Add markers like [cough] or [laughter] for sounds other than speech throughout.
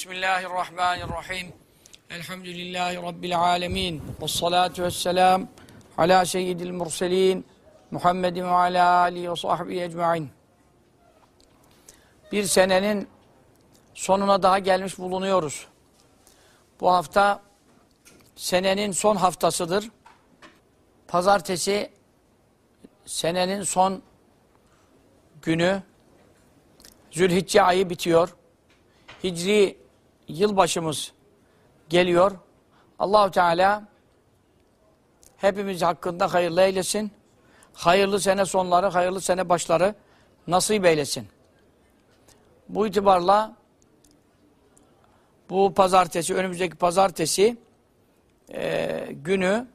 Bismillahirrahmanirrahim. Elhamdülillahi Rabbil alemin. Ve salatu ve selam ala seyyidil murselin. Muhammedin ve ala alihi ve sahbihi ecma'in. Bir senenin sonuna daha gelmiş bulunuyoruz. Bu hafta senenin son haftasıdır. Pazartesi senenin son günü. Zülhicce ayı bitiyor. Hicri yılbaşımız geliyor. Allahu Teala hepimiz hakkında hayırlı eylesin. Hayırlı sene sonları, hayırlı sene başları nasip eylesin. Bu itibarla bu pazartesi, önümüzdeki pazartesi e, günü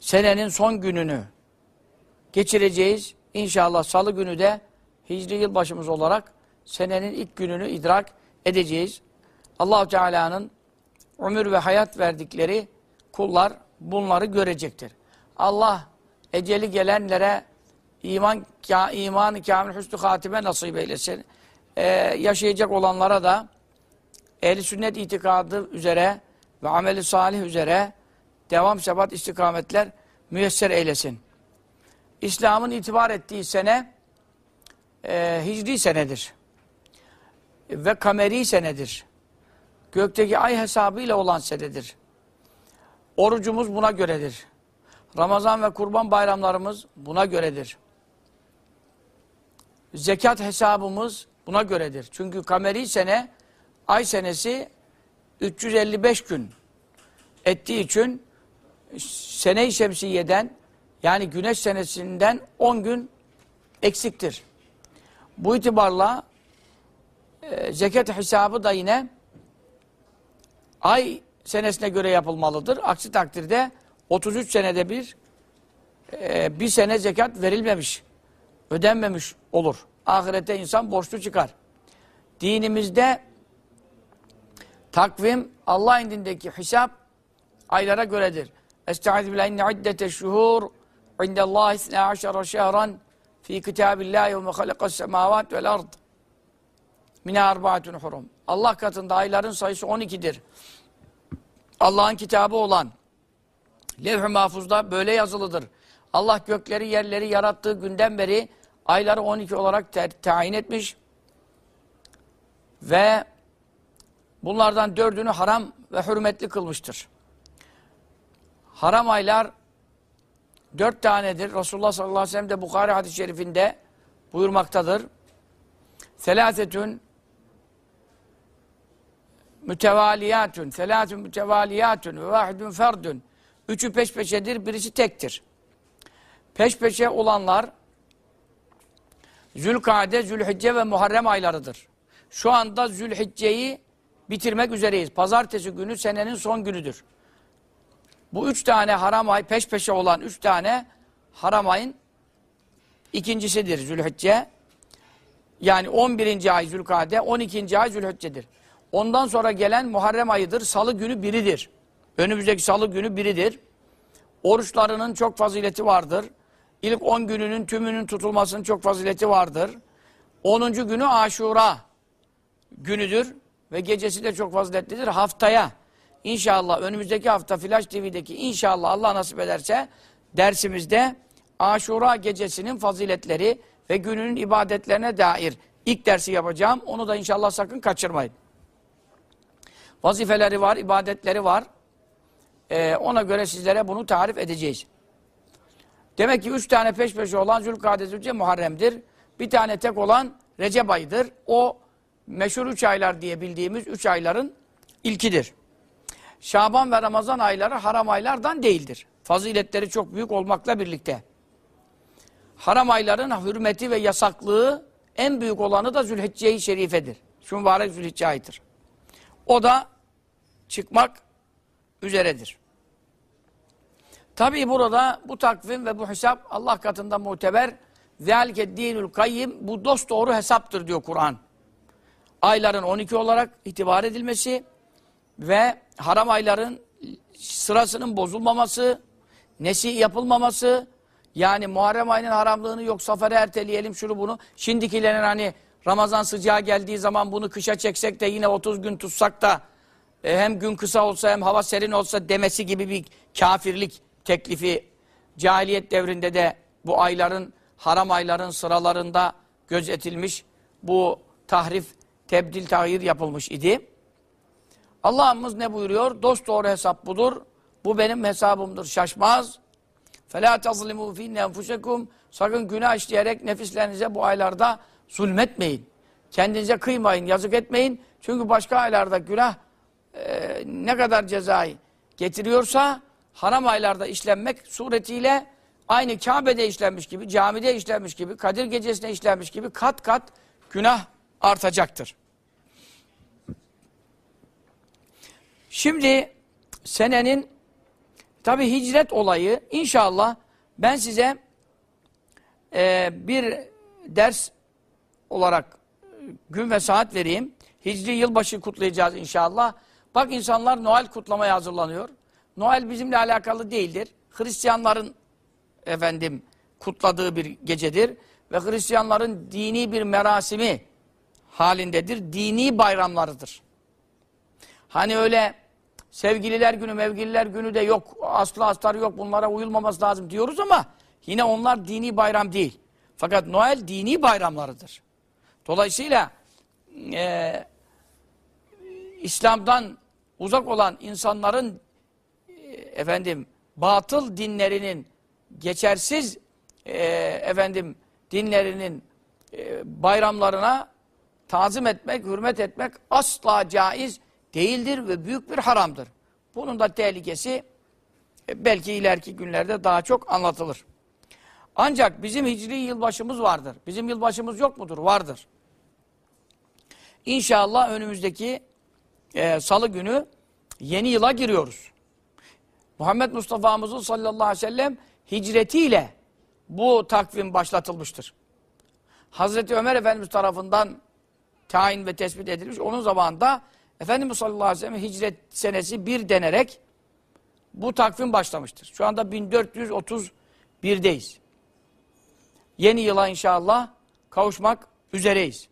senenin son gününü geçireceğiz. İnşallah salı günü de Hicri yılbaşımız olarak senenin ilk gününü idrak edeceğiz. allah Teala'nın ömür ve hayat verdikleri kullar bunları görecektir. Allah eceli gelenlere iman imanı kamil hüsnü hatime nasip eylesin. Ee, yaşayacak olanlara da ehli sünnet itikadı üzere ve ameli salih üzere devam sebat istikametler müyesser eylesin. İslam'ın itibar ettiği sene e, hicri senedir ve kameri senedir. Gökteki ay hesabıyla olan senedir. Orucumuz buna göredir. Ramazan ve kurban bayramlarımız buna göredir. Zekat hesabımız buna göredir. Çünkü kameri sene, ay senesi 355 gün ettiği için sene-i şemsiyeden yani güneş senesinden 10 gün eksiktir. Bu itibarla e, zekat hesabı da yine ay senesine göre yapılmalıdır. Aksi takdirde 33 senede bir e, bir sene zekat verilmemiş, ödenmemiş olur. Ahirette insan borçlu çıkar. Dinimizde takvim Allah indindeki hesap aylara göredir. Estaizu billahi inne iddete şuhur indallahi isna aşara şehran fi kitabillahi ve me halakas semavat vel ard Mine arbaatun hurum. Allah katında ayların sayısı 12'dir. Allah'ın kitabı olan levh-i mahfuzda böyle yazılıdır. Allah gökleri yerleri yarattığı günden beri ayları 12 olarak tayin etmiş. Ve bunlardan dördünü haram ve hürmetli kılmıştır. Haram aylar dört tanedir. Resulullah sallallahu aleyhi ve sellem de Bukhari hadis-i şerifinde buyurmaktadır. Selasetün mütevaliyatun, selâtun mütevaliyatun ve vahidun ferdun. Üçü peş peşedir, birisi tektir. Peş peşe olanlar Zülkade, Zülhicce ve Muharrem aylarıdır. Şu anda Zülhicce'yi bitirmek üzereyiz. Pazartesi günü senenin son günüdür. Bu üç tane haram ay, peş peşe olan üç tane haram ayın ikincisidir Zülhicce. Yani 11. ay Zülkade, 12. ay Zülhicce'dir. Ondan sonra gelen Muharrem ayıdır. Salı günü biridir. Önümüzdeki salı günü biridir. Oruçlarının çok fazileti vardır. İlk 10 gününün tümünün tutulmasının çok fazileti vardır. 10. günü Aşura günüdür ve gecesi de çok faziletlidir. Haftaya inşallah önümüzdeki hafta Flash TV'deki inşallah Allah nasip ederse dersimizde Aşura gecesinin faziletleri ve gününün ibadetlerine dair ilk dersi yapacağım. Onu da inşallah sakın kaçırmayın. Vazifeleri var, ibadetleri var. Ee, ona göre sizlere bunu tarif edeceğiz. Demek ki üç tane peş peşe olan Zülkade Zülce Muharrem'dir. Bir tane tek olan Recep ayıdır. O meşhur üç aylar diye bildiğimiz üç ayların ilkidir. Şaban ve Ramazan ayları haram aylardan değildir. Faziletleri çok büyük olmakla birlikte. Haram ayların hürmeti ve yasaklığı en büyük olanı da Zülhicce-i Şerife'dir. Şu mübarek Zülhicce ayıdır. O da çıkmak üzeredir. Tabii burada bu takvim ve bu hesap Allah katında muteber ذَٰلِكَ dinul kayyim Bu dost doğru hesaptır diyor Kur'an. Ayların 12 olarak itibar edilmesi ve haram ayların sırasının bozulmaması, nesi yapılmaması, yani Muharrem ayının haramlığını yok safere erteleyelim şunu bunu. Şimdikilerin hani Ramazan sıcağı geldiği zaman bunu kışa çeksek de yine 30 gün tutsak da e, hem gün kısa olsa hem hava serin olsa demesi gibi bir kafirlik teklifi cahiliyet devrinde de bu ayların haram ayların sıralarında gözetilmiş bu tahrif, tebdil, tahir yapılmış idi. Allah'ımız ne buyuruyor? Dost doğru hesap budur. Bu benim hesabımdır. Şaşmaz. فَلَا تَظْلِمُوا ف۪ي نَنْفُسَكُمْ Sakın günah işleyerek nefislerinize bu aylarda zulmetmeyin. Kendinize kıymayın, yazık etmeyin. Çünkü başka aylarda günah e, ne kadar cezayı getiriyorsa haram aylarda işlenmek suretiyle aynı Kabe'de işlenmiş gibi, camide işlenmiş gibi, Kadir gecesinde işlenmiş gibi kat kat günah artacaktır. Şimdi senenin tabi hicret olayı inşallah ben size e, bir ders olarak gün ve saat vereyim. Hicri yılbaşı kutlayacağız inşallah. Bak insanlar Noel kutlamaya hazırlanıyor. Noel bizimle alakalı değildir. Hristiyanların efendim kutladığı bir gecedir ve Hristiyanların dini bir merasimi halindedir. Dini bayramlarıdır. Hani öyle sevgililer günü, mevgililer günü de yok, aslı astarı yok, bunlara uyulmaması lazım diyoruz ama yine onlar dini bayram değil. Fakat Noel dini bayramlarıdır. Dolayısıyla e, İslam'dan uzak olan insanların e, efendim batıl dinlerinin geçersiz e, efendim dinlerinin e, bayramlarına tazim etmek, hürmet etmek asla caiz değildir ve büyük bir haramdır. Bunun da tehlikesi e, belki ileriki günlerde daha çok anlatılır. Ancak bizim hicri yılbaşımız vardır. Bizim yılbaşımız yok mudur? Vardır. İnşallah önümüzdeki e, salı günü yeni yıla giriyoruz. Muhammed Mustafa'mızın sallallahu aleyhi ve sellem hicretiyle bu takvim başlatılmıştır. Hazreti Ömer Efendimiz tarafından tayin ve tespit edilmiş. Onun zamanında Efendimiz sallallahu aleyhi ve sellem hicret senesi bir denerek bu takvim başlamıştır. Şu anda 1431'deyiz. Yeni yıla inşallah kavuşmak üzereyiz.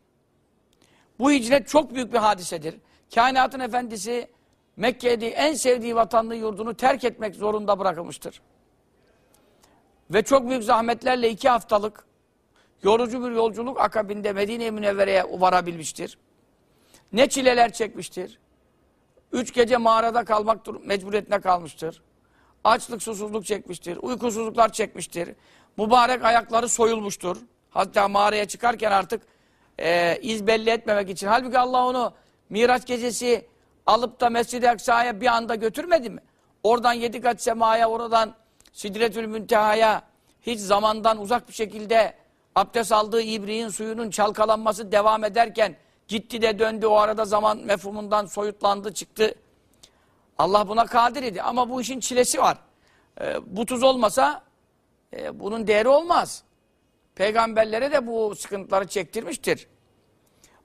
Bu hicret çok büyük bir hadisedir. Kainatın efendisi Mekke'de en sevdiği vatanını yurdunu terk etmek zorunda bırakılmıştır. Ve çok büyük zahmetlerle iki haftalık yorucu bir yolculuk akabinde Medine-i Münevvere'ye varabilmiştir. Ne çileler çekmiştir. Üç gece mağarada kalmak mecburiyetine kalmıştır. Açlık, susuzluk çekmiştir. Uykusuzluklar çekmiştir. Mübarek ayakları soyulmuştur. Hatta mağaraya çıkarken artık e, iz belli etmemek için. Halbuki Allah onu Miraç gecesi alıp da Mescid-i Aksa'ya bir anda götürmedi mi? Oradan yedi kat semaya, oradan Sidretül Münteha'ya hiç zamandan uzak bir şekilde abdest aldığı ibriğin suyunun çalkalanması devam ederken gitti de döndü o arada zaman mefhumundan soyutlandı çıktı. Allah buna kadir idi ama bu işin çilesi var. E, bu tuz olmasa e, bunun değeri olmaz. Peygamberlere de bu sıkıntıları çektirmiştir.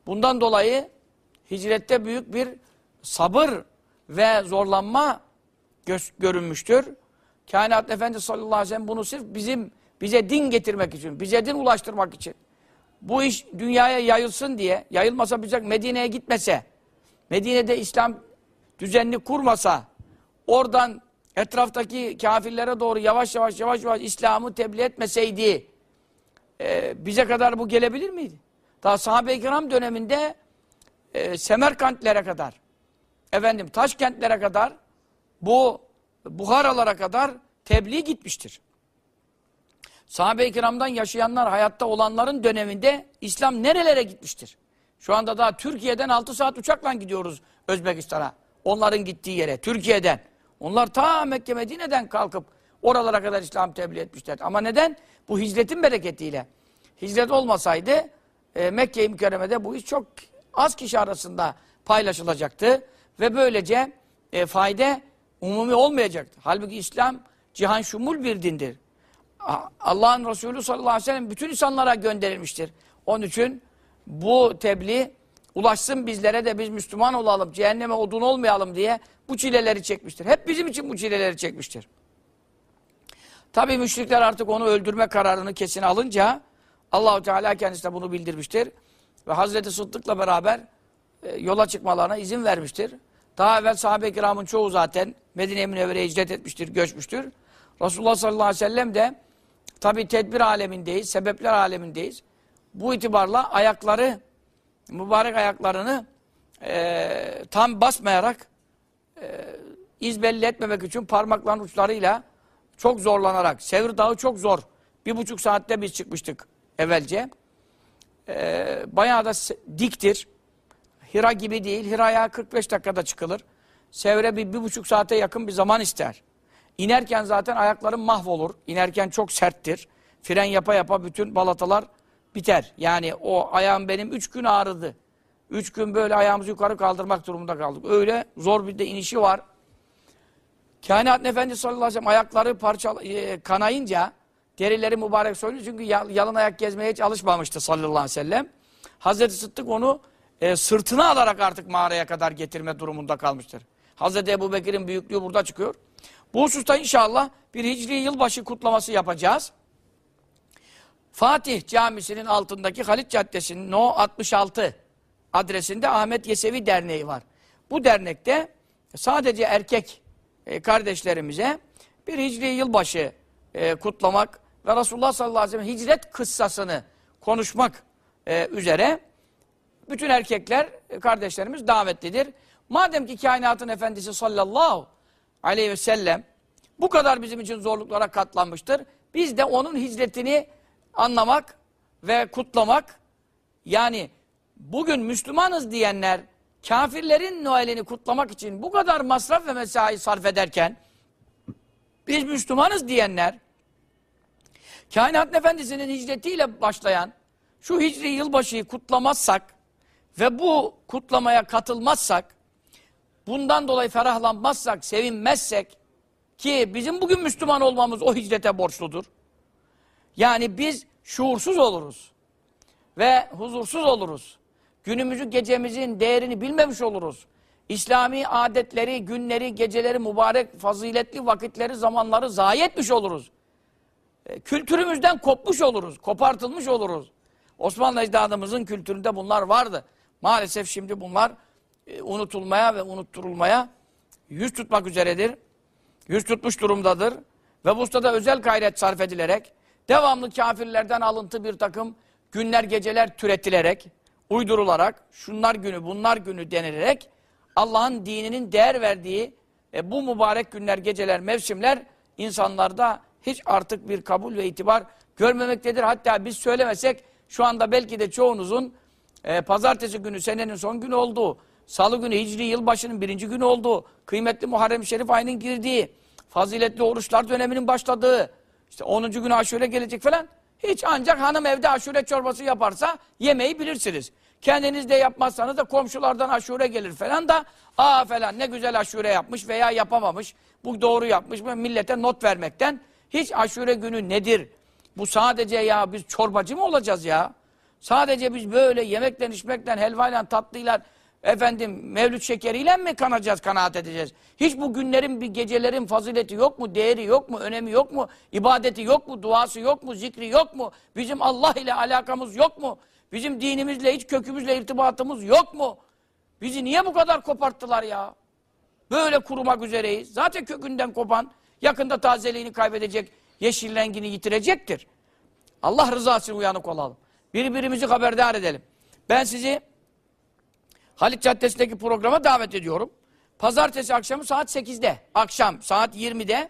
Bundan dolayı hicrette büyük bir sabır ve zorlanma görünmüştür. Kainat Efendisi sallallahu aleyhi ve sellem bunu sırf bizim bize din getirmek için, bize din ulaştırmak için. Bu iş dünyaya yayılsın diye, yayılmasa bize Medine'ye gitmese, Medine'de İslam düzenini kurmasa, oradan etraftaki kafirlere doğru yavaş yavaş yavaş yavaş İslam'ı tebliğ etmeseydi, e, bize kadar bu gelebilir miydi? Daha sahabe-i kiram döneminde e, Semerkantlere kadar, efendim Taşkentlere kadar, bu Buharalara kadar tebliğ gitmiştir. Sahabe-i kiramdan yaşayanlar, hayatta olanların döneminde İslam nerelere gitmiştir? Şu anda daha Türkiye'den 6 saat uçakla gidiyoruz Özbekistan'a. Onların gittiği yere, Türkiye'den. Onlar ta Mekke Medine'den kalkıp oralara kadar İslam tebliğ etmişler. Ama neden? Bu hicretin bereketiyle. Hicret olmasaydı e, Mekke-i Mükerreme'de bu iş çok az kişi arasında paylaşılacaktı. Ve böylece e, fayda umumi olmayacaktı. Halbuki İslam cihan şumul bir dindir. Allah'ın Resulü sallallahu aleyhi ve sellem bütün insanlara gönderilmiştir. Onun için bu tebliğ ulaşsın bizlere de biz Müslüman olalım, cehenneme odun olmayalım diye bu çileleri çekmiştir. Hep bizim için bu çileleri çekmiştir. Tabi müşrikler artık onu öldürme kararını kesin alınca Allahu Teala kendisine bunu bildirmiştir. ve Hazreti Sıddık'la beraber e, yola çıkmalarına izin vermiştir. Daha evvel sahabe-i kiramın çoğu zaten Medine-i Münevvere'ye hicret etmiştir, göçmüştür. Resulullah sallallahu aleyhi ve sellem de tabi tedbir alemindeyiz, sebepler alemindeyiz. Bu itibarla ayakları, mübarek ayaklarını e, tam basmayarak e, iz belli etmemek için parmakların uçlarıyla çok zorlanarak, Sevr Dağı çok zor. Bir buçuk saatte biz çıkmıştık evvelce. E, bayağı da diktir. Hira gibi değil. Hira'ya 45 dakikada çıkılır. Sevre bir, bir buçuk saate yakın bir zaman ister. İnerken zaten ayakların mahvolur. İnerken çok serttir. Fren yapa yapa bütün balatalar biter. Yani o ayağım benim üç gün ağrıdı. Üç gün böyle ayağımızı yukarı kaldırmak durumunda kaldık. Öyle zor bir de inişi var. Kainat Efendisi sallallahu aleyhi ve sellem ayakları parça, e, kanayınca derileri mübarek soyunca çünkü yalın ayak gezmeye hiç alışmamıştı sallallahu aleyhi ve sellem. Hazreti Sıddık onu e, sırtına alarak artık mağaraya kadar getirme durumunda kalmıştır. Hazreti Ebu Bekir'in büyüklüğü burada çıkıyor. Bu hususta inşallah bir Hicri yılbaşı kutlaması yapacağız. Fatih Camisi'nin altındaki Halit Caddesi'nin No 66 adresinde Ahmet Yesevi Derneği var. Bu dernekte sadece erkek e, kardeşlerimize bir Hicri yılbaşı e, kutlamak ve Resulullah sallallahu aleyhi ve sellem hicret kıssasını konuşmak e, üzere bütün erkekler kardeşlerimiz davetlidir. Madem ki kainatın efendisi sallallahu aleyhi ve sellem bu kadar bizim için zorluklara katlanmıştır. Biz de onun hicretini anlamak ve kutlamak yani bugün Müslümanız diyenler kafirlerin Noel'ini kutlamak için bu kadar masraf ve mesai sarf ederken biz Müslümanız diyenler kainat efendisinin hicretiyle başlayan şu hicri yılbaşıyı kutlamazsak ve bu kutlamaya katılmazsak bundan dolayı ferahlanmazsak, sevinmezsek ki bizim bugün Müslüman olmamız o hicrete borçludur. Yani biz şuursuz oluruz ve huzursuz oluruz. Günümüzü, gecemizin değerini bilmemiş oluruz. İslami adetleri, günleri, geceleri, mübarek, faziletli vakitleri, zamanları zayi etmiş oluruz. E, kültürümüzden kopmuş oluruz, kopartılmış oluruz. Osmanlı ecdadımızın kültüründe bunlar vardı. Maalesef şimdi bunlar e, unutulmaya ve unutturulmaya yüz tutmak üzeredir. Yüz tutmuş durumdadır. Ve bu ustada özel gayret sarf edilerek, devamlı kafirlerden alıntı bir takım günler geceler türetilerek, uydurularak, şunlar günü bunlar günü denilerek, Allah'ın dininin değer verdiği e, bu mübarek günler, geceler, mevsimler insanlarda hiç artık bir kabul ve itibar görmemektedir. Hatta biz söylemesek şu anda belki de çoğunuzun e, pazartesi günü senenin son günü olduğu, salı günü hicri yılbaşının birinci günü olduğu, kıymetli Muharrem-i Şerif ayının girdiği, faziletli oruçlar döneminin başladığı, işte 10. günü aşure gelecek falan. Hiç ancak hanım evde aşure çorbası yaparsa yemeği bilirsiniz. Kendiniz de yapmazsanız da komşulardan aşure gelir falan da aa falan ne güzel aşure yapmış veya yapamamış. Bu doğru yapmış mı millete not vermekten hiç aşure günü nedir? Bu sadece ya biz çorbacı mı olacağız ya? Sadece biz böyle yemekten, içmekten, helvayla, tatlıyla, efendim mevlüt şekeriyle mi kanacağız, kanaat edeceğiz? Hiç bu günlerin, bir gecelerin fazileti yok mu, değeri yok mu, önemi yok mu, ibadeti yok mu, duası yok mu, zikri yok mu? Bizim Allah ile alakamız yok mu? Bizim dinimizle, hiç kökümüzle irtibatımız yok mu? Bizi niye bu kadar koparttılar ya? Böyle kurumak üzereyiz. Zaten kökünden kopan, yakında tazeliğini kaybedecek, yeşil rengini yitirecektir. Allah rızası uyanık olalım. Birbirimizi haberdar edelim. Ben sizi Halit Caddesi'ndeki programa davet ediyorum. Pazartesi akşamı saat 8'de, akşam saat 20'de,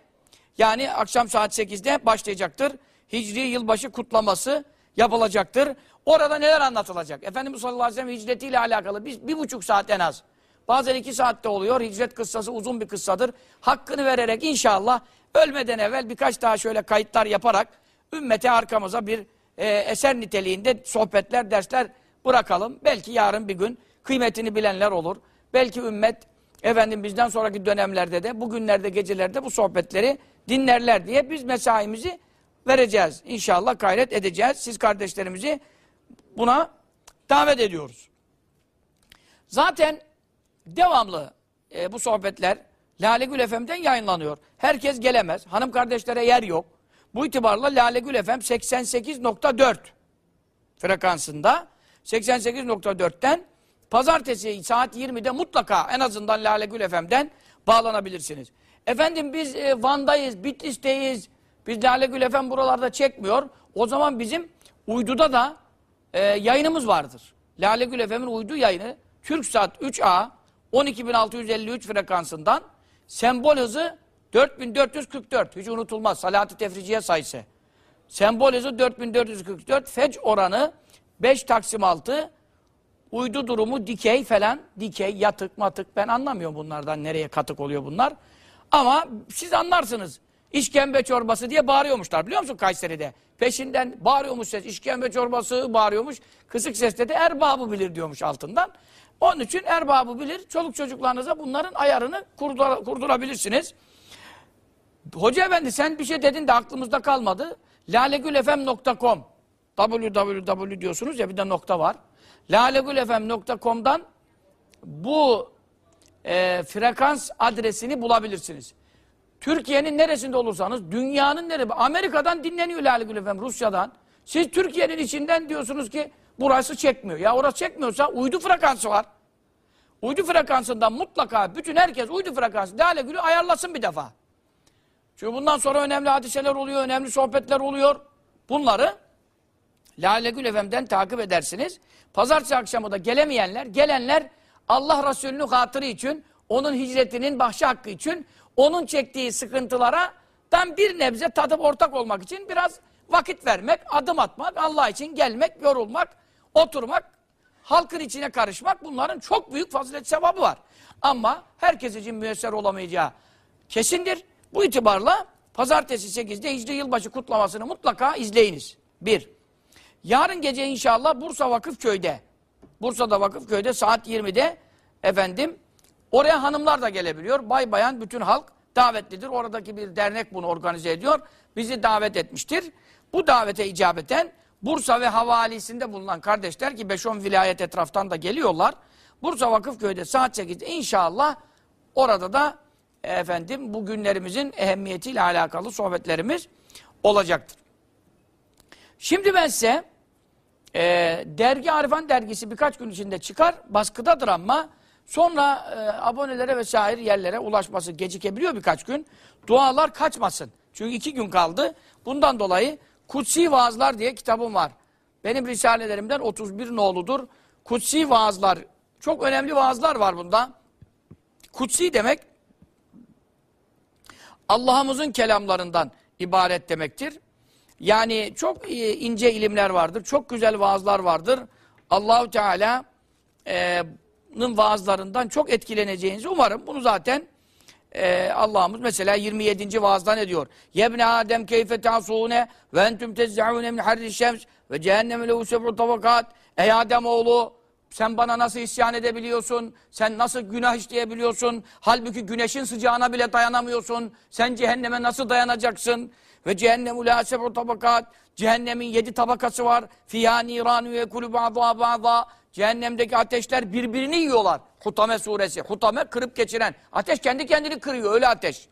yani akşam saat 8'de başlayacaktır. Hicri yılbaşı kutlaması yapılacaktır. Orada neler anlatılacak? Efendimiz sallallahu aleyhi ve sellem hicretiyle alakalı biz bir buçuk saat en az. Bazen iki saatte oluyor. Hicret kıssası uzun bir kıssadır. Hakkını vererek inşallah ölmeden evvel birkaç daha şöyle kayıtlar yaparak ümmete arkamıza bir e, eser niteliğinde sohbetler, dersler bırakalım. Belki yarın bir gün kıymetini bilenler olur. Belki ümmet efendim bizden sonraki dönemlerde de bugünlerde gecelerde bu sohbetleri dinlerler diye biz mesaimizi vereceğiz. İnşallah gayret edeceğiz. Siz kardeşlerimizi buna davet ediyoruz. Zaten devamlı e, bu sohbetler Lale Gül FM'den yayınlanıyor. Herkes gelemez. Hanım kardeşlere yer yok. Bu itibarla Lale Gül FM 88.4 frekansında 88.4'ten pazartesi saat 20'de mutlaka en azından Lale Gül FM'den bağlanabilirsiniz. Efendim biz e, Van'dayız, Bitlis'teyiz. Biz Lale Gül FM buralarda çekmiyor. O zaman bizim uyduda da e, yayınımız vardır. Lale Gül FM'in uydu yayını TürkSat 3A 12653 frekansından sembol hızı 4444. Hiç unutulmaz. Salat-ı tefriciye sayısı. Sembol hızı 4444. Fec oranı 5 taksim 6. Uydu durumu dikey falan. Dikey, yatık, matık. Ben anlamıyorum bunlardan nereye katık oluyor bunlar. Ama siz anlarsınız. İşkembe çorbası diye bağırıyormuşlar biliyor musun Kayseri'de? Peşinden bağırıyormuş ses. İşkembe çorbası bağırıyormuş. Kısık sesle de erbabı bilir diyormuş altından. Onun için erbabı bilir. Çoluk çocuklarınıza bunların ayarını kurdura, kurdurabilirsiniz. Hoca efendi sen bir şey dedin de aklımızda kalmadı. lalegülfm.com www diyorsunuz ya bir de nokta var. lalegülfm.com'dan bu e, frekans adresini bulabilirsiniz. Türkiye'nin neresinde olursanız, dünyanın neresi, Amerika'dan dinleniyor Lale Gül FM, Rusya'dan. Siz Türkiye'nin içinden diyorsunuz ki burası çekmiyor. Ya orası çekmiyorsa uydu frekansı var. Uydu frekansından mutlaka bütün herkes uydu frekansı Lale Gül'ü ayarlasın bir defa. Çünkü bundan sonra önemli hadiseler oluyor, önemli sohbetler oluyor. Bunları Lale Gül FM'den takip edersiniz. Pazartesi akşamı da gelemeyenler, gelenler Allah Resulü'nün hatırı için, onun hicretinin bahşi hakkı için, onun çektiği sıkıntılara dan bir nebze tadıp ortak olmak için biraz vakit vermek, adım atmak, Allah için gelmek, yorulmak, oturmak, halkın içine karışmak bunların çok büyük fazilet sevabı var. Ama herkes için müyesser olamayacağı kesindir. Bu itibarla pazartesi 8'de Hicri Yılbaşı kutlamasını mutlaka izleyiniz. Bir. Yarın gece inşallah Bursa Vakıfköy'de, Bursa'da Vakıfköy'de saat 20'de efendim oraya hanımlar da gelebiliyor. Bay bayan bütün halk davetlidir. Oradaki bir dernek bunu organize ediyor. Bizi davet etmiştir. Bu davete icabeten Bursa ve havalisinde bulunan kardeşler ki 5-10 vilayet etraftan da geliyorlar. Bursa Vakıfköy'de saat 8'de inşallah orada da efendim bu günlerimizin ehemmiyetiyle alakalı sohbetlerimiz olacaktır. Şimdi ben size e, Dergi Arifan dergisi birkaç gün içinde çıkar. Baskıdadır ama sonra e, abonelere vesaire yerlere ulaşması gecikebiliyor birkaç gün. Dualar kaçmasın. Çünkü iki gün kaldı. Bundan dolayı Kutsi Vaazlar diye kitabım var. Benim risalelerimden 31 noludur. Kutsi Vaazlar. Çok önemli vaazlar var bunda. Kutsi demek Allah'ımızın kelamlarından ibaret demektir. Yani çok e, ince ilimler vardır. Çok güzel vaazlar vardır. Allahu Teala'nın vaazlarından çok etkileneceğinizi umarım. Bunu zaten e, Allah'ımız mesela 27. vaazda ne diyor? Yebne Adem keyfe tasune ve entüm tezzaune min harri şems ve cehenneme lehu seb'u tabakat. Ey Adem oğlu sen bana nasıl isyan edebiliyorsun? Sen nasıl günah işleyebiliyorsun? Halbuki güneşin sıcağına bile dayanamıyorsun. Sen cehenneme nasıl dayanacaksın? Ve cehennemu la seb'u tabakat. Cehennemin yedi tabakası var. Fiyâ nîrânü ve kulü ba'dâ ba'dâ. Cehennemdeki ateşler birbirini yiyorlar. Hutame suresi. Hutame kırıp geçiren. Ateş kendi kendini kırıyor. Öyle ateş.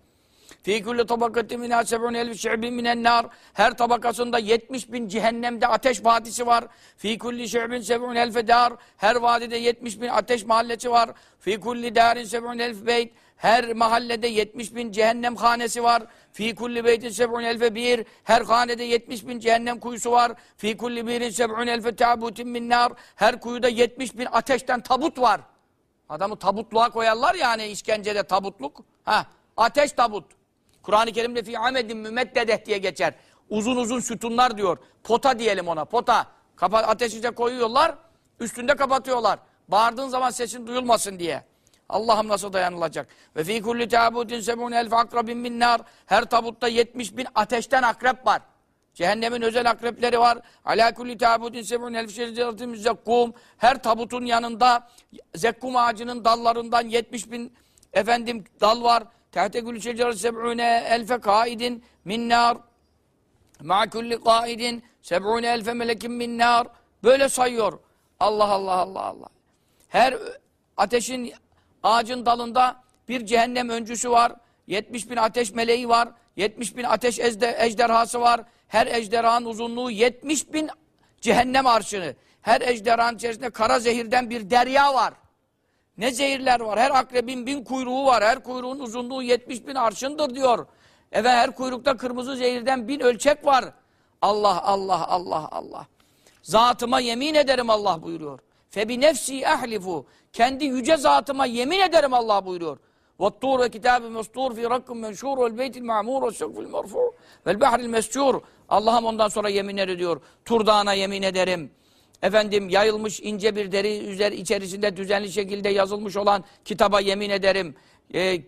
Fî kulli tabakati minâ seb'un şe'bin minen nâr. Her tabakasında 70 bin cehennemde ateş vadisi var. Fî kulli şe'bin seb'un elfe dâr. Her vadide 70 bin ateş mahallesi var. Fî kulli dârin seb'un elf beyt. Her mahallede 70 bin cehennem hanesi var. Fî kulli beytin seb'un elfe bir. Her hanede 70 bin cehennem kuyusu var. Fî kulli birin seb'un elfe tabutin min nar. Her kuyuda 70 bin ateşten tabut var. Adamı tabutluğa koyarlar ya hani işkencede tabutluk. Ha, ateş tabut. Kur'an-ı Kerim'de fi amedin mümeddedeh diye geçer. Uzun uzun sütunlar diyor. Pota diyelim ona. Pota. Kapa ateşice koyuyorlar. Üstünde kapatıyorlar. Bağırdığın zaman sesin duyulmasın diye. Allah'ım nasıl dayanılacak? Ve fi kulli tabutin sebun elf akrabin min nar. Her tabutta 70 bin ateşten akrep var. Cehennemin özel akrepleri var. Ala kulli tabutin sebun elf şeridiratin zekkum. Her tabutun yanında zekkum ağacının dallarından 70 bin efendim dal var. Tehte kulli şecer seb'une elfe kaidin min nar. Ma kulli kaidin seb'une elfe melekin min nar. Böyle sayıyor. Allah Allah Allah Allah. Her ateşin ağacın dalında bir cehennem öncüsü var. 70 bin ateş meleği var. 70 bin ateş ejderhası var. Her ejderhanın uzunluğu 70 bin cehennem arşını. Her ejderhanın içerisinde kara zehirden bir derya var. Ne zehirler var. Her akrebin bin kuyruğu var. Her kuyruğun uzunluğu 70 bin arşındır diyor. Evet her kuyrukta kırmızı zehirden bin ölçek var. Allah Allah Allah Allah. Zatıma yemin ederim Allah buyuruyor. Febi nefsi ehlifu. Kendi yüce zatıma yemin ederim Allah buyuruyor. وَالطُّورَ كِتَابٍ مَسْطُورٍ فِي رَكٍّ مَنْشُورٍ وَالْبَيْتِ الْمَعْمُورِ وَالسَّقْفِ الْمَرْفُورِ وَالْبَحْرِ الْمَسْجُورِ Allah'ım ondan sonra yeminler ediyor. Tur Dağı'na yemin ederim. Efendim yayılmış ince bir deri üzeri içerisinde düzenli şekilde yazılmış olan kitaba yemin ederim. Ee,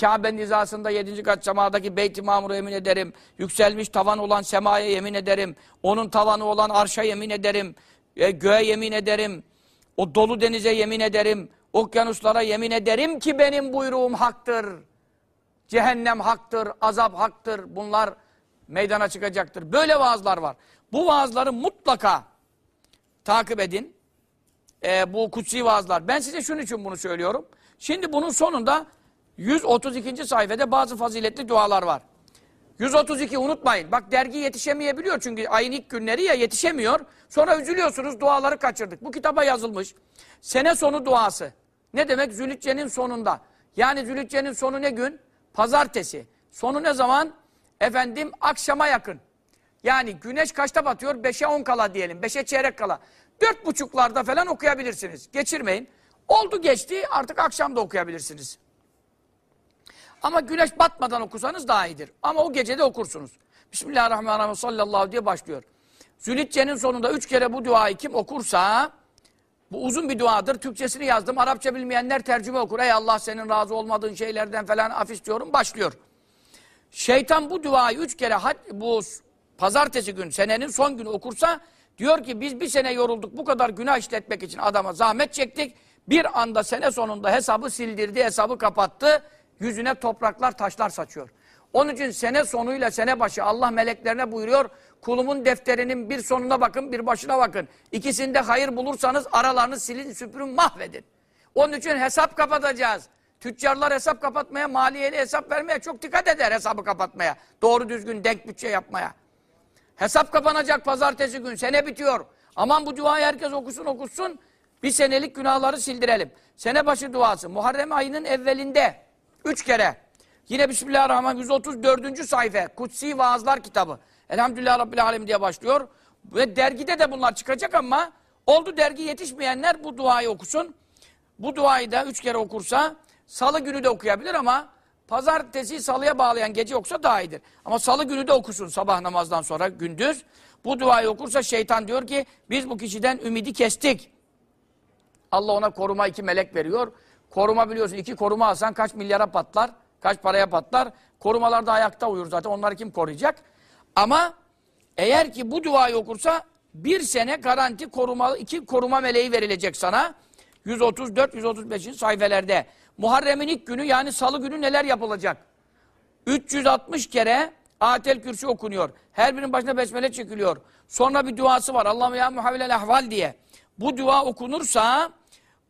Kabe'nin hizasında 7. kat semadaki Beyt-i Mamur'a yemin ederim. Yükselmiş tavan olan semaya yemin ederim. Onun tavanı olan arşa yemin ederim. Ee, göğe yemin ederim. O dolu denize yemin ederim. Okyanuslara yemin ederim ki benim buyruğum haktır. Cehennem haktır, azap haktır. Bunlar meydana çıkacaktır. Böyle vaazlar var. Bu vaazları mutlaka takip edin. Ee, bu kutsi vaazlar. Ben size şunun için bunu söylüyorum. Şimdi bunun sonunda 132. sayfada bazı faziletli dualar var. 132 unutmayın. Bak dergi yetişemeyebiliyor çünkü ayın ilk günleri ya yetişemiyor. Sonra üzülüyorsunuz duaları kaçırdık. Bu kitaba yazılmış. Sene sonu duası. Ne demek? Zülhicce'nin sonunda. Yani Zülhicce'nin sonu ne gün? Pazartesi. Sonu ne zaman? Efendim akşama yakın. Yani güneş kaçta batıyor? 5'e 10 kala diyelim. 5'e çeyrek kala. Dört buçuklarda falan okuyabilirsiniz. Geçirmeyin. Oldu geçti artık akşam da okuyabilirsiniz. Ama güneş batmadan okusanız daha iyidir. Ama o gecede okursunuz. Bismillahirrahmanirrahim sallallahu diye başlıyor. Zülhicce'nin sonunda üç kere bu duayı kim okursa bu uzun bir duadır. Türkçesini yazdım. Arapça bilmeyenler tercüme okur. Ey Allah senin razı olmadığın şeylerden falan af istiyorum. Başlıyor. Şeytan bu duayı üç kere bu pazartesi gün senenin son günü okursa diyor ki biz bir sene yorulduk bu kadar günah işletmek için adama zahmet çektik. Bir anda sene sonunda hesabı sildirdi, hesabı kapattı. Yüzüne topraklar, taşlar saçıyor. Onun için sene sonuyla sene başı Allah meleklerine buyuruyor. Kulumun defterinin bir sonuna bakın, bir başına bakın. İkisinde hayır bulursanız aralarını silin, süpürün, mahvedin. Onun için hesap kapatacağız. Tüccarlar hesap kapatmaya, maliyeli hesap vermeye çok dikkat eder hesabı kapatmaya. Doğru düzgün denk bütçe yapmaya. Hesap kapanacak pazartesi gün, sene bitiyor. Aman bu duayı herkes okusun okusun. Bir senelik günahları sildirelim. Sene başı duası. Muharrem ayının evvelinde. Üç kere. Yine Bismillahirrahmanirrahim 134. sayfa. Kutsi Vaazlar kitabı. Elhamdülillah Rabbil Alem diye başlıyor. Ve dergide de bunlar çıkacak ama oldu dergi yetişmeyenler bu duayı okusun. Bu duayı da üç kere okursa salı günü de okuyabilir ama pazartesi salıya bağlayan gece yoksa daha iyidir. Ama salı günü de okusun sabah namazdan sonra gündüz. Bu duayı okursa şeytan diyor ki biz bu kişiden ümidi kestik. Allah ona koruma iki melek veriyor. Koruma biliyorsun iki koruma alsan kaç milyara patlar, kaç paraya patlar. Korumalar da ayakta uyur zaten onları kim koruyacak? Ama eğer ki bu duayı okursa bir sene garanti korumalı iki koruma meleği verilecek sana. 134-135. sayfelerde. Muharrem'in ilk günü yani salı günü neler yapılacak? 360 kere Atel Kürsü okunuyor. Her birinin başına besmele çekiliyor. Sonra bir duası var. Allah'ım ya muhavilel ahval diye. Bu dua okunursa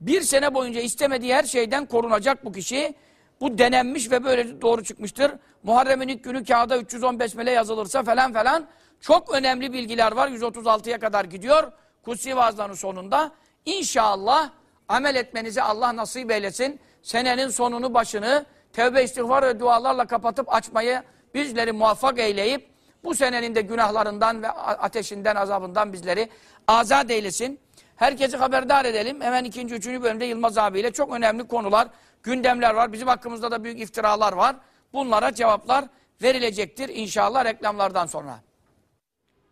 bir sene boyunca istemediği her şeyden korunacak bu kişi. Bu denenmiş ve böyle doğru çıkmıştır. Muharrem'in ilk günü kağıda 310 besmele yazılırsa falan falan çok önemli bilgiler var. 136'ya kadar gidiyor. Kutsi vaazların sonunda. İnşallah amel etmenizi Allah nasip eylesin. Senenin sonunu başını tevbe istiğfar ve dualarla kapatıp açmayı bizleri muvaffak eyleyip bu senenin de günahlarından ve ateşinden, azabından bizleri azat eylesin. Herkesi haberdar edelim. Hemen ikinci, üçüncü bölümde Yılmaz abiyle çok önemli konular, gündemler var. Bizim hakkımızda da büyük iftiralar var. Bunlara cevaplar verilecektir inşallah reklamlardan sonra.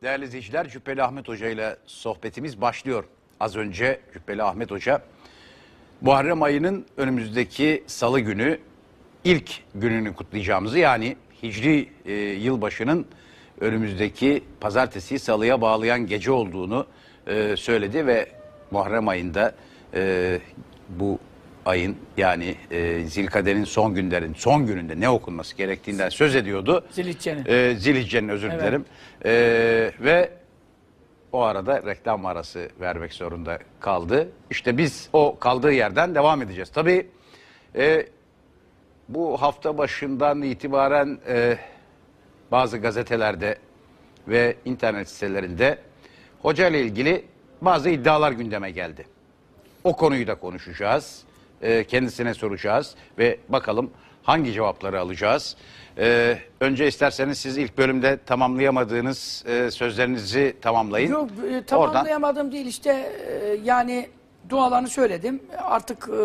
Değerli izleyiciler, Cübbeli Ahmet Hoca ile sohbetimiz başlıyor. Az önce Cübbeli Ahmet Hoca, Muharrem ayının önümüzdeki salı günü ilk gününü kutlayacağımızı yani Hicri e, yılbaşının önümüzdeki pazartesi salıya bağlayan gece olduğunu e, söyledi ve Muharrem ayında e, bu ayın yani e, Zilkade'nin son günlerin son gününde ne okunması gerektiğinden söz ediyordu. Zilhicce'nin. E, Zilhicce'nin özür Evet. dilerim. E, ve o arada reklam arası vermek zorunda kaldı. İşte biz o kaldığı yerden devam edeceğiz. Tabii e, bu hafta başından itibaren e, bazı gazetelerde ve internet sitelerinde hoca ile ilgili bazı iddialar gündeme geldi. O konuyu da konuşacağız. Ee, kendisine soracağız ve bakalım hangi cevapları alacağız. Ee, önce isterseniz siz ilk bölümde tamamlayamadığınız e, sözlerinizi tamamlayın. Yok e, Oradan tamamlayamadım değil işte e, yani dualarını söyledim. Artık e,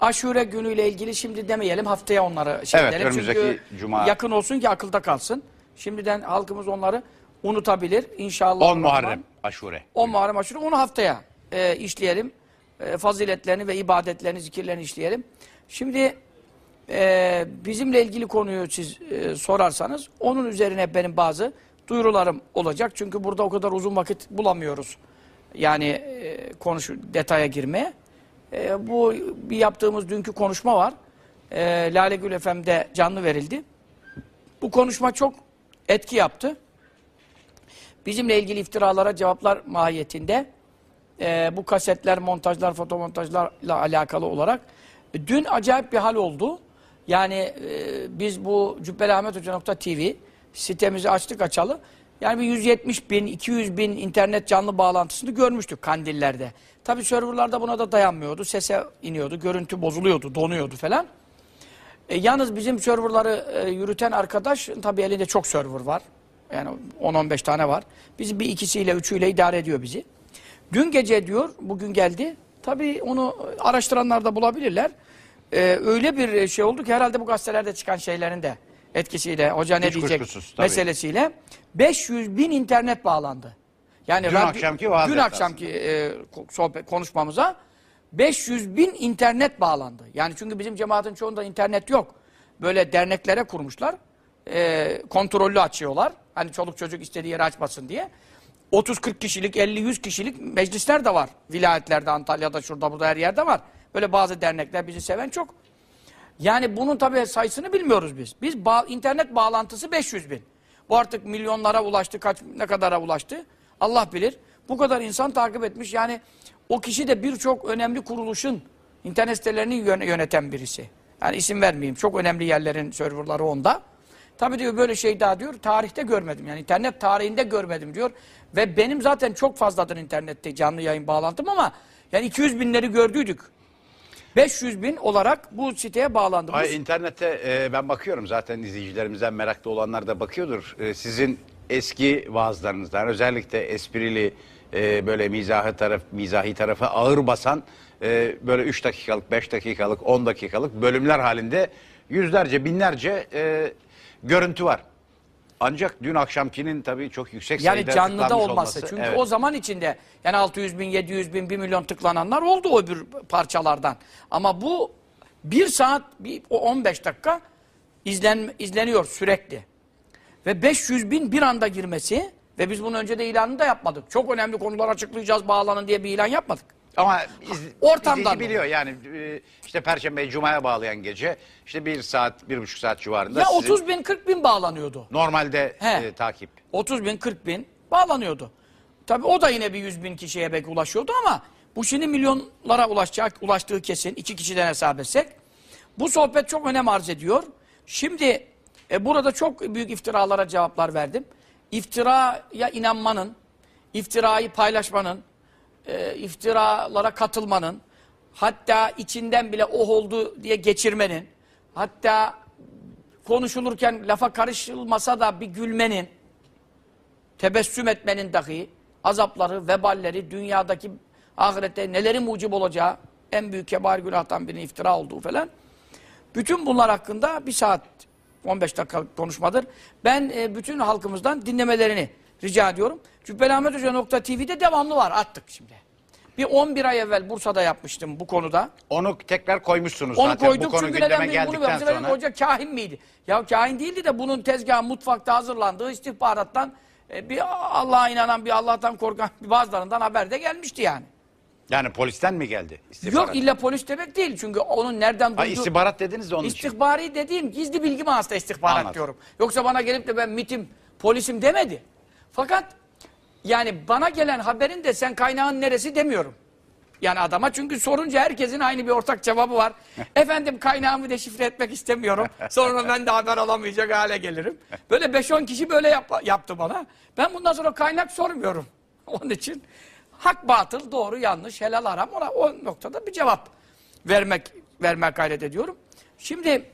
aşure günüyle ilgili şimdi demeyelim haftaya onları şey Evet, edelim. önümüzdeki Çünkü cuma. yakın olsun ki akılda kalsın. Şimdiden halkımız onları unutabilir. İnşallah. 10 Rahman. Muharrem aşure. 10 Muharrem aşure onu haftaya e, işleyelim. E, faziletlerini ve ibadetlerini, zikirlerini işleyelim. Şimdi e, bizimle ilgili konuyu siz e, sorarsanız onun üzerine benim bazı duyurularım olacak. Çünkü burada o kadar uzun vakit bulamıyoruz. Yani e, konuş detaya girmeye. E, bu bir yaptığımız dünkü konuşma var. E, Lale Gül FM'de canlı verildi. Bu konuşma çok etki yaptı. Bizimle ilgili iftiralara cevaplar mahiyetinde e, bu kasetler, montajlar, fotomontajlarla alakalı olarak e, dün acayip bir hal oldu. Yani e, biz bu cübbelahmethoca.tv sitemizi açtık açalı. Yani bir 170 bin, 200 bin internet canlı bağlantısını görmüştük kandillerde. Tabii serverlarda buna da dayanmıyordu. Sese iniyordu, görüntü bozuluyordu, donuyordu falan. E, yalnız bizim serverları e, yürüten arkadaş tabii elinde çok server var. Yani 10-15 tane var. Biz bir ikisiyle, üçüyle idare ediyor bizi. Dün gece diyor, bugün geldi. Tabii onu araştıranlar da bulabilirler. E, öyle bir şey oldu ki herhalde bu gazetelerde çıkan şeylerin de etkisiyle, hoca ne Hiç diyecek kuşkusuz, tabii. meselesiyle 500 bin internet bağlandı. Yani Dün akşamki dün akşamki e, sohbet konuşmamıza 500 bin internet bağlandı. Yani çünkü bizim cemaatin çoğunda internet yok. Böyle derneklere kurmuşlar. E, kontrollü açıyorlar. Hani çoluk çocuk istediği yere açmasın diye. 30-40 kişilik, 50-100 kişilik meclisler de var. Vilayetlerde, Antalya'da, şurada, burada her yerde var. Böyle bazı dernekler bizi seven çok. Yani bunun tabii sayısını bilmiyoruz biz. Biz bağ- internet bağlantısı 500 bin. Bu artık milyonlara ulaştı, kaç ne kadara ulaştı Allah bilir. Bu kadar insan takip etmiş. Yani o kişi de birçok önemli kuruluşun internet sitelerini yön- yöneten birisi. Yani isim vermeyeyim. Çok önemli yerlerin serverları onda. Tabii diyor böyle şey daha diyor tarihte görmedim. Yani internet tarihinde görmedim diyor. Ve benim zaten çok fazladır internette canlı yayın bağlantım ama yani 200 binleri gördüydük. 500 bin olarak bu siteye bağlandı. Bu Ay, internette e, ben bakıyorum zaten izleyicilerimizden meraklı olanlar da bakıyordur. E, sizin eski vaazlarınızdan özellikle esprili e, böyle mizahı taraf mizahi tarafa ağır basan e, böyle 3 dakikalık, 5 dakikalık, 10 dakikalık bölümler halinde yüzlerce, binlerce e, görüntü var. Ancak dün akşamkinin tabii çok yüksek Yani sayıda canlıda tıklanmış olması. olması. Çünkü Evet. o zaman içinde yani 600 bin, 700 bin, 1 milyon tıklananlar oldu o öbür parçalardan. Ama bu bir saat, bir, o 15 dakika izlen, izleniyor sürekli. Ve 500 bin bir anda girmesi ve biz bunun önce de ilanını da yapmadık. Çok önemli konular açıklayacağız bağlanın diye bir ilan yapmadık. Ama iz, Ortamdan izleyici biliyor yani e, işte Perşembe Cuma'ya bağlayan gece işte bir saat, bir buçuk saat civarında. Ya sizin 30 bin, 40 bin bağlanıyordu. Normalde He. e, takip. 30 bin, 40 bin bağlanıyordu. Tabii o da yine bir 100 bin kişiye belki ulaşıyordu ama bu şimdi milyonlara ulaşacak, ulaştığı kesin. iki kişiden hesap etsek. Bu sohbet çok önem arz ediyor. Şimdi e, burada çok büyük iftiralara cevaplar verdim. İftiraya inanmanın, iftirayı paylaşmanın, e, iftiralara katılmanın, hatta içinden bile oh oldu diye geçirmenin, hatta konuşulurken lafa karışılmasa da bir gülmenin, tebessüm etmenin dahi azapları, veballeri, dünyadaki ahirette neleri mucib olacağı en büyük kebar günahtan birinin iftira olduğu falan. Bütün bunlar hakkında bir saat 15 dakikalık konuşmadır. Ben e, bütün halkımızdan dinlemelerini rica ediyorum. Cübbelahmethoca.tv'de devamlı var attık şimdi. Bir 11 ay evvel Bursa'da yapmıştım bu konuda. Onu tekrar koymuşsunuz Onu zaten koyduk bu konu çünkü gündeme neden biz bunu geldikten dedim, sonra. hoca kahin miydi? Ya kahin değildi de bunun tezgahı mutfakta hazırlandığı istihbarattan e, bir Allah'a inanan bir Allah'tan korkan bir bazılarından haber de gelmişti yani. Yani polisten mi geldi? istihbarat? Yok illa polis demek değil çünkü onun nereden duyduğu... Ha, istihbarat dediniz de onun için. İstihbari dediğim gizli bilgi manasında istihbarat Anladım. diyorum. Yoksa bana gelip de ben MIT'im, polisim demedi. Fakat yani bana gelen haberin de sen kaynağın neresi demiyorum. Yani adama çünkü sorunca herkesin aynı bir ortak cevabı var. [laughs] Efendim kaynağımı deşifre etmek istemiyorum. Sonra ben de haber alamayacak hale gelirim. Böyle 5-10 kişi böyle yap- yaptı bana. Ben bundan sonra kaynak sormuyorum. [laughs] Onun için hak batıl, doğru yanlış, helal haram ona o noktada bir cevap vermek vermek gayret ediyorum. Şimdi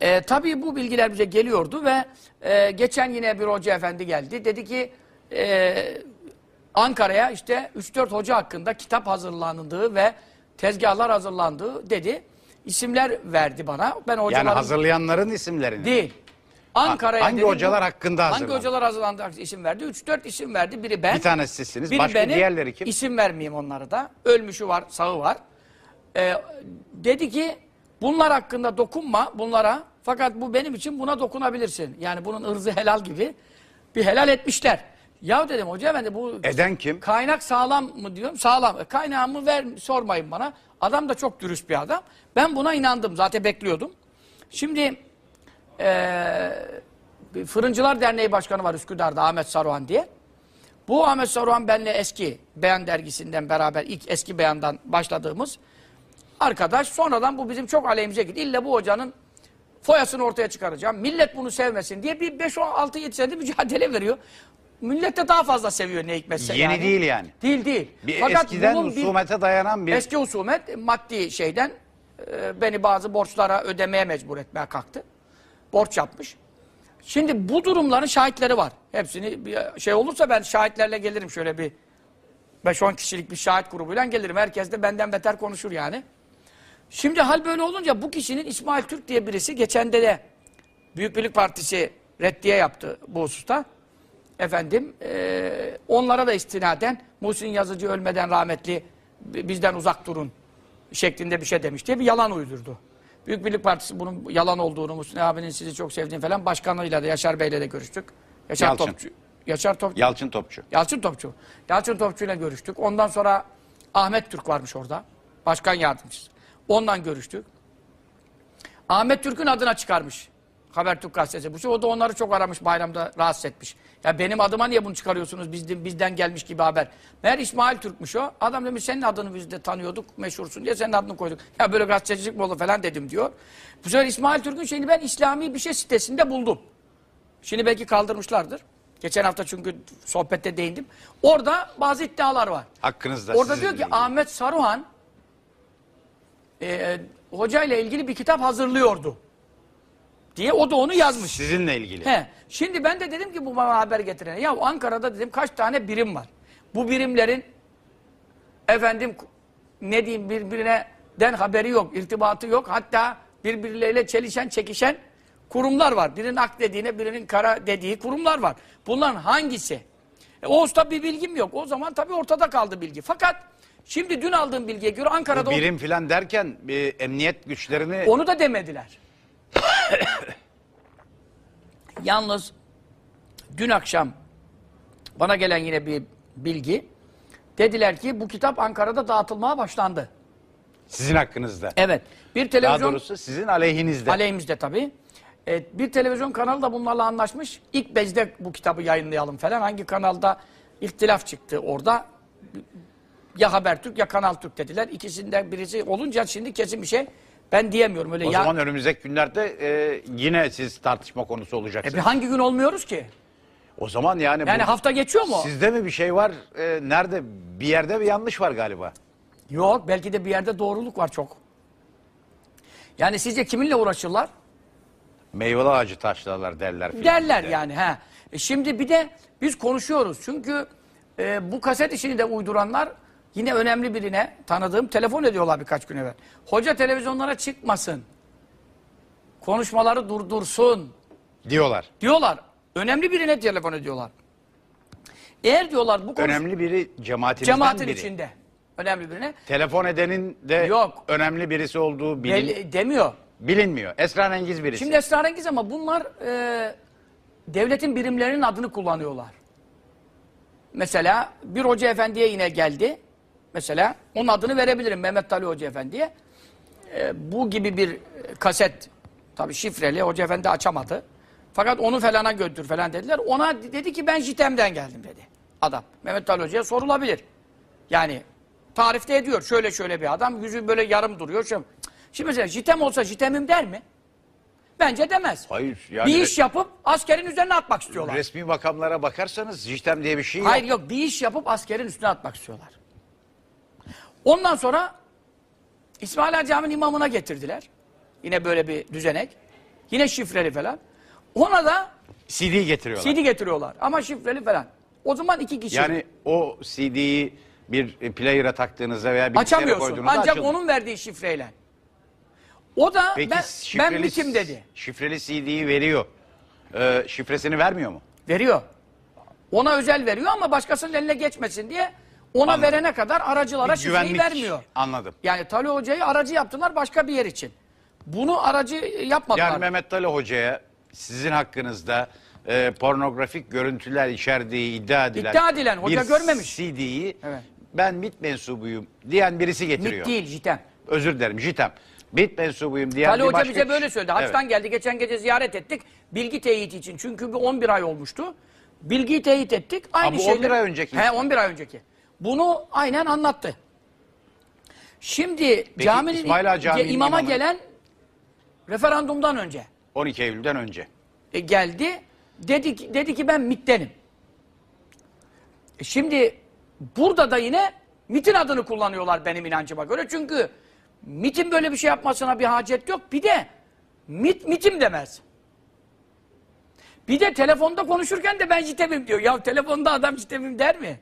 e, tabii bu bilgiler bize geliyordu ve e, geçen yine bir hoca efendi geldi. Dedi ki e, Ankara'ya işte 3-4 hoca hakkında kitap hazırlandığı ve tezgahlar hazırlandığı dedi. İsimler verdi bana. Ben Yani hocaların hazırlayanların isimlerini. değil. Ankara'ya Hangi dedi, hocalar bu- hakkında Hangi hazırlandı? hocalar hazırlandı isim verdi? 3-4 isim verdi. Biri ben. Bir tanesi sizsiniz. biri Başka benim. diğerleri kim? İsim vermeyeyim onları da. Ölmüşü var, sağı var. Ee, dedi ki bunlar hakkında dokunma bunlara. Fakat bu benim için buna dokunabilirsin. Yani bunun ırzı helal gibi bir helal etmişler. Ya dedim hoca efendi bu Eden kim? Kaynak sağlam mı diyorum? Sağlam. E, Kaynağımı ver sormayın bana. Adam da çok dürüst bir adam. Ben buna inandım. Zaten bekliyordum. Şimdi eee, Fırıncılar Derneği Başkanı var Üsküdar'da Ahmet Saruhan diye. Bu Ahmet Saruhan benle eski Beyan dergisinden beraber ilk eski beyandan başladığımız arkadaş. Sonradan bu bizim çok aleyhimize gitti. İlle bu hocanın foyasını ortaya çıkaracağım. Millet bunu sevmesin diye bir 5 6 7 senedir mücadele veriyor. Millet de daha fazla seviyor ne hikmetse Yeni yani. değil yani. Değil değil. Bir Fakat eskiden husumete dayanan bir... Eski husumet maddi şeyden e, beni bazı borçlara ödemeye mecbur etmeye kalktı. Borç yapmış. Şimdi bu durumların şahitleri var. Hepsini bir şey olursa ben şahitlerle gelirim şöyle bir 5-10 kişilik bir şahit grubuyla gelirim. Herkes de benden beter konuşur yani. Şimdi hal böyle olunca bu kişinin İsmail Türk diye birisi geçen de Büyük Birlik Partisi reddiye yaptı bu hususta. Efendim eee, onlara da istinaden Muhsin Yazıcı ölmeden rahmetli bi- bizden uzak durun şeklinde bir şey demiş diye bir yalan uydurdu. Büyük Birlik Partisi bunun yalan olduğunu, Muhsin abinin sizi çok sevdiğini falan başkanıyla da Yaşar Bey'le de görüştük. Yaşar Yalçın. Topçu. Yaşar Topçu. Yalçın Topçu. Yalçın Topçu. Yalçın Topçu'yla görüştük. Ondan sonra Ahmet Türk varmış orada. Başkan yardımcısı. Ondan görüştük. Ahmet Türk'ün adına çıkarmış. Habertürk gazetesi. Bu şey, o da onları çok aramış bayramda rahatsız etmiş. Ya benim adıma niye bunu çıkarıyorsunuz bizden, bizden gelmiş gibi haber. Meğer İsmail Türk'müş o. Adam demiş senin adını biz de tanıyorduk meşhursun diye senin adını koyduk. Ya böyle gazetecilik mi olur falan dedim diyor. Bu sefer İsmail Türk'ün şeyini ben İslami bir şey sitesinde buldum. Şimdi belki kaldırmışlardır. Geçen hafta çünkü sohbette değindim. Orada bazı iddialar var. Hakkınızda. Orada diyor ki ilgili. Ahmet Saruhan e, hocayla ilgili bir kitap hazırlıyordu. Diye o da onu yazmış. Sizinle ilgili. He. Şimdi ben de dedim ki bu bana haber getirene. Ya Ankara'da dedim kaç tane birim var. Bu birimlerin efendim ne diyeyim birbirine den haberi yok, irtibatı yok. Hatta birbirleriyle çelişen, çekişen kurumlar var. Birinin ak dediğine, birinin kara dediği kurumlar var. Bunların hangisi? E, o usta bir bilgim yok. O zaman tabii ortada kaldı bilgi. Fakat şimdi dün aldığım bilgiye göre Ankara'da... Bu birim filan derken bir emniyet güçlerini onu da demediler. [coughs] Yalnız dün akşam bana gelen yine bir bilgi. Dediler ki bu kitap Ankara'da dağıtılmaya başlandı. sizin hakkınızda. Evet. Bir Daha televizyon doğrusu sizin aleyhinizde. aleyhimizde tabii. Evet, bir televizyon kanalı da bunlarla anlaşmış. İlk bezde bu kitabı yayınlayalım falan. Hangi kanalda ihtilaf çıktı orada. Ya Habertürk ya Kanal Türk dediler. İkisinden birisi olunca şimdi kesin bir şey ben diyemiyorum öyle o ya. zaman önümüzdeki günlerde e, yine siz tartışma konusu E, olacaksınız. bir hangi gün olmuyoruz ki? O zaman yani, Yani bu- hafta geçiyor mu? sizde mi bir şey var? E, nerede? Bir yerde bir yanlış var galiba. Yok belki de bir yerde doğruluk var çok. Yani sizce kiminle uğraşırlar? Meyveli ağacı taşlarlar derler. filan Derler bizde. yani. He. E şimdi bir de biz konuşuyoruz. Çünkü e, bu kaset işini de uyduranlar yine önemli birine tanıdığım telefon ediyorlar birkaç gün evvel. Hoca televizyonlara çıkmasın. Konuşmaları durdursun Diyorlar. diyorlar. Önemli birine telefon ediyorlar. Eğer diyorlar bu konuş Önemli biri cemaatinizden cemaatin biri. içinde. Önemli birine. Telefon edenin de Yok. önemli birisi olduğu bilin- Belli, demiyor. bilinmiyor. Esrarengiz birisi. Şimdi esrarengiz ama bunlar e, devletin birimlerinin adını kullanıyorlar. Mesela bir hoca efendiye yine geldi. Mesela onun adını verebilirim Mehmet Ali Hoca Efendi'ye. E, bu gibi bir kaset tabii şifreli hoca efendi açamadı. Fakat onu falana götür falan dediler. Ona dedi ki ben JITEM'den geldim dedi adam. Mehmet Ali Hoca'ya sorulabilir. Yani tarifte ediyor. Şöyle şöyle bir adam yüzü böyle yarım duruyor. Şöyle. Şimdi mesela JITEM olsa JITEM'im der mi? Bence demez. Hayır, yani bir iş yapıp askerin üzerine atmak istiyorlar. Resmi makamlara bakarsanız JITEM diye bir şey yok. Hayır yok bir iş yapıp askerin üstüne atmak istiyorlar. Ondan sonra İsmail Ağa Camii'nin imamına getirdiler. Yine böyle bir düzenek. Yine şifreli falan. Ona da CD getiriyorlar. CD getiriyorlar ama şifreli falan. O zaman iki kişi. Yani o CD'yi bir player'a taktığınızda veya bilgisayara Açamıyorsun. koyduğunuzda Ancak açılır. onun verdiği şifreyle. O da Peki ben, şifreli, ben mitim dedi. Şifreli CD'yi veriyor. Ee, şifresini vermiyor mu? Veriyor. Ona özel veriyor ama başkasının eline geçmesin diye ona Anladım. verene kadar aracılara Bir şifreyi güvenlik- vermiyor. Anladım. Yani Tali Hoca'yı aracı yaptılar başka bir yer için. Bunu aracı yapmadılar. Yani Mehmet Ali Hoca'ya sizin hakkınızda e, pornografik görüntüler içerdiği iddia edilen, İddia edilen, hoca bir görmemiş. CD'yi Evet. ben MIT mensubuyum diyen birisi getiriyor. MIT değil JITEM. Özür dilerim JITEM. MIT mensubuyum diyen Tali bir Hoca başka bize kişi. böyle söyledi. Haçtan geldi. Geçen gece ziyaret ettik. Bilgi teyit için. Çünkü bir 11 ay olmuştu. Bilgiyi teyit ettik. Aynı bu şeyler- 11 ay önceki. He 11 ay önceki. Bunu aynen anlattı. Şimdi caminin İsmail Ağa Camii'nin imama imamı- gelen referandumdan önce 12 Eylül'den önce. e, geldi. Dedi ki, dedi ki ben MIT'tenim. E, şimdi burada da yine MIT'in adını kullanıyorlar benim inancıma göre. Çünkü MIT'in böyle bir şey yapmasına bir hacet yok. Bir de MIT MIT'im demez. Bir de telefonda konuşurken de ben JITEM'im diyor. Ya telefonda adam JITEM'im der mi?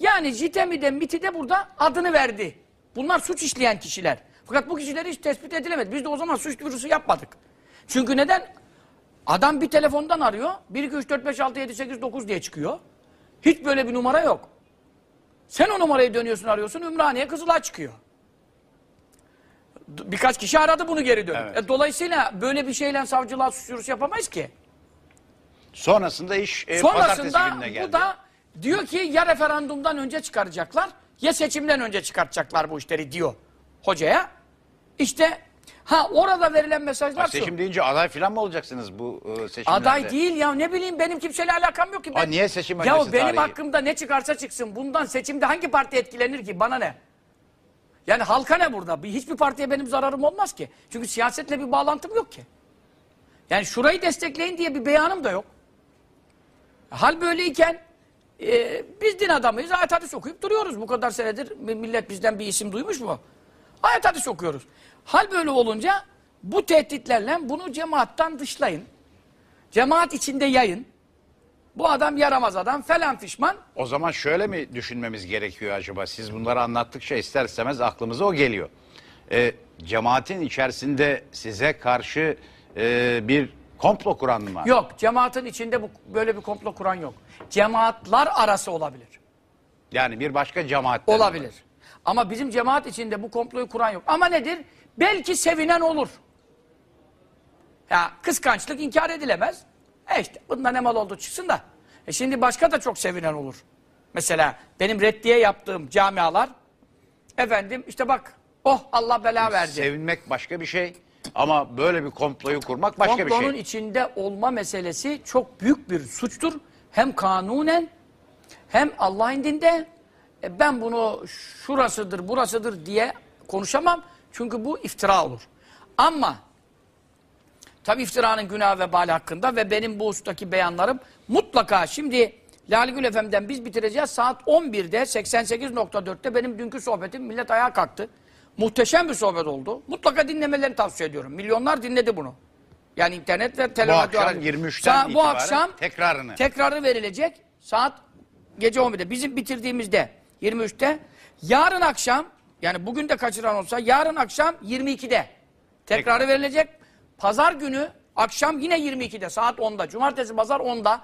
Yani JITEM'i de MIT'i de burada adını verdi. Bunlar suç işleyen kişiler. Fakat bu kişiler hiç tespit edilemedi. Biz de o zaman suç duyurusu yapmadık. Çünkü neden? Adam bir telefondan arıyor. 1, 2, 3, 4, 5, 6, 7, 8, 9 diye çıkıyor. Hiç böyle bir numara yok. Sen o numarayı dönüyorsun arıyorsun Ümraniye Kızılay çıkıyor. Birkaç kişi aradı bunu geri dönüp. Evet. E, dolayısıyla böyle bir şeyle savcılığa suç duyurusu yapamayız ki. Sonrasında iş e, pazartesi Sonrasında gününe geldi. bu da diyor ki ya referandumdan önce çıkaracaklar ya seçimden önce çıkartacaklar bu işleri diyor hocaya. İşte ha orada verilen mesajlar Ha, şu. seçim deyince aday falan mı olacaksınız bu e, seçimlerde? Aday değil ya ne bileyim benim kimseyle alakam yok ki. Aa, niye seçim Ya öncesi benim tarihi? hakkımda ne çıkarsa çıksın bundan seçimde hangi parti etkilenir ki bana ne? Yani halka ne burada? Bir- Hiçbir partiye benim zararım olmaz ki. Çünkü siyasetle bir bağlantım yok ki. Yani şurayı destekleyin diye bir beyanım da yok. Hal böyleyken e, biz din adamıyız. Ayet hadis okuyup duruyoruz. Bu kadar senedir millet bizden bir isim duymuş mu? Ayet hadis okuyoruz. Hal böyle olunca bu tehditlerle bunu cemaattan dışlayın. Cemaat içinde yayın. Bu adam yaramaz adam falan fişman. O zaman şöyle mi düşünmemiz gerekiyor acaba? Siz bunları anlattıkça ister istemez aklımıza o geliyor. E, cemaatin içerisinde size karşı e, bir komplo kuran mı var? Yok cemaatin içinde bu böyle bir komplo kuran yok. Cemaatlar arası olabilir. Yani bir başka cemaatten. Olabilir. Ama bizim cemaat içinde bu komployu kuran yok. Ama nedir? Belki sevinen olur. Ya kıskançlık inkar edilemez. E işte bunda ne mal oldu çıksın da. E şimdi başka da çok sevinen olur. Mesela benim reddiye yaptığım camialar efendim işte bak oh Allah bela verdi. Sevinmek başka bir şey ama böyle bir komployu kurmak başka bir Komplonun şey. içinde olma meselesi çok büyük bir suçtur. Hem kanunen hem Allah indinde e, ben bunu şurasıdır burasıdır diye konuşamam. Çünkü bu iftira olur. Ama tabi iftiranın günah ve bali hakkında ve benim bu husustaki beyanlarım mutlaka şimdi Lali Gül FM'den biz bitireceğiz. Saat 11'de 88.4'te benim dünkü sohbetim millet ayağa kalktı. Muhteşem bir sohbet oldu. Mutlaka dinlemelerini tavsiye ediyorum. Milyonlar dinledi bunu. Yani internet ve Bu televizyon. akşam 23'ten Sa- bu akşam tekrarını. tekrarı verilecek saat gece 11'de. Bizim bitirdiğimizde 23'te. Yarın akşam yani bugün de kaçıran olsa yarın akşam 22'de tekrarı verilecek. Pazar günü akşam yine 22'de saat 10'da. Cumartesi pazar 10'da.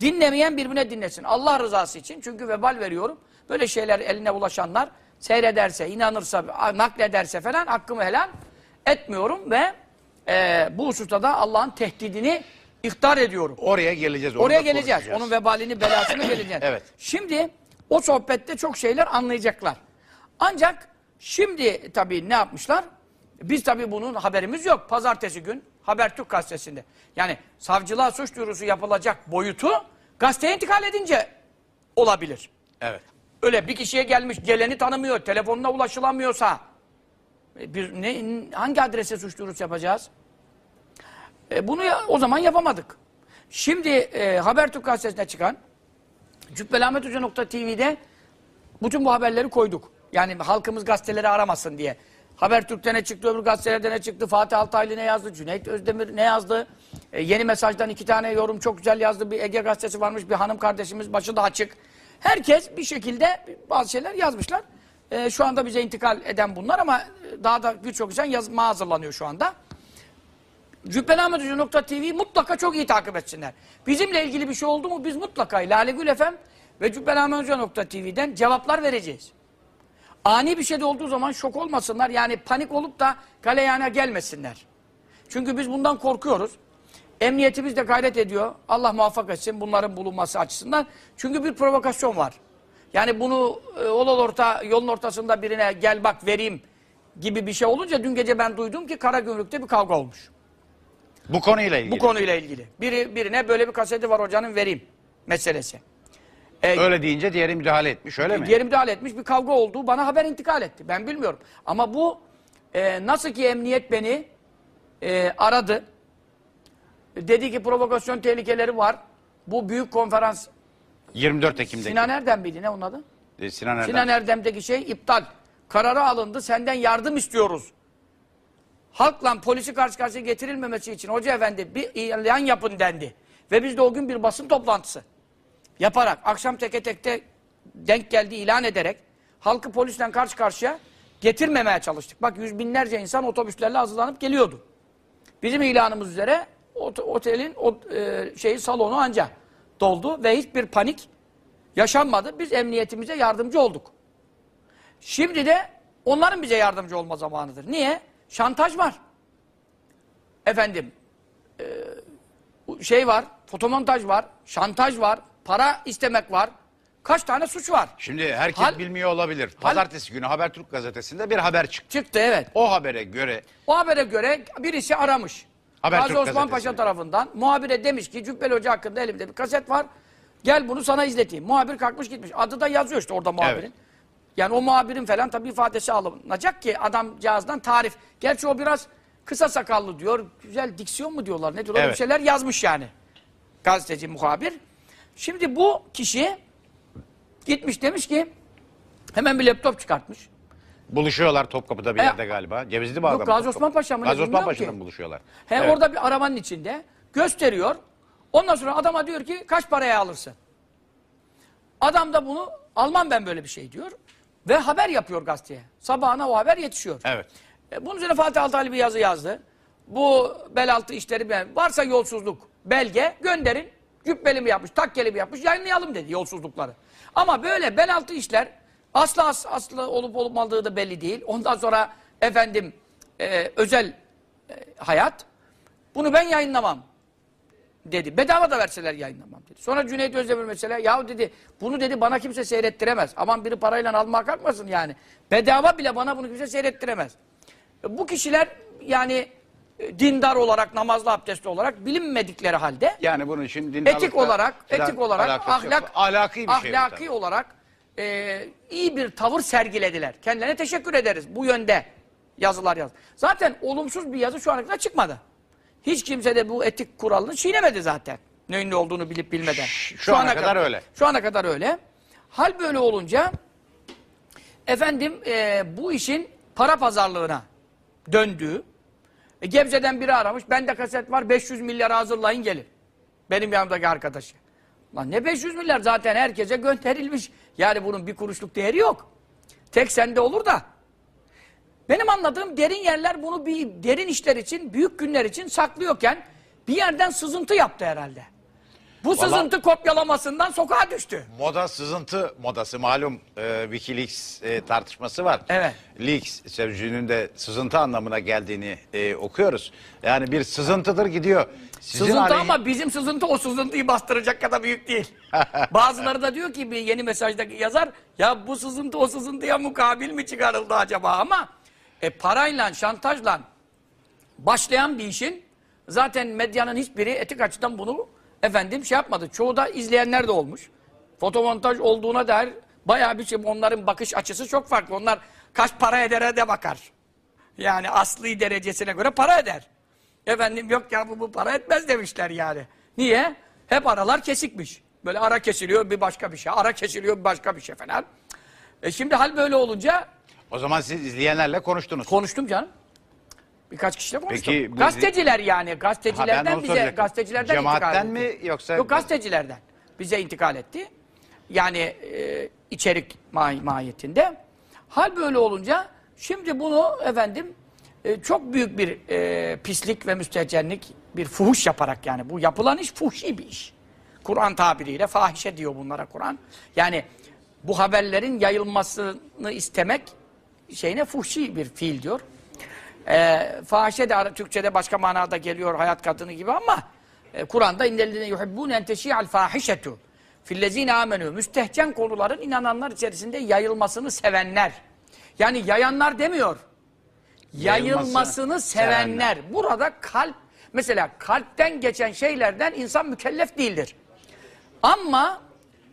Dinlemeyen birbirine dinlesin. Allah rızası için. Çünkü vebal veriyorum. Böyle şeyler eline ulaşanlar seyrederse, inanırsa, naklederse falan hakkımı helal etmiyorum ve e, bu hususta da Allah'ın tehdidini ihtar ediyorum. Oraya geleceğiz. Oraya geleceğiz. Onun vebalini, belasını [coughs] geleceğiz. Evet. Şimdi o sohbette çok şeyler anlayacaklar. Ancak şimdi tabii ne yapmışlar? Biz tabii bunun haberimiz yok. Pazartesi gün Habertürk gazetesinde. Yani savcılığa suç duyurusu yapılacak boyutu gazeteye intikal edince olabilir. Evet. Öyle bir kişiye gelmiş, geleni tanımıyor, telefonuna ulaşılamıyorsa e, bir ne hangi adrese suç duyurusu yapacağız? E, bunu ya- o zaman yapamadık. Şimdi e, Habertürk gazetesine çıkan Cübbelahmethoca.tv'de bütün bu haberleri koyduk. Yani halkımız gazeteleri aramasın diye. Habertürk'te ne çıktı, öbür gazetelerde ne çıktı, Fatih Altaylı ne yazdı, Cüneyt Özdemir ne yazdı. E, yeni mesajdan iki tane yorum çok güzel yazdı. Bir Ege gazetesi varmış, bir hanım kardeşimiz başı da açık. Herkes bir şekilde bazı şeyler yazmışlar. E, şu anda bize intikal eden bunlar ama e, daha da birçok insan yazma hazırlanıyor şu anda. Cübbelahmethoca.tv mutlaka çok iyi takip etsinler. Bizimle ilgili bir şey oldu mu biz mutlaka Lale Gül FM ve Cübbelahmethoca.tv'den cevaplar vereceğiz. Ani bir şey de olduğu zaman şok olmasınlar. Yani panik olup da galeyana gelmesinler. Çünkü biz bundan korkuyoruz. Emniyetimiz de gayret ediyor. Allah muvaffak etsin bunların bulunması açısından. Çünkü bir provokasyon var. Yani bunu e, olol orta, yolun ortasında birine gel bak vereyim gibi bir şey olunca dün gece ben duydum ki Karagümrük'te bir kavga olmuş. Bu konuyla ilgili. Bu konuyla ilgili. Biri birine böyle bir kaseti var hocanın vereyim meselesi. E, Öyle deyince diğeri müdahale etmiş öyle mi? Diğeri müdahale etmiş bir kavga oldu. Bana haber intikal etti. Ben bilmiyorum. Ama bu e, nasıl ki emniyet beni e, aradı. Dedi ki provokasyon tehlikeleri var. Bu büyük konferans 24 Ekim'deki. Sinan Erdem miydi ne onun adı? E, Sinan Erdem. Sinan Erdem'deki şey iptal. Kararı alındı. Senden yardım istiyoruz. Halkla polisi karşı karşıya getirilmemesi için hoca efendi bir ilan yapın dendi. Ve biz de o gün bir basın toplantısı yaparak akşam teke tekte denk geldiği ilan ederek halkı polisle karşı karşıya getirmemeye çalıştık. Bak yüz binlerce insan otobüslerle hazırlanıp geliyordu. Bizim ilanımız üzere otelin o, e, şeyi salonu anca doldu ve hiçbir panik yaşanmadı. Biz emniyetimize yardımcı olduk. Şimdi de onların bize yardımcı olma zamanıdır. Niye? Şantaj var. Efendim, e, şey var, fotomontaj var, şantaj var, para istemek var. Kaç tane suç var? Şimdi herkes Hal- bilmiyor olabilir. Pazartesi günü Habertürk gazetesinde bir haber çıktı. Çıktı evet. O habere göre O habere göre birisi aramış. Gazi Osman. Paşa tarafından muhabire demiş ki Cübbeli Hoca hakkında elimde bir kaset var. Gel bunu sana izleteyim. Muhabir kalkmış gitmiş. Adı da yazıyor işte orada muhabirin. Evet. Yani o muhabirin falan tabii ifadesi alınacak ki adamcağızdan tarif. Gerçi o biraz kısa sakallı diyor. Güzel diksiyon mu diyorlar ne diyorlar? Evet. Bir şeyler yazmış yani. Gazeteci, muhabir. Şimdi bu kişi gitmiş demiş ki hemen bir laptop çıkartmış. Buluşuyorlar Topkapı'da bir E, yerde galiba. Cevizli Bağ'da yok, mı? Gazi Topkapı? Osman Paşa mı ne Gazi Osman bilmiyorum Paşa'da ki. mı buluşuyorlar? He Evet. orada bir arabanın içinde gösteriyor. Ondan sonra adama diyor ki kaç paraya alırsın? Adam da bunu almam ben böyle bir şey diyor. Ve haber yapıyor gazeteye. Sabahına o haber yetişiyor. Evet. E, bunun üzerine Fatih Altaylı bir yazı yazdı. Bu bel altı işleri ben, varsa yolsuzluk belge gönderin. Cübbeli mi yapmış, takkeli mi yapmış yayınlayalım dedi yolsuzlukları. Ama böyle bel altı işler asla as- aslı olup olmadığı da belli değil. Ondan sonra efendim e, özel e, hayat bunu ben yayınlamam dedi. Bedava da verseler yayınlamam dedi. Sonra Cüneyt Özdemir mesela yahu dedi bunu dedi bana kimse seyrettiremez. Aman biri parayla almaya kalkmasın yani. Bedava bile bana bunu kimse seyrettiremez. E, Bu kişiler yani e, dindar olarak, namazlı abdestli olarak bilinmedikleri halde Yani bunun için dindarlıkla etik olarak, etik olarak, ahlak, ahlaki bir şey. ahlaki tabii. olarak e, iyi bir tavır sergilediler. Kendilerine teşekkür ederiz bu yönde yazılar yaz. Zaten olumsuz bir yazı şu ana kadar çıkmadı. Hiç kimse de bu etik kuralını çiğnemedi zaten. Neyin ne olduğunu bilip bilmeden. Ş- şu ana kadar öyle. Şu ana kadar öyle. Hal böyle olunca efendim e, bu işin para pazarlığına döndüğü e, Gebze'den biri aramış. Bende kaset var 500 milyar hazırlayın gelin. Benim yanımdaki arkadaşı. Lan ne 500 milyar zaten herkese gönderilmiş. Yani bunun bir kuruşluk değeri yok. Tek sende olur da. Benim anladığım derin yerler bunu bir derin işler için, büyük günler için saklıyorken bir yerden sızıntı yaptı herhalde. Bu sızıntı kopyalamasından sokağa düştü. Moda sızıntı modası malum e, Wikileaks e, tartışması var. Evet. Leaks sözcüğünün de sızıntı anlamına geldiğini e, okuyoruz. Yani bir sızıntıdır gidiyor. Sizin sızıntı aleyhi- ama bizim sızıntı o sızıntıyı bastıracak kadar büyük değil. [laughs] Bazıları da diyor ki bir yeni mesajdaki yazar ya bu sızıntı o sızıntıya mukabil mi çıkarıldı acaba ama e, parayla şantajla başlayan bir işin zaten medyanın hiçbiri etik açıdan bunu efendim şey yapmadı. Çoğu da izleyenler de olmuş. Fotomontaj olduğuna dair bayağı bir şey onların bakış açısı çok farklı. Onlar kaç para edere de bakar. Yani asli derecesine göre para eder. Efendim yok ya bu, bu para etmez demişler yani. Niye? Hep aralar kesikmiş. Böyle ara kesiliyor bir başka bir şey. Ara kesiliyor bir başka bir şey falan. E şimdi hal böyle olunca O zaman siz izleyenlerle konuştunuz. konuştum canım. Birkaç kişiyle konuştum. Peki bu- gazeteciler yani. Ha, ben Gazetecilerden onu bize soracaktım. gazetecilerden Cemaatten intikal etti. mi yoksa- Yok gazetecilerden. Bize intikal etti. Yani e, içerik ma- mahiyetinde. Hal böyle olunca şimdi bunu efendim e, çok büyük bir e, pislik ve müstehcenlik bir fuhuş yaparak yani bu yapılan iş fuhşi bir iş. Kur'an tabiriyle fahişe diyor bunlara Kur'an. Yani bu haberlerin yayılmasını istemek şeyine fuhşi bir fiil diyor. E, fahişe de Türkçe'de başka manada geliyor hayat kadını gibi ama e, Kur'an'da innellezine yuhibbun en teşi'al fahişetu fillezine amenu müstehcen konuların inananlar içerisinde yayılmasını sevenler. Yani yayanlar demiyor. Yayılmasını, Yayılmasını sevenler. sevenler. Burada kalp mesela kalpten geçen şeylerden insan mükellef değildir. Ama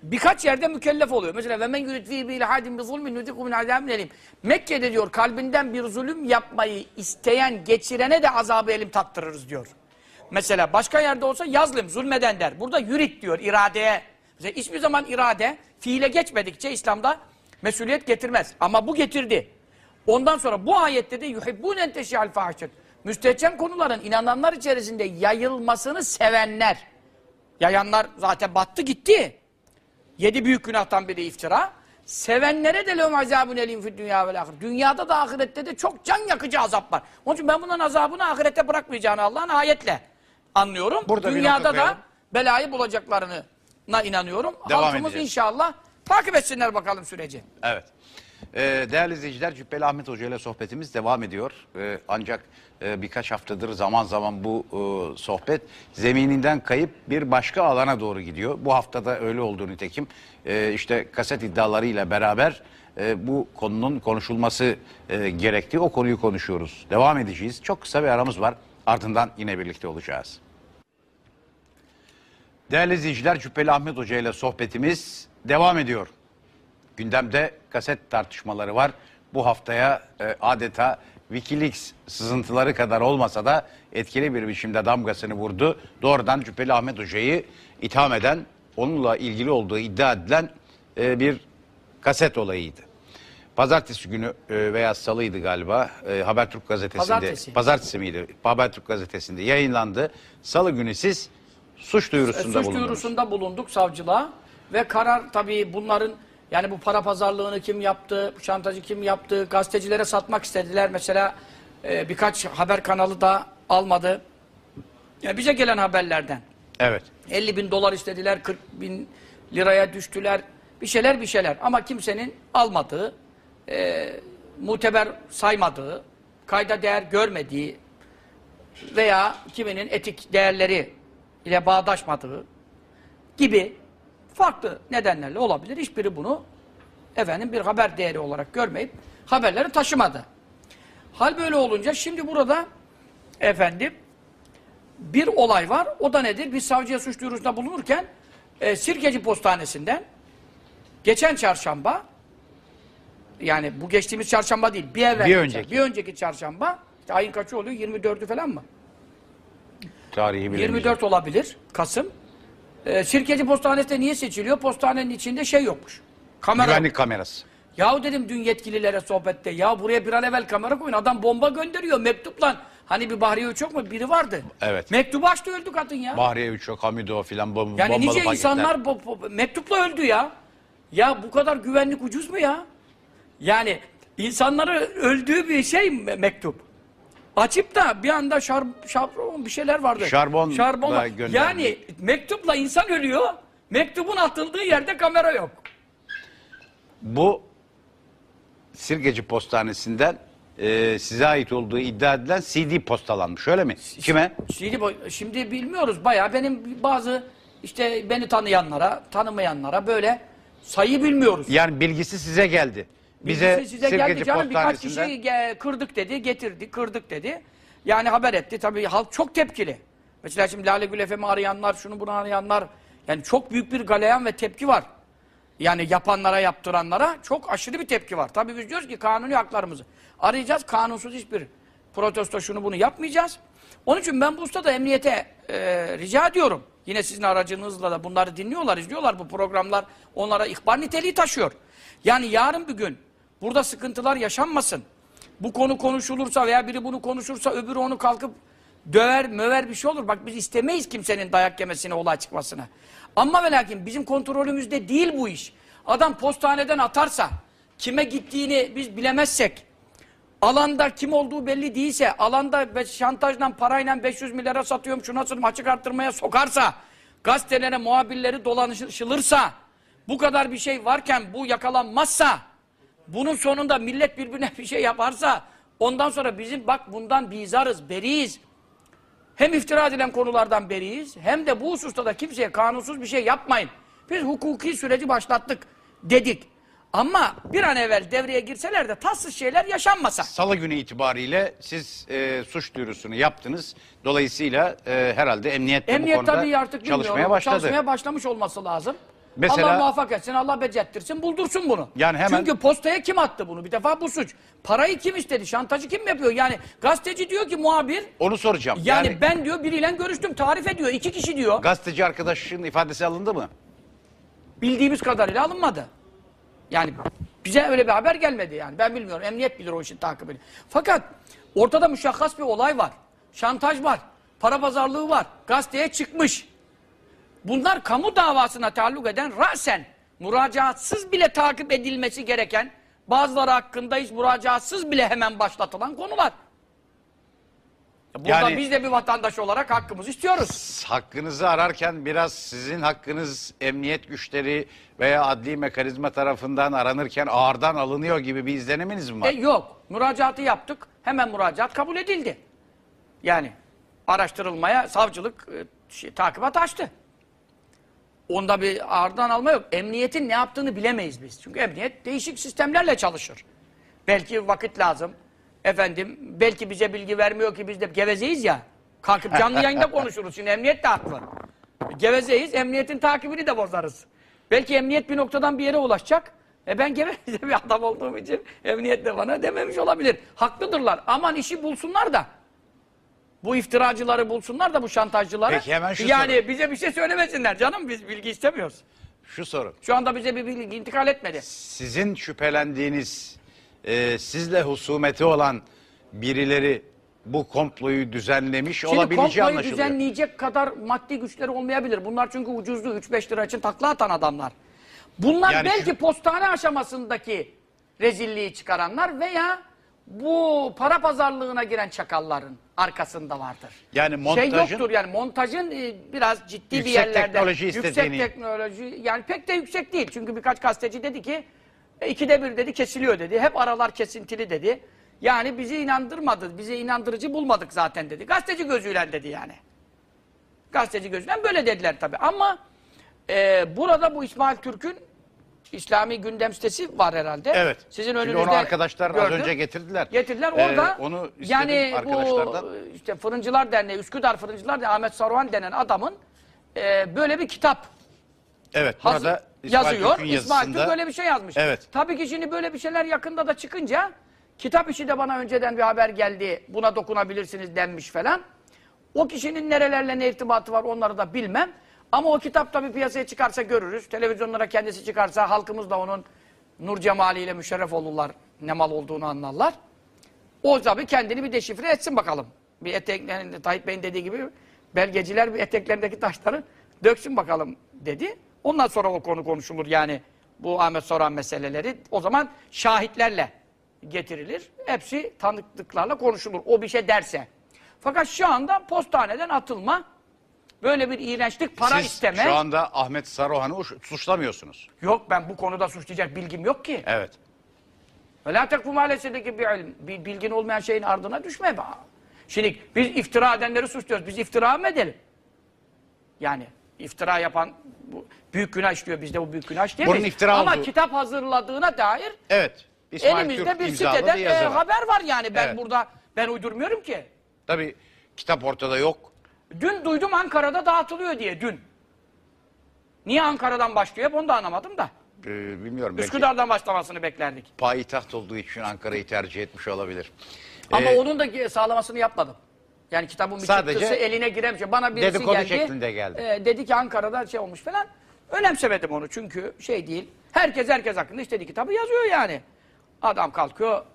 birkaç yerde mükellef oluyor. Mesela ve men yurid fi bi ilhadin bi zulmin nudiku min azabin elim. Mekke'de diyor kalbinden bir zulüm yapmayı isteyen, geçirene de azabı elim tattırırız diyor. Mesela başka yerde olsa yazlim, zulmeden der. Burada yurid diyor iradeye. Mesela hiçbir zaman irade fiile geçmedikçe İslam'da mesuliyet getirmez. Ama bu getirdi. Ondan sonra bu ayette de yuhibbunen teşi'al fahişet. Müstehcen konuların inananlar içerisinde yayılmasını sevenler. Yayanlar zaten battı gitti. Yedi büyük günahtan biri iftira. Sevenlere de lehum azabun elim fid dünya vel ahir. Dünyada da ahirette de çok can yakıcı azap var. Onun için ben bunların azabını ahirette bırakmayacağını Allah'ın ayetle anlıyorum. Burada Dünyada da belayı bulacaklarına inanıyorum. Devam Halkımız edeceğiz. inşallah takip etsinler bakalım süreci. Evet. Ee, değerli izleyiciler Cübbeli Ahmet Hoca ile sohbetimiz devam ediyor. Ee, ancak e, birkaç haftadır zaman zaman bu e, sohbet zemininden kayıp bir başka alana doğru gidiyor. Bu haftada öyle olduğu nitekim e, işte kaset iddialarıyla beraber e, bu konunun konuşulması e, gerekti. O konuyu konuşuyoruz. Devam edeceğiz. Çok kısa bir aramız var. Ardından yine birlikte olacağız. Değerli izleyiciler Cübbeli Ahmet Hoca ile sohbetimiz devam ediyor. Gündemde kaset tartışmaları var. Bu haftaya e, adeta Wikileaks sızıntıları kadar olmasa da etkili bir biçimde damgasını vurdu. Doğrudan Cübbeli Ahmet Hoca'yı itham eden, onunla ilgili olduğu iddia edilen e, bir kaset olayıydı. Pazartesi günü e, veya salıydı galiba e, Habertürk gazetesinde. Pazartesi. Pazartesi miydi? Habertürk gazetesinde yayınlandı. Salı günü siz suç duyurusunda Suç bulundunuz. duyurusunda bulunduk savcılığa ve karar tabii bunların yani bu para pazarlığını kim yaptı, bu şantajı kim yaptı, gazetecilere satmak istediler. Mesela e, birkaç haber kanalı da almadı. Yani bize gelen haberlerden. Evet. 50 bin dolar istediler, 40 bin liraya düştüler. Bir şeyler bir şeyler. Ama kimsenin almadığı, e, muteber saymadığı, kayda değer görmediği veya kiminin etik değerleri ile bağdaşmadığı gibi farklı nedenlerle olabilir. Hiçbiri bunu efendim bir haber değeri olarak görmeyip haberleri taşımadı. Hal böyle olunca şimdi burada efendim bir olay var. O da nedir? Bir savcıya suç duyurusunda bulunurken e, Sirkeci Postanesi'nden geçen çarşamba yani bu geçtiğimiz çarşamba değil. Bir evvel Bir önceki. Bir önceki çarşamba. işte ayın kaçı oluyor? 24'ü falan mı? Tarihi bilemeyeceğim. 24 olabilir Kasım. E, Sirkeci Postanesi'nde niye seçiliyor? Postanenin içinde şey yokmuş. Kamera. Güvenlik kamerası. Yahu dedim dün yetkililere sohbette. Ya buraya bir an evvel kamera koyun. Adam bomba gönderiyor mektupla. Hani bir Bahriye Uçok mu? Biri vardı. Evet. Mektubu açtı öldü kadın ya. Bahriye Üçok, Hamido filan bom yani bombalı nice paketler. insanlar bo- bo- mektupla öldü ya. Ya bu kadar güvenlik ucuz mu ya? Yani insanları öldüğü bir şey me- mektup. Açıp da bir anda şar, şarbon bir şeyler vardı. Şarbon Şarbonla- gönderdi. Yani mektupla insan ölüyor. Mektubun atıldığı yerde kamera yok. Bu Sirgeci Postanesi'nden e, size ait olduğu iddia edilen CD postalanmış öyle mi? Kime? Bu- şimdi bilmiyoruz bayağı benim bazı işte beni tanıyanlara, tanımayanlara böyle sayı bilmiyoruz. Yani bilgisi size geldi. Bize size geldi canım birkaç kişi Postanesi'nden ge- kırdık dedi, getirdi, kırdık dedi. Yani haber etti tabii halk çok tepkili. Mesela şimdi Lale Gül FM'i arayanlar, şunu bunu arayanlar yani çok büyük bir galeyan ve tepki var. Yani yapanlara, yaptıranlara çok aşırı bir tepki var. Tabii biz diyoruz ki kanuni haklarımızı arayacağız. Kanunsuz hiçbir protesto şunu bunu yapmayacağız. Onun için ben bu ustada emniyete e, rica ediyorum. Yine sizin aracınızla da bunları dinliyorlar, izliyorlar bu programlar. Onlara ihbar niteliği taşıyor. Yani yarın bir gün burada sıkıntılar yaşanmasın. Bu konu konuşulursa veya biri bunu konuşursa öbürü onu kalkıp döver, möver bir şey olur. Bak biz istemeyiz kimsenin dayak yemesine, olay çıkmasına. Ama ve lakin bizim kontrolümüzde değil bu iş. Adam postaneden atarsa, kime gittiğini biz bilemezsek, alanda kim olduğu belli değilse, alanda şantajla, parayla 500 milyara satıyorum, şuna satıyorum, açık arttırmaya sokarsa, gazetelere, muhabirleri dolanışılırsa, bu kadar bir şey varken bu yakalanmazsa, bunun sonunda millet birbirine bir şey yaparsa, ondan sonra bizim bak bundan bizarız, beriyiz. Hem iftira edilen konulardan beriyiz, hem de bu hususta da kimseye kanunsuz bir şey yapmayın. Biz hukuki süreci başlattık dedik. Ama bir an evvel devreye girseler de tatsız şeyler yaşanmasa. Salı günü itibariyle siz e, suç duyurusunu yaptınız. Dolayısıyla e, herhalde emniyet de bu Emniyet konuda tabii artık çalışmaya başladı. Çalışmaya başlamış olması lazım. Mesela- Allah muvaffak etsin, Allah becettirsin, buldursun bunu. Yani hemen- Çünkü postaya kim attı bunu? Bir defa bu suç. Parayı kim istedi? Şantajı kim yapıyor? Yani gazeteci diyor ki muhabir, Onu soracağım. yani, ben diyor biriyle görüştüm, tarif ediyor. iki kişi diyor. gazeteci arkadaşın ifadesi alındı mı? Bildiğimiz kadarıyla alınmadı. Yani bize öyle bir haber gelmedi yani. Ben bilmiyorum. Emniyet bilir o işin takibini. Fakat ortada müşakkas bir olay var. Şantaj var. Para pazarlığı var. Gazeteye çıkmış. Bunlar kamu davasına taalluk eden rasen müracaatsız bile takip edilmesi gereken bazıları hakkında hiç müracaatsız bile hemen başlatılan konular. Burada Yani- biz de bir vatandaş olarak hakkımızı istiyoruz. Hakkınızı ararken biraz sizin hakkınız emniyet güçleri veya adli mekanizma tarafından aranırken ağırdan alınıyor gibi bir izleniminiz mi var? E, yok. Müracaatı yaptık. Hemen müracaat kabul edildi. Yani araştırılmaya savcılık e, şey, takibat açtı. Onda bir ağırdan alma yok. Emniyetin ne yaptığını bilemeyiz biz. Çünkü emniyet değişik sistemlerle çalışır. Belki vakit lazım. Efendim belki bize bilgi vermiyor ki biz de gevezeyiz ya. Kalkıp canlı yayında [laughs] konuşuruz. Şimdi emniyet de haklı. Gevezeyiz. Emniyetin takibini de bozarız. Belki emniyet bir noktadan bir yere ulaşacak. E ben geveze bir adam olduğum için emniyet de bana dememiş olabilir. Haklıdırlar. Aman işi bulsunlar da. Bu iftiracıları bulsunlar da bu şantajcıları. Peki, hemen şu yani soru. bize bir şey söylemesinler canım. Biz bilgi istemiyoruz. Şu soru. Şu anda bize bir bilgi intikal etmedi. Sizin şüphelendiğiniz, e, sizle husumeti olan birileri bu komployu düzenlemiş Şimdi olabileceği komployu anlaşılıyor. düzenleyecek kadar maddi güçleri olmayabilir. Bunlar çünkü ucuzlu 3-5 lira için takla atan adamlar. Bunlar Yani belki şu- postane aşamasındaki rezilliği çıkaranlar veya bu para pazarlığına giren çakalların arkasında vardır. Yani montajın- Şey yoktur yani montajın e, biraz ciddi bir Yüksek yerlerde. teknoloji Yüksek istediğini- teknoloji yani pek de yüksek değil. Çünkü birkaç gazeteci dedi ki e, ikide bir dedi kesiliyor dedi. Hep aralar kesintili dedi. Yani bizi inandırmadı. Bizi inandırıcı bulmadık zaten dedi. Gazeteci gözüyle dedi yani. Gazeteci gözüyle böyle dediler tabii. Ama e, burada bu İsmail Türk'ün İslami gündem sitesi var herhalde. Evet. Sizin Şimdi önünüzde onu arkadaşlar az gördüm. önce getirdiler. Getirdiler Ee, orada. onu istedim yani arkadaşlardan. bu işte Fırıncılar Derneği, Üsküdar Fırıncılar Derneği Ahmet Saruhan denen adamın e, böyle bir kitap Evet hazır- burada İsmail yazıyor. Türk'ün İsmail Türk böyle bir şey yazmış. Evet. Tabii ki şimdi böyle bir şeyler yakında da çıkınca kitap işi de bana önceden bir haber geldi. Buna dokunabilirsiniz denmiş falan. O kişinin nerelerle ne irtibatı var onları da bilmem. Ama o kitap tabii piyasaya çıkarsa görürüz. Televizyonlara kendisi çıkarsa halkımız da onun nur cemaliyle müşerref olurlar. Ne mal olduğunu anlarlar. O tabii kendini bir deşifre etsin bakalım. Bir eteklerinde Tayyip Bey'in dediği gibi belgeciler bir eteklerindeki taşları döksün bakalım dedi. Ondan sonra o konu konuşulur yani bu Ahmet Soran meseleleri. O zaman şahitlerle getirilir. Hepsi tanıklıklarla konuşulur. O bir şey derse. Fakat şu anda postaneden atılma böyle bir iğrençlik para siz isteme. şu anda Ahmet Saruhan'ı suçlamıyorsunuz. Yok ben bu konuda suçlayacak bilgim yok ki. Evet. Ve la tekfu maalesefdeki bir ilim. Bil- Bilgin olmayan şeyin ardına düşme be. Şimdi biz iftira edenleri suçluyoruz. Biz iftira mı edelim? Yani iftira yapan bu, büyük günah işliyor. Biz de bu büyük günah işleyemeyiz. Bunun iftira Ama olduğu- kitap hazırladığına dair Evet. İsmail elimizde Türk bir imzalı siteden bir e, yazı var. haber var yani. Ben Evet. burada ben uydurmuyorum ki. Tabii kitap ortada yok. Dün duydum Ankara'da dağıtılıyor diye dün. Niye Ankara'dan başlıyor hep onu da anlamadım da. Ee, bilmiyorum belki Üsküdar'dan başlamasını beklerdik. payitaht olduğu için Ankara'yı tercih etmiş olabilir. Ama Ee, onun da sağlamasını yapmadım. Yani kitabın bir Sadece çıktısı eline giremiş. Bana birisi dedikodu geldi. şeklinde geldi. e, dedi ki Ankara'da şey olmuş falan. Önemsemedim onu çünkü şey değil. Herkes herkes hakkında istediği kitabı yazıyor yani. Adam kalkıyor.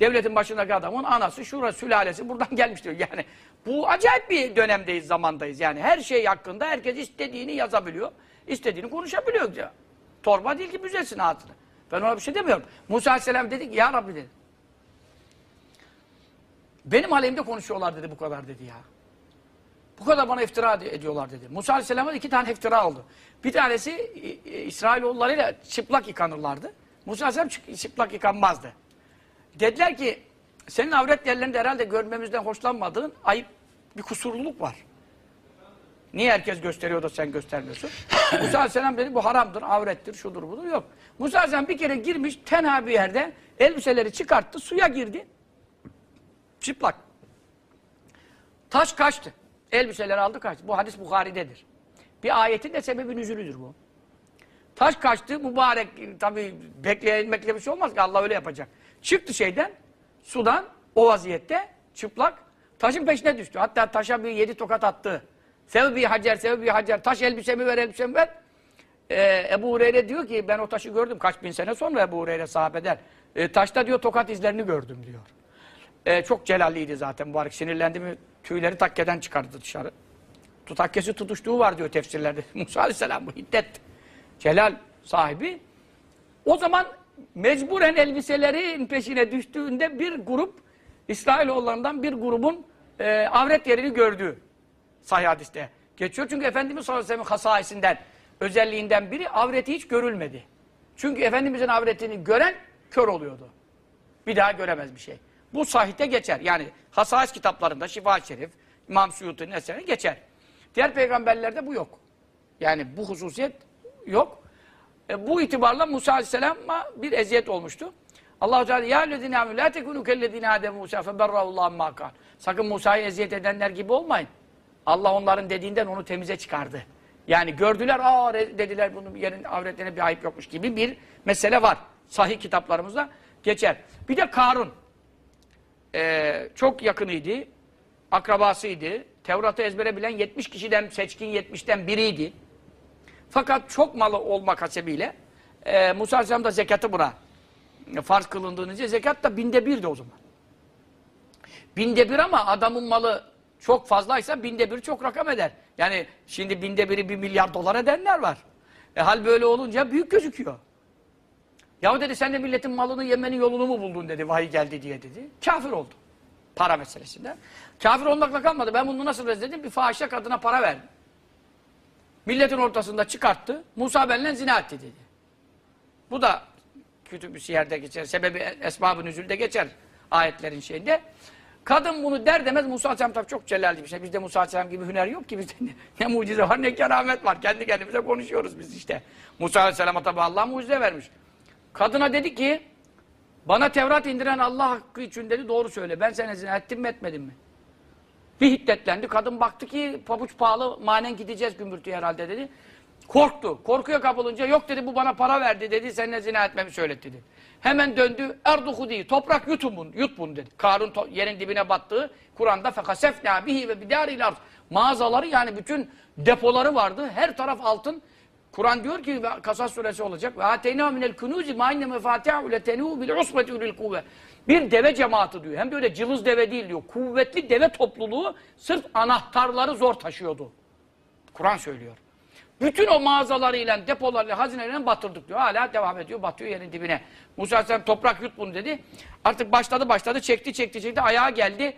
Devletin başındaki adamın anası, şura sülalesi buradan [laughs] gelmiş diyor. Yani bu acayip bir dönemdeyiz, zamandayız. Yani her şey hakkında herkes istediğini yazabiliyor. istediğini konuşabiliyor. Ya. Torba değil ki müzesin ağzını. Ben ona bir şey demiyorum. Musa Aleyhisselam dedi ki ya Rabbi dedi. Benim aleyhimde konuşuyorlar dedi bu kadar dedi ya. Bu kadar bana iftira ed- ediyorlar dedi. Musa Aleyhisselam'a iki tane iftira oldu. Bir tanesi İsrailoğullarıyla çıplak yıkanırlardı. Musa Aleyhisselam çı- çıplak yıkanmazdı. Dediler ki senin avret yerlerinde herhalde görmemizden hoşlanmadığın ayıp bir kusurluluk var. Niye herkes gösteriyor da sen göstermiyorsun? [coughs] Musa Aleyhisselam dedi bu haramdır, avrettir, şudur budur. Yok. Musa Aleyhisselam bir kere girmiş tenha bir yerde elbiseleri çıkarttı, suya girdi. Çıplak. Taş kaçtı. Elbiseleri aldı kaçtı. Bu hadis Bukhari'dedir. Bir ayetin de sebebi nüzülüdür bu. Taş kaçtı mübarek tabi bekleyenmekle bir şey olmaz ki Allah öyle yapacak. Çıktı şeyden sudan o vaziyette çıplak taşın peşine düştü. Hatta taşa bir yedi tokat attı. Sev bir hacer, sev bir hacer. Taş elbisemi ver, elbisemi ver. Ee, Ebu Hureyre diyor ki ben o taşı gördüm kaç bin sene sonra Ebu Hureyre sahabeden. Ee, taşta diyor tokat izlerini gördüm diyor. Ee, çok celalliydi zaten mübarek. Sinirlendi mi tüyleri takkeden çıkardı dışarı. Takkesi tutuştuğu var diyor tefsirlerde. [laughs] Musa Aleyhisselam bu hiddet. Celal sahibi. O zaman mecburen elbiselerin peşine düştüğünde bir grup İsrailoğullarından bir grubun e, avret yerini gördü. Sahih hadiste. Geçiyor çünkü Efendimiz sallallahu aleyhi ve sellem'in hasaisinden, özelliğinden biri avreti hiç görülmedi. Çünkü Efendimizin avretini gören kör oluyordu. Bir daha göremez bir şey. Bu sahihte geçer. Yani hasais kitaplarında Şifa Şerif, İmam Suyuti'nin eseri geçer. Diğer peygamberlerde bu yok. Yani bu hususiyet yok. E, bu itibarla Musa Aleyhisselam'a bir eziyet olmuştu. Allah-u Teala ya lezine aminu la tekunu kellezine adem Musa feberrahullah amma kal. Sakın Musa'yı eziyet edenler gibi olmayın. Allah onların dediğinden onu temize çıkardı. Yani gördüler, aa dediler bunun yerin avretlerine bir ayıp yokmuş gibi bir mesele var. Sahih kitaplarımızda geçer. Bir de Karun. Ee, çok yakınıydı. Akrabasıydı. Tevrat'ı ezbere bilen 70 kişiden seçkin 70'ten biriydi. Fakat çok malı olmak hasebiyle e, Musa Aleyhisselam da zekatı buna farz kılındığınca zekat da binde birdi o zaman. Binde bir ama adamın malı çok fazlaysa binde bir çok rakam eder. Yani şimdi binde biri bir milyar dolar edenler var. E, hal böyle olunca büyük gözüküyor. Yahu dedi sen de milletin malını yemenin yolunu mu buldun dedi vahiy geldi diye dedi. Kafir oldu. Para meselesinden. Kafir olmakla kalmadı. Ben bunu nasıl rezledim? Bir fahişe kadına para verdim. Milletin ortasında çıkarttı. Musa benimle zina etti dedi. Bu da kütüb bir yerde geçer. Sebebi esbab-ı nüzülde geçer ayetlerin şeyinde. Kadın bunu der demez Musa Aleyhisselam tabii çok celalli bir şey. Bizde Musa Aleyhisselam gibi hüner yok ki bizde ne, ne mucize var ne keramet var. Kendi kendimize konuşuyoruz biz işte. Musa Aleyhisselam'a tabii Allah mucize vermiş. Kadına dedi ki bana Tevrat indiren Allah hakkı için dedi doğru söyle. Ben sana zina ettim mi etmedim mi? Bir hiddetlendi. Kadın baktı ki pabuç pahalı manen gideceğiz gümbürtüye herhalde dedi. Korktu. Korkuya kapılınca yok dedi bu bana para verdi dedi. Seninle zina etmemi söyletti dedi. Hemen döndü. Erduhu değil. Toprak yutun bunu. Yut bunu dedi. Karun yerin dibine battığı Kur'an'da fekasefna bihi ve bidaril ard. Mağazaları yani bütün depoları vardı. Her taraf altın. Kur'an diyor ki Kasas suresi olacak. Ve ateyna minel kunuzi ma inne mefatihu letenu bil usbeti ulil kuvve. Bir deve cemaati diyor. Hem de öyle cılız deve değil diyor. Kuvvetli deve topluluğu sırf anahtarları zor taşıyordu. Kur'an söylüyor. Bütün o mağazalarıyla, depolarıyla, hazineleriyle batırdık diyor. Hala devam ediyor, batıyor yerin dibine. Musa Aleyhisselam toprak yut bunu dedi. Artık başladı başladı, çekti çekti çekti, ayağa geldi.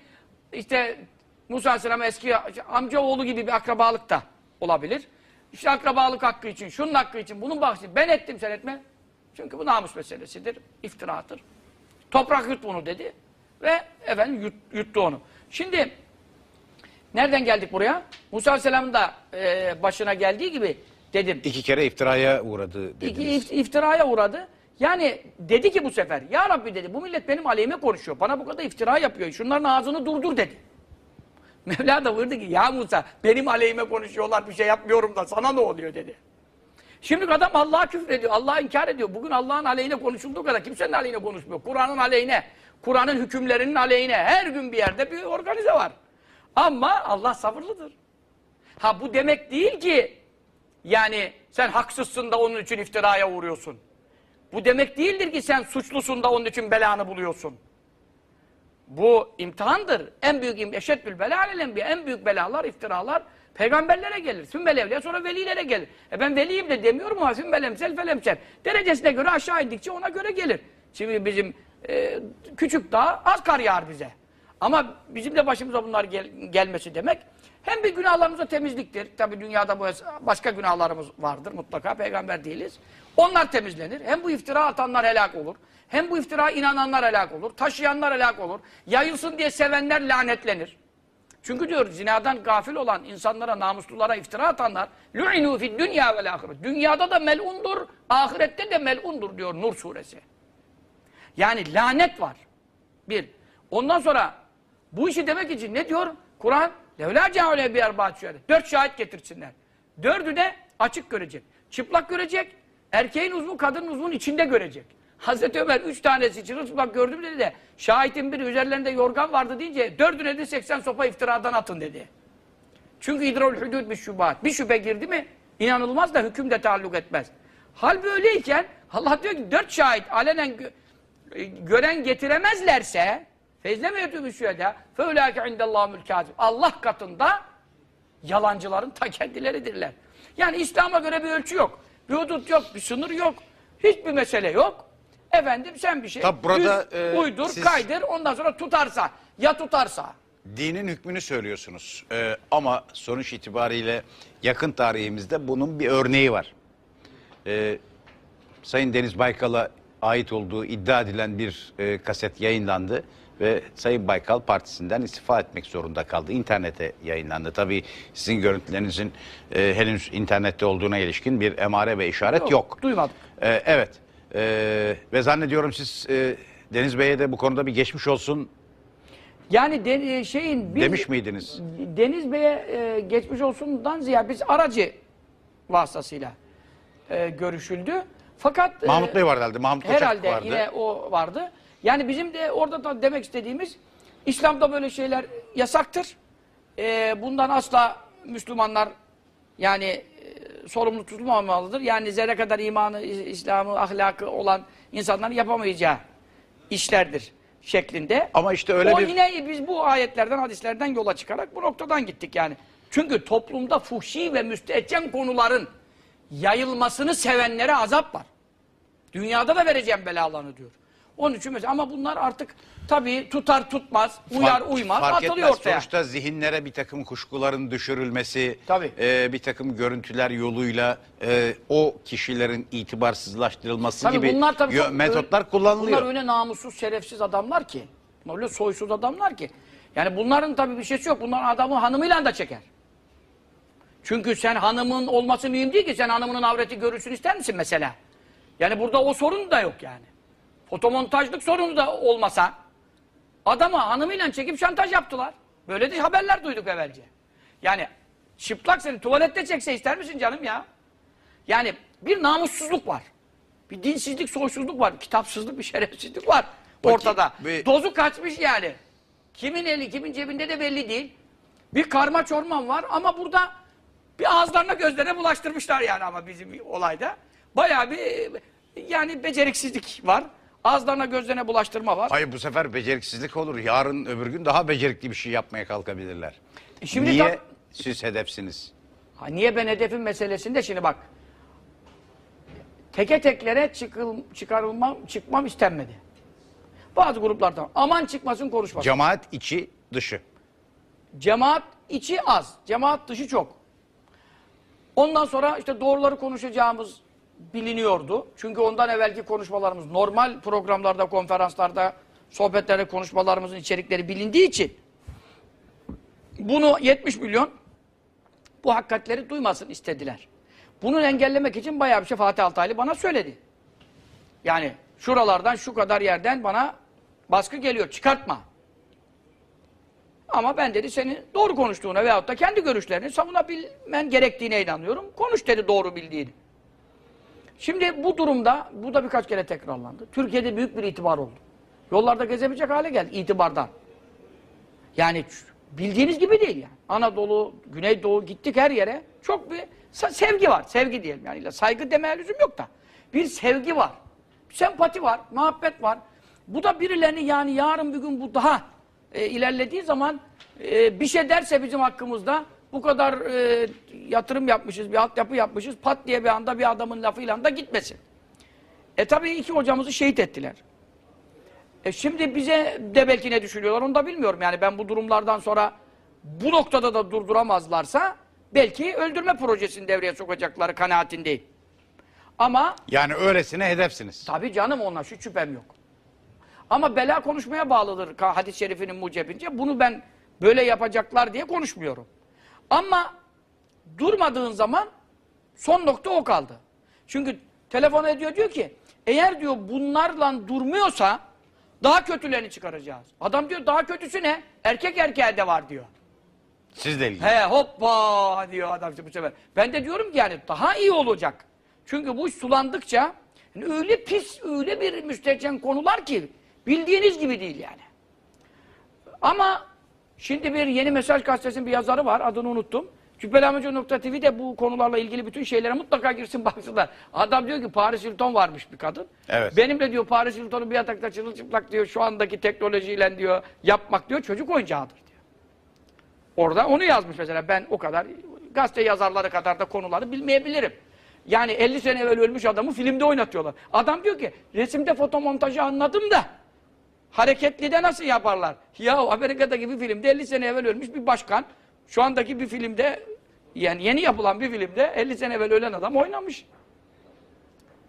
İşte Musa Aleyhisselam eski amca oğlu gibi bir akrabalık da olabilir. İşte akrabalık hakkı için, şunun hakkı için, bunun bahsi. Ben ettim sen etme. Çünkü bu namus meselesidir, iftiradır. Toprak yut bunu dedi. Ve efendim yut, yuttu onu. Şimdi nereden geldik buraya? Musa Aleyhisselam'ın da e, başına geldiği gibi dedim. İki kere iftiraya uğradı İki dediniz. if- iftiraya uğradı. Yani dedi ki bu sefer, ya Rabbi dedi, bu millet benim aleyhime konuşuyor. Bana bu kadar iftira yapıyor. Şunların ağzını durdur dedi. [laughs] Mevla da buyurdu ki, ya Musa benim aleyhime konuşuyorlar, bir şey yapmıyorum da sana ne oluyor dedi. Şimdi adam Allah'a küfrediyor, Allah'a inkar ediyor. Bugün Allah'ın aleyhine konuşulduğu kadar kimsenin aleyhine konuşmuyor. Kur'an'ın aleyhine Kur'an'ın hükümlerinin aleyhine her gün bir yerde bir organize var. Ama Allah sabırlıdır. Ha bu demek değil ki yani sen haksızsın da onun için iftiraya uğruyorsun. Bu demek değildir ki sen suçlusun da onun için belanı buluyorsun. Bu imtihandır. En büyük eşeddül bela. En büyük belalar, iftiralar peygamberlere gelir. Sümmel evliya sonra velilere gelir. E ben veliyim de demiyorum ama sümmel emsel fel emsel. Derecesine göre aşağı indikçe ona göre gelir. Şimdi bizim e, küçük dağ az kar yağar bize. Ama bizim de başımıza bunlar gel- gelmesi demek hem bir günahlarımıza temizliktir. Tabi dünyada bu başka günahlarımız vardır mutlaka peygamber değiliz. Onlar temizlenir. Hem bu iftira atanlar helak olur. Hem bu iftira inananlar helak olur. Taşıyanlar helak olur. Yayılsın diye sevenler lanetlenir. Çünkü diyor zinadan gafil olan insanlara, namuslulara iftira atanlar lu'inu fid dünya vel ahiret. Dünyada da melundur, ahirette de melundur diyor Nur suresi. Yani lanet var. Bir. Ondan sonra bu işi demek için ne diyor? Kur'an ceale bir erbaat şöyle. Dört şahit getirsinler. Dördü de açık görecek. Çıplak görecek. Erkeğin uzvu kadının uzvunun içinde görecek. Hazreti Ömer üç tanesi çırılçıplak gördüm dedi de şahitin biri üzerlerinde yorgan vardı deyince dördüne de 80 sopa iftiradan atın dedi. Çünkü idraul hudud bir şubat. Bir şüphe girdi mi inanılmaz da hüküm de taalluk etmez. Hal böyleyken Allah diyor ki dört şahit alenen gö- gören getiremezlerse fezlemeyetü müşühede feulâke indellâhumül kâzib. Allah katında yalancıların ta kendileridirler. Yani İslam'a göre bir ölçü yok. Bir hudut yok, bir sınır yok. Hiçbir mesele yok. Efendim sen bir şey burada, düz, e, uydur, siz- kaydır ondan sonra tutarsa. Ya tutarsa. Dinin hükmünü söylüyorsunuz. Ee, ama sonuç itibariyle yakın tarihimizde bunun bir örneği var. Ee, Sayın Deniz Baykal'a ait olduğu iddia edilen bir e, kaset yayınlandı ve Sayın Baykal partisinden istifa etmek zorunda kaldı. İnternete yayınlandı. Tabii sizin görüntülerinizin e, henüz internette olduğuna ilişkin bir emare ve işaret yok. Yok, duymadım. Ee, evet. Ee, ve zannediyorum siz e, Deniz Bey'e de bu konuda bir geçmiş olsun Yani de- e, şeyin biz, demiş miydiniz? Deniz Bey'e e, geçmiş olsundan ziyade biz aracı vasıtasıyla e, görüşüldü. Fakat e, Mahmut Bey vardı herhalde. Mahmut Koçak herhalde vardı. yine o vardı. Yani bizim de orada da demek istediğimiz İslam'da böyle şeyler yasaktır. E, bundan asla Müslümanlar yani sorumlu tutulmamalıdır. Yani zerre kadar imanı, İslam'ı, ahlakı olan insanların yapamayacağı işlerdir şeklinde. Ama işte öyle o bir- yine biz bu ayetlerden, hadislerden yola çıkarak bu noktadan gittik yani. Çünkü toplumda fuhşi ve müstehcen konuların yayılmasını sevenlere azap var. Dünyada da vereceğim belalarını diyor. Onun için mesela ama bunlar artık tabii tutar tutmaz, uyar Fark- uymaz fark atılıyor etmez. ortaya. Sonuçta zihinlere bir takım kuşkuların düşürülmesi, Tabii. e, bir takım görüntüler yoluyla e, o kişilerin itibarsızlaştırılması Tabii gibi bunlar tabii çok- metotlar kullanılıyor. Bunlar öyle namussuz, şerefsiz adamlar ki. Öyle soysuz adamlar ki. Yani bunların tabii bir şeysi yok. Bunlar adamı hanımıyla da çeker. Çünkü sen hanımın olması mühim değil ki. Sen hanımının avreti görürsün ister misin mesela? Yani burada o sorun da yok yani. Fotomontajlık sorunu da olmasa adamı hanımıyla çekip şantaj yaptılar. Böyle de haberler duyduk evvelce. Yani çıplak seni tuvalette çekse ister misin canım ya? Yani bir namussuzluk var. Bir dinsizlik, soysuzluk var. Kitapsızlık, bir şerefsizlik var Peki, ortada. bir- Dozu kaçmış yani. Kimin eli, kimin cebinde de belli değil. Bir karma çorman var ama burada bir ağızlarına gözlerine bulaştırmışlar yani ama bizim olayda. Bayağı bir yani beceriksizlik var. Ağızlarına gözlerine bulaştırma var. Hayır bu sefer beceriksizlik olur. Yarın öbür gün daha becerikli bir şey yapmaya kalkabilirler. E şimdi Niye tab- siz hedefsiniz? Ha, niye ben hedefim meselesinde şimdi bak. Teke teklere çıkıl, çıkarılmam, çıkmam istenmedi. Bazı gruplardan aman çıkmasın konuşmasın. Cemaat içi dışı. Cemaat içi az, cemaat dışı çok. Ondan sonra işte doğruları konuşacağımız biliniyordu. Çünkü ondan evvelki konuşmalarımız normal programlarda, konferanslarda, sohbetlerde konuşmalarımızın içerikleri bilindiği için bunu 70 milyon bu hakikatleri duymasın istediler. Bunu engellemek için bayağı bir şey Fatih Altaylı bana söyledi. Yani şuralardan şu kadar yerden bana baskı geliyor çıkartma. Ama ben dedi senin doğru konuştuğuna veyahut da kendi görüşlerini savunabilmen gerektiğine inanıyorum. Konuş dedi doğru bildiğini. Şimdi bu durumda, bu da birkaç kere tekrarlandı. Türkiye'de büyük bir itibar oldu. Yollarda gezebilecek hale geldi itibardan. Yani bildiğiniz gibi değil yani. Anadolu, Güneydoğu gittik her yere. Çok bir sevgi var. Sevgi diyelim yani. Saygı demeye lüzum yok da. Bir sevgi var. Sempati var. Muhabbet var. Bu da birilerini yani yarın bir gün bu daha e, ilerlediği zaman e, bir şey derse bizim hakkımızda bu kadar e, yatırım yapmışız, bir altyapı yapmışız. Pat diye bir anda bir adamın lafıyla da gitmesin. E tabii iki hocamızı şehit ettiler. E şimdi bize de belki ne düşünüyorlar onu da bilmiyorum. Yani ben bu durumlardan sonra bu noktada da durduramazlarsa belki öldürme projesini devreye sokacakları kanaatindeyim. Ama Yani öylesine hedefsiniz. tabii canım onunla şu şüphem yok. Ama bela konuşmaya bağlıdır hadis-i şerifinin mucebince. Bunu ben böyle yapacaklar diye konuşmuyorum. Ama durmadığın zaman son nokta o kaldı. Çünkü telefon ediyor diyor ki eğer diyor bunlarla durmuyorsa daha kötülerini çıkaracağız. Adam diyor daha kötüsü ne? Erkek erkeğe de var diyor. Sizle ilgili. He hoppa diyor adam işte bu sefer. Ben de diyorum ki yani daha iyi olacak. Çünkü bu sulandıkça yani öyle pis, öyle bir müstehcen konular ki bildiğiniz gibi değil yani. Ama şimdi bir yeni mesaj gazetesinin bir yazarı var adını unuttum. Cübbelahmetcan.tv de bu konularla ilgili bütün şeylere mutlaka girsin [laughs] baksınlar. Adam diyor ki Paris Hilton varmış bir kadın. Evet. Benim de diyor Paris Hilton'u bir yatakta çırılçıplak diyor şu andaki teknolojiyle diyor yapmak diyor çocuk oyuncağıdır diyor. Orada onu yazmış mesela. Ben o kadar gazete yazarları kadar da konuları bilmeyebilirim. Yani 50 sene evvel ölmüş adamı filmde oynatıyorlar. Adam diyor ki resimde fotomontajı anladım da hareketli de nasıl yaparlar? Ya Amerika'daki bir filmde 50 sene evvel ölmüş bir başkan şu andaki bir filmde yani yeni yapılan bir filmde 50 sene evvel ölen adam oynamış.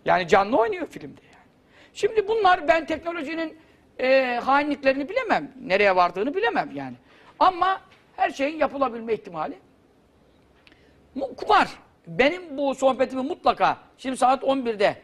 Yani canlı oynuyor filmde yani. Şimdi bunlar ben teknolojinin e, hainliklerini bilemem. Nereye vardığını bilemem yani. Ama her şeyin yapılabilme ihtimali var. Benim bu sohbetimi mutlaka şimdi saat 11'de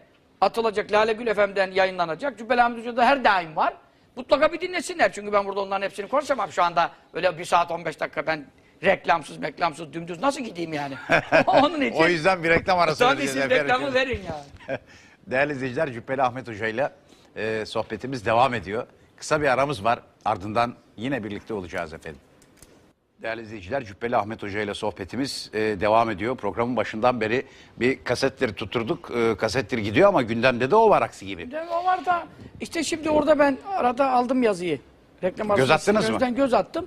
atılacak Lale Gül FM'den yayınlanacak. Cübbeli Hamdi her daim var. Mutlaka bir dinlesinler. Çünkü ben burada onların hepsini konuşamam şu anda. Öyle bir saat 15 dakika ben reklamsız meklamsız dümdüz nasıl gideyim yani? [laughs] [laughs] Onun için. O yüzden bir reklam arası Tabii siz reklamı verin yani. [laughs] Değerli izleyiciler Cübbeli Ahmet Hoca ile e, sohbetimiz devam ediyor. Kısa bir aramız var. Ardından yine birlikte olacağız efendim. Değerli izleyiciler Cübbeli Ahmet Hoca ile sohbetimiz e, devam ediyor. Programın başından beri bir kasetleri tuturduk. E, kasettir gidiyor ama gündemde de o var aksi gibi. Bir de o var da işte şimdi orada ben arada aldım yazıyı. Reklam Göz attınız mı? göz attım.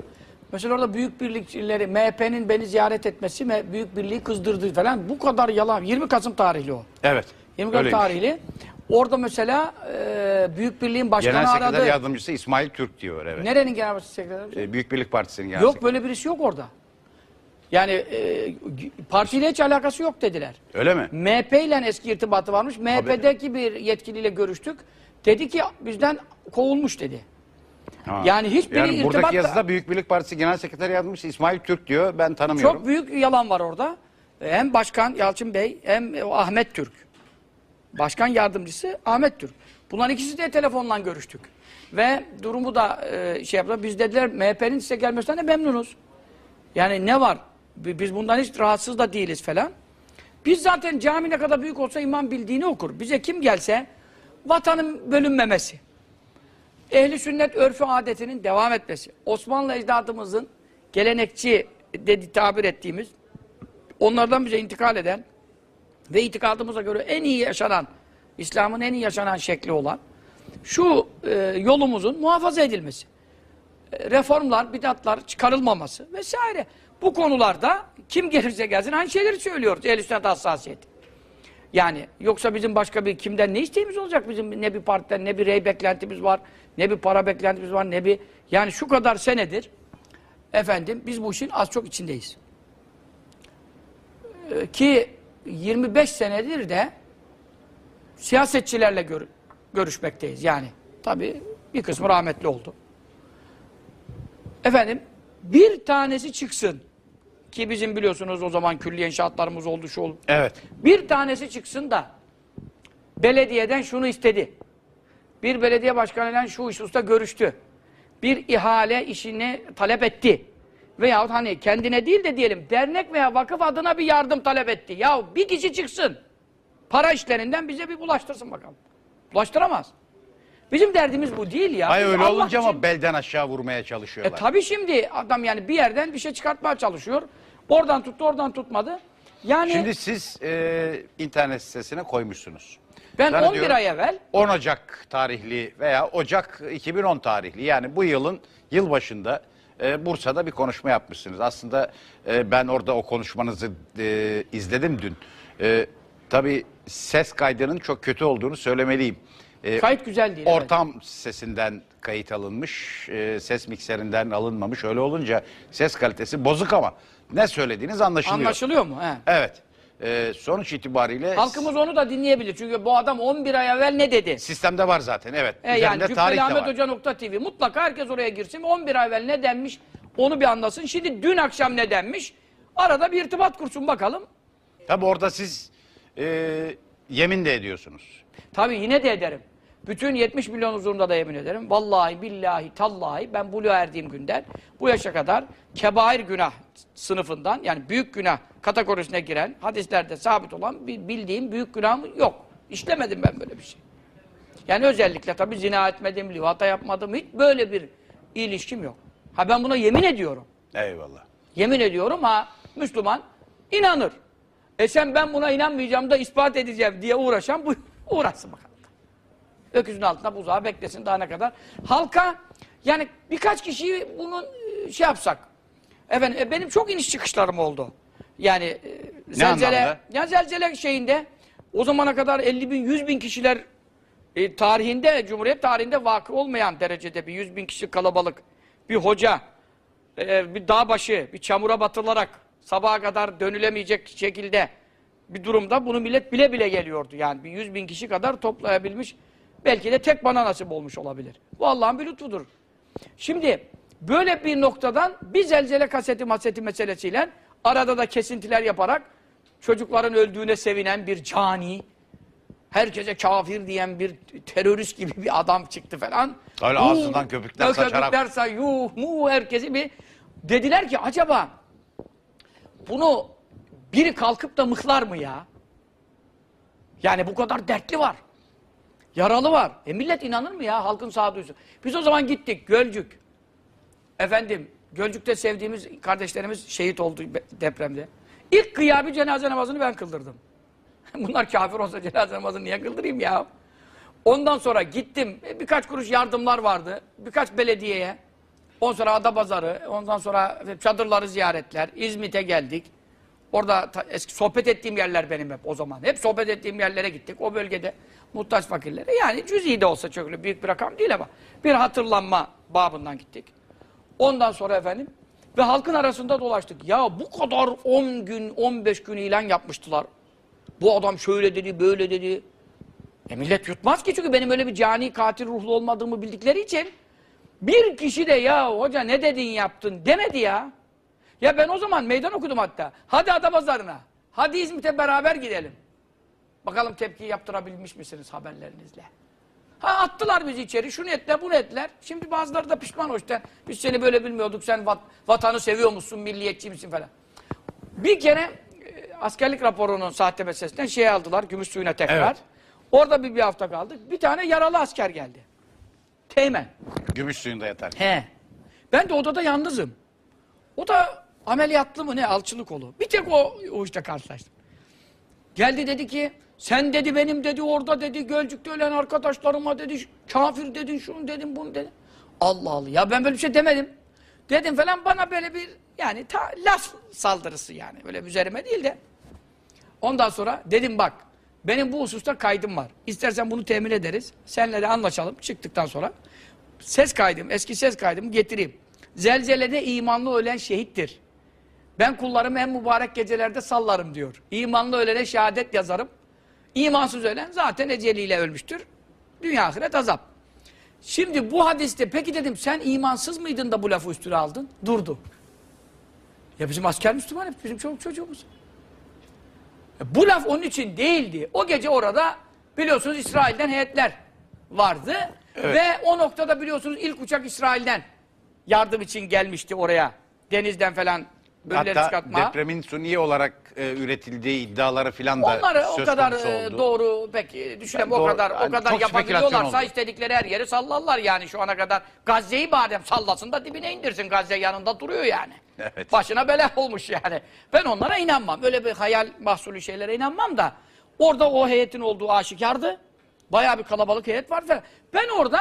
Mesela orada büyük birlikçileri, MHP'nin beni ziyaret etmesi ve büyük birliği kızdırdığı falan bu kadar yalan. 20 Kasım tarihli o. Evet. 20 Kasım öyleymiş. tarihli. Orada mesela e, Büyük Birliğin başkanı Genel Sekreter aradı. Yardımcısı İsmail Türk diyor evet. Nerenin genel sekreteri? E, Büyük Birlik Partisi'nin genel Yok böyle birisi yok orada. Yani e, partiyle hiç alakası yok dediler. Öyle mi? MHP ile eski irtibatı varmış. MHP'deki bir yetkiliyle görüştük. Dedi ki bizden kovulmuş dedi. Ha. Yani hiçbiri yani irtibat- buradaki yazıda Büyük Birlik Partisi Genel Sekreter Yardımcısı İsmail Türk diyor. Ben tanımıyorum. Çok büyük yalan var orada. Hem Başkan Yalçın Bey hem Ahmet Türk. Başkan yardımcısı Ahmet Türk. Bunların ikisi de telefonla görüştük. Ve durumu da e, şey yaptılar. Biz dediler MHP'nin size gelmesinden de memnunuz. Yani ne var? Bi- Biz bundan hiç rahatsız da değiliz falan. Biz zaten cami ne kadar büyük olsa imam bildiğini okur. Bize kim gelse vatanın bölünmemesi. Ehli sünnet örfü adetinin devam etmesi. Osmanlı ecdadımızın gelenekçi dedi tabir ettiğimiz onlardan bize intikal eden ve itikadımıza göre en iyi yaşanan, İslam'ın en iyi yaşanan şekli olan şu e, yolumuzun muhafaza edilmesi. E, reformlar, bidatlar çıkarılmaması vesaire. Bu konularda kim gelirse gelsin aynı şeyleri söylüyoruz. Ehl-i sünnet hassasiyeti. Yani yoksa bizim başka bir kimden ne isteğimiz olacak bizim ne bir partiden ne bir rey beklentimiz var ne bir para beklentimiz var ne bir yani şu kadar senedir efendim biz bu işin az çok içindeyiz. Ee, ki 25 senedir de siyasetçilerle gör- görüşmekteyiz yani. Tabii bir kısmı rahmetli oldu. Efendim bir tanesi çıksın ki bizim biliyorsunuz o zaman külliye inşaatlarımız oldu şu oldu. Evet. Bir tanesi çıksın da belediyeden şunu istedi. Bir belediye başkanıyla şu hususta görüştü. Bir ihale işini talep etti. Veyahut hani kendine değil de diyelim dernek veya vakıf adına bir yardım talep etti. Ya bir kişi çıksın. Para işlerinden bize bir bulaştırsın bakalım. Bulaştıramaz. Bizim derdimiz bu değil ya. Hayır Biz öyle Allah olunca ama için- belden aşağı vurmaya E çalışıyorlar. tabii şimdi adam yani bir yerden bir şey çıkartmaya çalışıyor. Oradan tuttu, oradan tutmadı. Yani Şimdi siz e, internet sitesine koymuşsunuz. ben sana 11 diyorum- ay evvel 10 Ocak tarihli veya Ocak 2010 tarihli yani bu yılın yılbaşında e, Bursa'da bir konuşma yapmışsınız. Aslında e, ben orada o konuşmanızı e, izledim dün. E, tabii ses kaydının çok kötü olduğunu söylemeliyim. E, kayıt güzel değil. evet. Ortam sesinden kayıt alınmış, e, ses mikserinden alınmamış. Öyle olunca ses kalitesi bozuk ama ne söylediğiniz anlaşılıyor. Anlaşılıyor mu? He. Evet. E, sonuç itibariyle Halkımız onu da dinleyebilir. Çünkü bu adam 11 ay evvel ne dedi? sistemde var zaten. Evet. E yani Üzerinde tarih de var. cübbeliahmethoca.tv mutlaka herkes oraya girsin. 11 ay evvel ne denmiş onu bir anlasın. Şimdi dün akşam ne denmiş? Arada bir irtibat kursun bakalım. Tabi orada siz e, yemin de ediyorsunuz. Tabii yine de ederim. Bütün 70 milyon huzurunda da yemin ederim. Vallahi billahi tallahi ben buluğa erdiğim günden bu yaşa kadar kebair günah sınıfından yani büyük günah kategorisine giren hadislerde sabit olan bir bildiğim büyük günahım yok. İşlemedim ben böyle bir şey. Yani özellikle tabii zina etmedim, livata yapmadım. Hiç böyle bir ilişkim yok. Ha ben buna yemin ediyorum. Eyvallah. Yemin ediyorum ha Müslüman inanır. E sen ben buna inanmayacağım da ispat edeceğim diye uğraşan bu [laughs] uğraşsın bakalım. Öküzün altında buzağı beklesin daha ne kadar. Halka yani birkaç kişiyi bunun e, şey yapsak. Efendim e, benim çok iniş çıkışlarım oldu. Yani e, zelzele, ya zelzele şeyinde o zamana kadar 50 bin 100 bin kişiler e, tarihinde Cumhuriyet tarihinde vakı olmayan derecede bir 100 bin kişi kalabalık bir hoca e, bir dağ başı bir çamura batılarak sabaha kadar dönülemeyecek şekilde bir durumda bunu millet bile bile geliyordu. Yani bir 100 bin kişi kadar toplayabilmiş. Belki de tek bana nasip olmuş olabilir. Bu Allah'ın bir lütfudur. Şimdi böyle bir noktadan bir zelzele kaseti maseti meselesiyle arada da kesintiler yaparak çocukların öldüğüne sevinen bir cani, herkese kafir diyen bir terörist gibi bir adam çıktı falan. Öyle Yuh, ağzından köpükler saçarak. Köpükler say, yuh, mu herkesi bir... Dediler ki acaba bunu biri kalkıp da mıhlar mı ya? Yani bu kadar dertli var. Yaralı var. E millet inanır mı ya halkın sağduyusu? Biz o zaman gittik Gölcük. Efendim Gölcük'te sevdiğimiz kardeşlerimiz şehit oldu depremde. İlk kıyabi cenaze namazını ben kıldırdım. [laughs] Bunlar kafir olsa cenaze namazını niye kıldırayım ya? Ondan sonra gittim. E, Birkaç kuruş yardımlar vardı. Birkaç belediyeye. Ondan sonra Adapazarı. Ondan sonra çadırları ziyaretler. İzmit'e geldik. Orada eski sohbet ettiğim yerler benim hep o zaman. Hep sohbet ettiğim yerlere gittik. O bölgede muhtaç fakirlere. Yani cüz'i de olsa çok büyük bir rakam değil ama bir hatırlanma babından gittik. Ondan sonra efendim ve halkın arasında dolaştık. Ya bu kadar 10 gün 15 gün ilan yapmıştılar. Bu adam şöyle dedi böyle dedi. E millet yutmaz ki çünkü benim öyle bir cani katil ruhlu olmadığımı bildikleri için bir kişi de ya hoca ne dedin yaptın demedi ya. Ya ben o zaman meydan okudum hatta. Hadi Adapazarı'na. Hadi İzmit'e beraber gidelim. Bakalım tepki yaptırabilmiş misiniz haberlerinizle? Ha attılar bizi içeri. Şunu ettiler, bunu ettiler. Şimdi bazıları da pişman o işte. Biz seni böyle bilmiyorduk. Sen vat- vatanı seviyor musun, milliyetçi misin falan. Bir kere e, askerlik raporunun sahte meselesinden şey aldılar. Gümüş suyuna tekrar. Evet. Orada bir, bir hafta kaldık. Bir tane yaralı asker geldi. Teğmen. Gümüş suyunda yatar. He. Ben de odada yalnızım. O da ameliyatlı mı ne alçılı kolu. Bir tek o, o işte karşılaştım. Geldi dedi ki sen dedi benim dedi orada dedi Gölcük'te ölen arkadaşlarıma dedi kafir dedin şunu dedin bunu dedin. Allah Allah ya ben böyle bir şey demedim. Dedim falan bana böyle bir yani ta, laf saldırısı yani. Böyle üzerime değil de. Ondan sonra dedim bak benim bu hususta kaydım var. İstersen bunu temin ederiz. Seninle de anlaşalım çıktıktan sonra. Ses kaydım, eski ses kaydımı getireyim. Zelzelede imanlı ölen şehittir. Ben kullarımı en mübarek gecelerde sallarım diyor. İmanlı ölene şehadet yazarım. İmansız ölen zaten eceliyle ölmüştür. Dünya ahiret azap. Şimdi bu hadiste peki dedim sen imansız mıydın da bu lafı üstüne aldın? Durdu. Ya bizim asker Müslüman hep bizim çoluk çocuğumuz. E, Bu laf onun için değildi. O gece orada biliyorsunuz İsrail'den heyetler vardı. Ve o noktada biliyorsunuz ilk uçak İsrail'den yardım için gelmişti oraya. Denizden falan Ölüleri Hatta çıkartma. depremin suni olarak e, üretildiği iddiaları filan da Onları o söz kadar konusu e, oldu. doğru pek e, düşünem Ben o doğru- kadar o yani kadar çok spekülasyon yapabiliyorlarsa oldu. istedikleri her yeri sallarlar yani şu ana kadar. Gazze'yi badem sallasın da dibine indirsin Gazze yanında duruyor yani. Evet. Başına bela [laughs] olmuş yani. Ben onlara inanmam. Öyle bir hayal mahsulü şeylere inanmam da orada o heyetin olduğu aşikardı. Bayağı bir kalabalık heyet var falan. Ben orada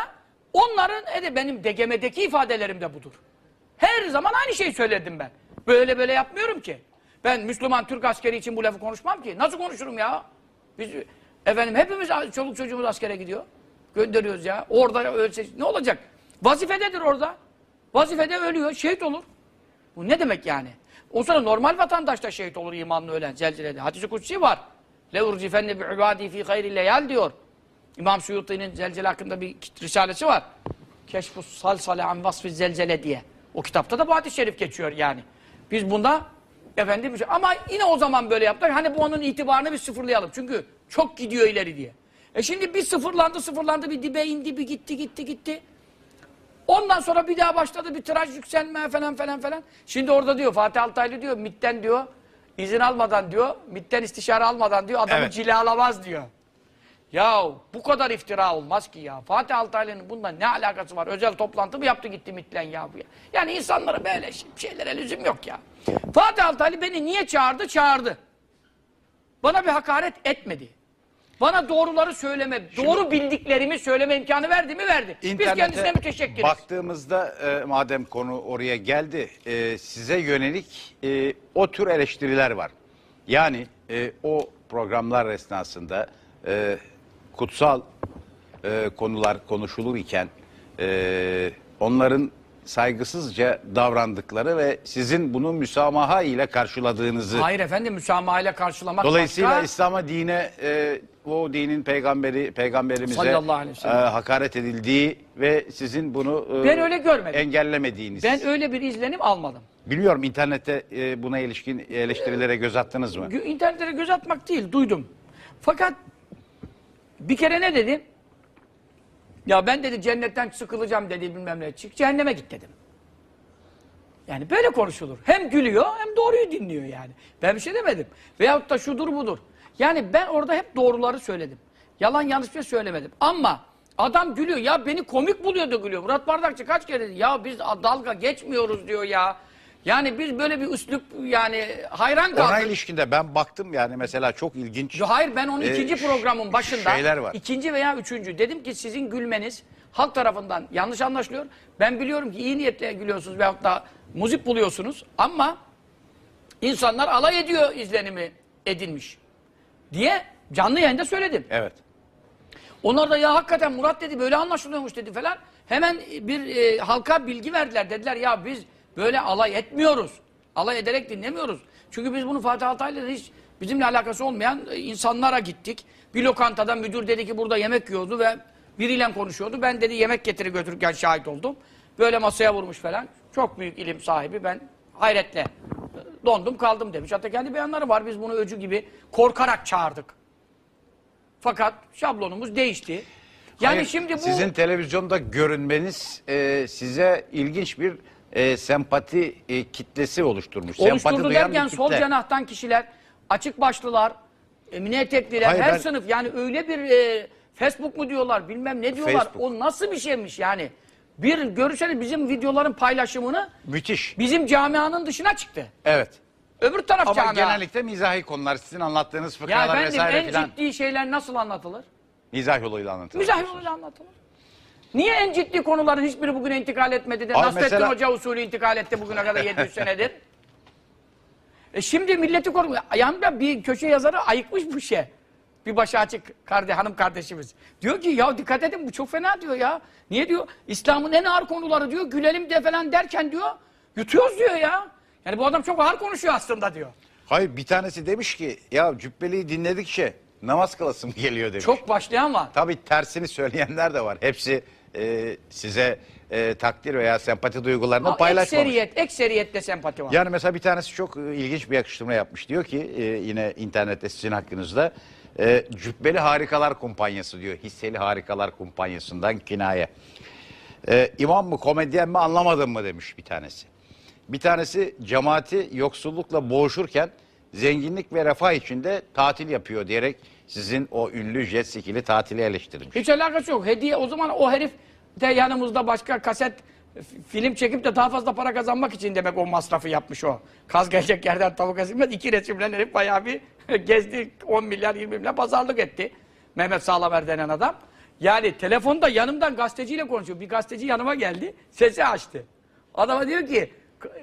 onların e de benim degemedeki ifadelerim de budur. Her zaman aynı şeyi söyledim ben. Böyle böyle yapmıyorum ki. Ben Müslüman Türk askeri için bu lafı konuşmam ki. Nasıl konuşurum ya? Biz efendim hepimiz çoluk çocuğumuz askere gidiyor. Gönderiyoruz ya. Orada ölse ne olacak? Vazifededir orada. Vazifede ölüyor, şehit olur. Bu ne demek yani? O sonra normal vatandaş da şehit olur imanlı ölen zelzelede. Hadis-i kutsi var. Leurcifenne bi ibadi fi hayri leyal diyor. İmam Suyuti'nin zelzele hakkında bir risalesi var. Keşfus salsale an vasfi zelzele diye. O kitapta da bu hadis-i şerif geçiyor yani. Biz bunda efendim şey- ama yine o zaman böyle yaptık. Hani bu onun itibarını bir sıfırlayalım. Çünkü çok gidiyor ileri diye. E şimdi bir sıfırlandı sıfırlandı bir dibe indi bir gitti gitti gitti. Ondan sonra bir daha başladı bir tiraj yükselme falan falan falan. Şimdi orada diyor Fatih Altaylı diyor MİT'ten diyor izin almadan diyor MİT'ten istişare almadan diyor adamı Evet. cilalamaz diyor. Ya bu kadar iftira olmaz ki ya. Fatih Altaylı'nın bundan ne alakası var? Özel toplantı mı yaptı gitti MİT'len ya bu ya. Yani insanlara böyle şey- şeylere lüzum yok ya. Fatih Altaylı beni niye çağırdı? Çağırdı. Bana bir hakaret etmedi. Bana doğruları söyleme, doğru bildiklerimi söyleme imkanı verdi mi? Verdi. Biz kendisine müteşekkiriz. Baktığımızda e, madem konu oraya geldi, e, size yönelik e, o tür eleştiriler var. Yani e, o programlar esnasında e, kutsal e, konular konuşulur iken e, onların saygısızca davrandıkları ve sizin bunu müsamaha ile karşıladığınızı Hayır efendim müsamaha ile karşılamak Dolayısıyla başka. İslam'a dine e, o dinin peygamberi peygamberimize e, hakaret edildiği ve sizin bunu e, Ben öyle görmedim. engellemediğiniz. Ben öyle bir izlenim almadım. Bilmiyorum internette e, buna ilişkin eleştirilere göz attınız mı? İnternetlere göz atmak değil, duydum. Fakat bir kere ne dedi? Ya ben dedi cennetten sıkılacağım dedi bilmem ne. Çık cehenneme git dedim. Yani böyle konuşulur. Hem gülüyor hem doğruyu dinliyor yani. Ben bir şey demedim. Veyahut da şudur budur. Yani ben orada hep doğruları söyledim. Yalan yanlış bir şey söylemedim. Ama adam gülüyor. Ya beni komik buluyor da gülüyor. Murat Bardakçı kaç kere dedi. Ya biz dalga geçmiyoruz diyor ya. Yani biz böyle bir üslup yani hayran kaldık. Ona ilişkinde ben baktım yani mesela çok ilginç. Yo, Hayır ben onun Ee, ikinci programın başında şeyler var. ikinci veya üçüncü dedim ki sizin gülmeniz halk tarafından yanlış anlaşılıyor. Ben biliyorum ki iyi niyetle gülüyorsunuz veyahut da muzip buluyorsunuz ama insanlar alay ediyor izlenimi edinmiş diye canlı yayında söyledim. Evet. Onlar da ya hakikaten Murat dedi böyle anlaşılıyormuş dedi falan. Hemen bir e, halka bilgi verdiler. Dediler ya biz böyle alay etmiyoruz. Alay ederek dinlemiyoruz. Çünkü biz bunu Fatih Altaylı'da hiç bizimle alakası olmayan e, insanlara gittik. Bir lokantada müdür dedi ki burada yemek yiyordu ve biriyle konuşuyordu. Ben dedi yemek getiri götürürken şahit oldum. Böyle masaya vurmuş falan. Çok büyük ilim sahibi ben hayretle e, dondum kaldım demiş. Hatta kendi beyanları var. Biz bunu öcü gibi korkarak çağırdık. Fakat şablonumuz değişti. Yani Hayır, şimdi bu Sizin televizyonda görünmeniz e, size ilginç bir e, sempati e, kitlesi oluşturmuş. Oluşturdu derken sol cenahtan kişiler, açık başlılar, emine etekliler, Hayır, her ben- sınıf yani öyle bir e, Facebook mu diyorlar bilmem ne diyorlar. Facebook. O nasıl bir şeymiş yani. Bir görürseniz bizim videoların paylaşımını Müthiş. bizim camianın dışına çıktı. Evet. Öbür taraf Ama camia. genellikle mizahi konular sizin anlattığınız ya fıkralar efendim vesaire en filan ciddi şeyler nasıl anlatılır? mizah yoluyla anlatılır. Mizah yoluyla anlatılır. Niye en ciddi konuların hiçbiri bugüne intikal etmedi de Abi Nasrettin mesela- Hoca usulü intikal etti bugüne kadar 700 senedir? E şimdi milleti korumuyor. Yanında bir köşe yazarı ayıkmış bu şey. Bir başı açık kardeş, hanım kardeşimiz. Diyor ki ya dikkat edin bu çok fena diyor ya. Niye diyor? İslam'ın en ağır konuları diyor. Gülelim de falan derken diyor. Yutuyoruz diyor ya. Yani bu adam çok ağır konuşuyor aslında diyor. Hayır bir tanesi demiş ki ya cübbeliyi dinledikçe namaz kılasım geliyor demiş. Çok başlayan var. Tabii tersini söyleyenler de var. Hepsi e, size e, takdir veya sempati duygularını paylaşmamış. Ekseriyet, ekseriyette sempati var. Yani mesela bir tanesi çok e, ilginç bir yakıştırma yapmış. Diyor ki e, yine internette sizin hakkınızda e, Cübbeli Harikalar Kumpanyası diyor. Hisseli Harikalar Kumpanyası'ndan kinaye. E, imam mı komedyen mi anlamadım mı demiş bir tanesi. Bir tanesi cemaati yoksullukla boğuşurken zenginlik ve refah içinde tatil yapıyor diyerek sizin o ünlü jet skili tatili eleştirmiş. Hiç alakası yok. Hediye o zaman o herif de yanımızda başka kaset film çekip de daha fazla para kazanmak için demek o masrafı yapmış o. Kaz gelecek yerden tavuk ezilmez. İki resimle herif bayağı bir [laughs] gezdi. 10 milyar 20 milyar pazarlık etti. Mehmet Sağlaver denen adam. Yani telefonda yanımdan gazeteciyle konuşuyor. Bir gazeteci yanıma geldi. Sesi açtı. Adama diyor ki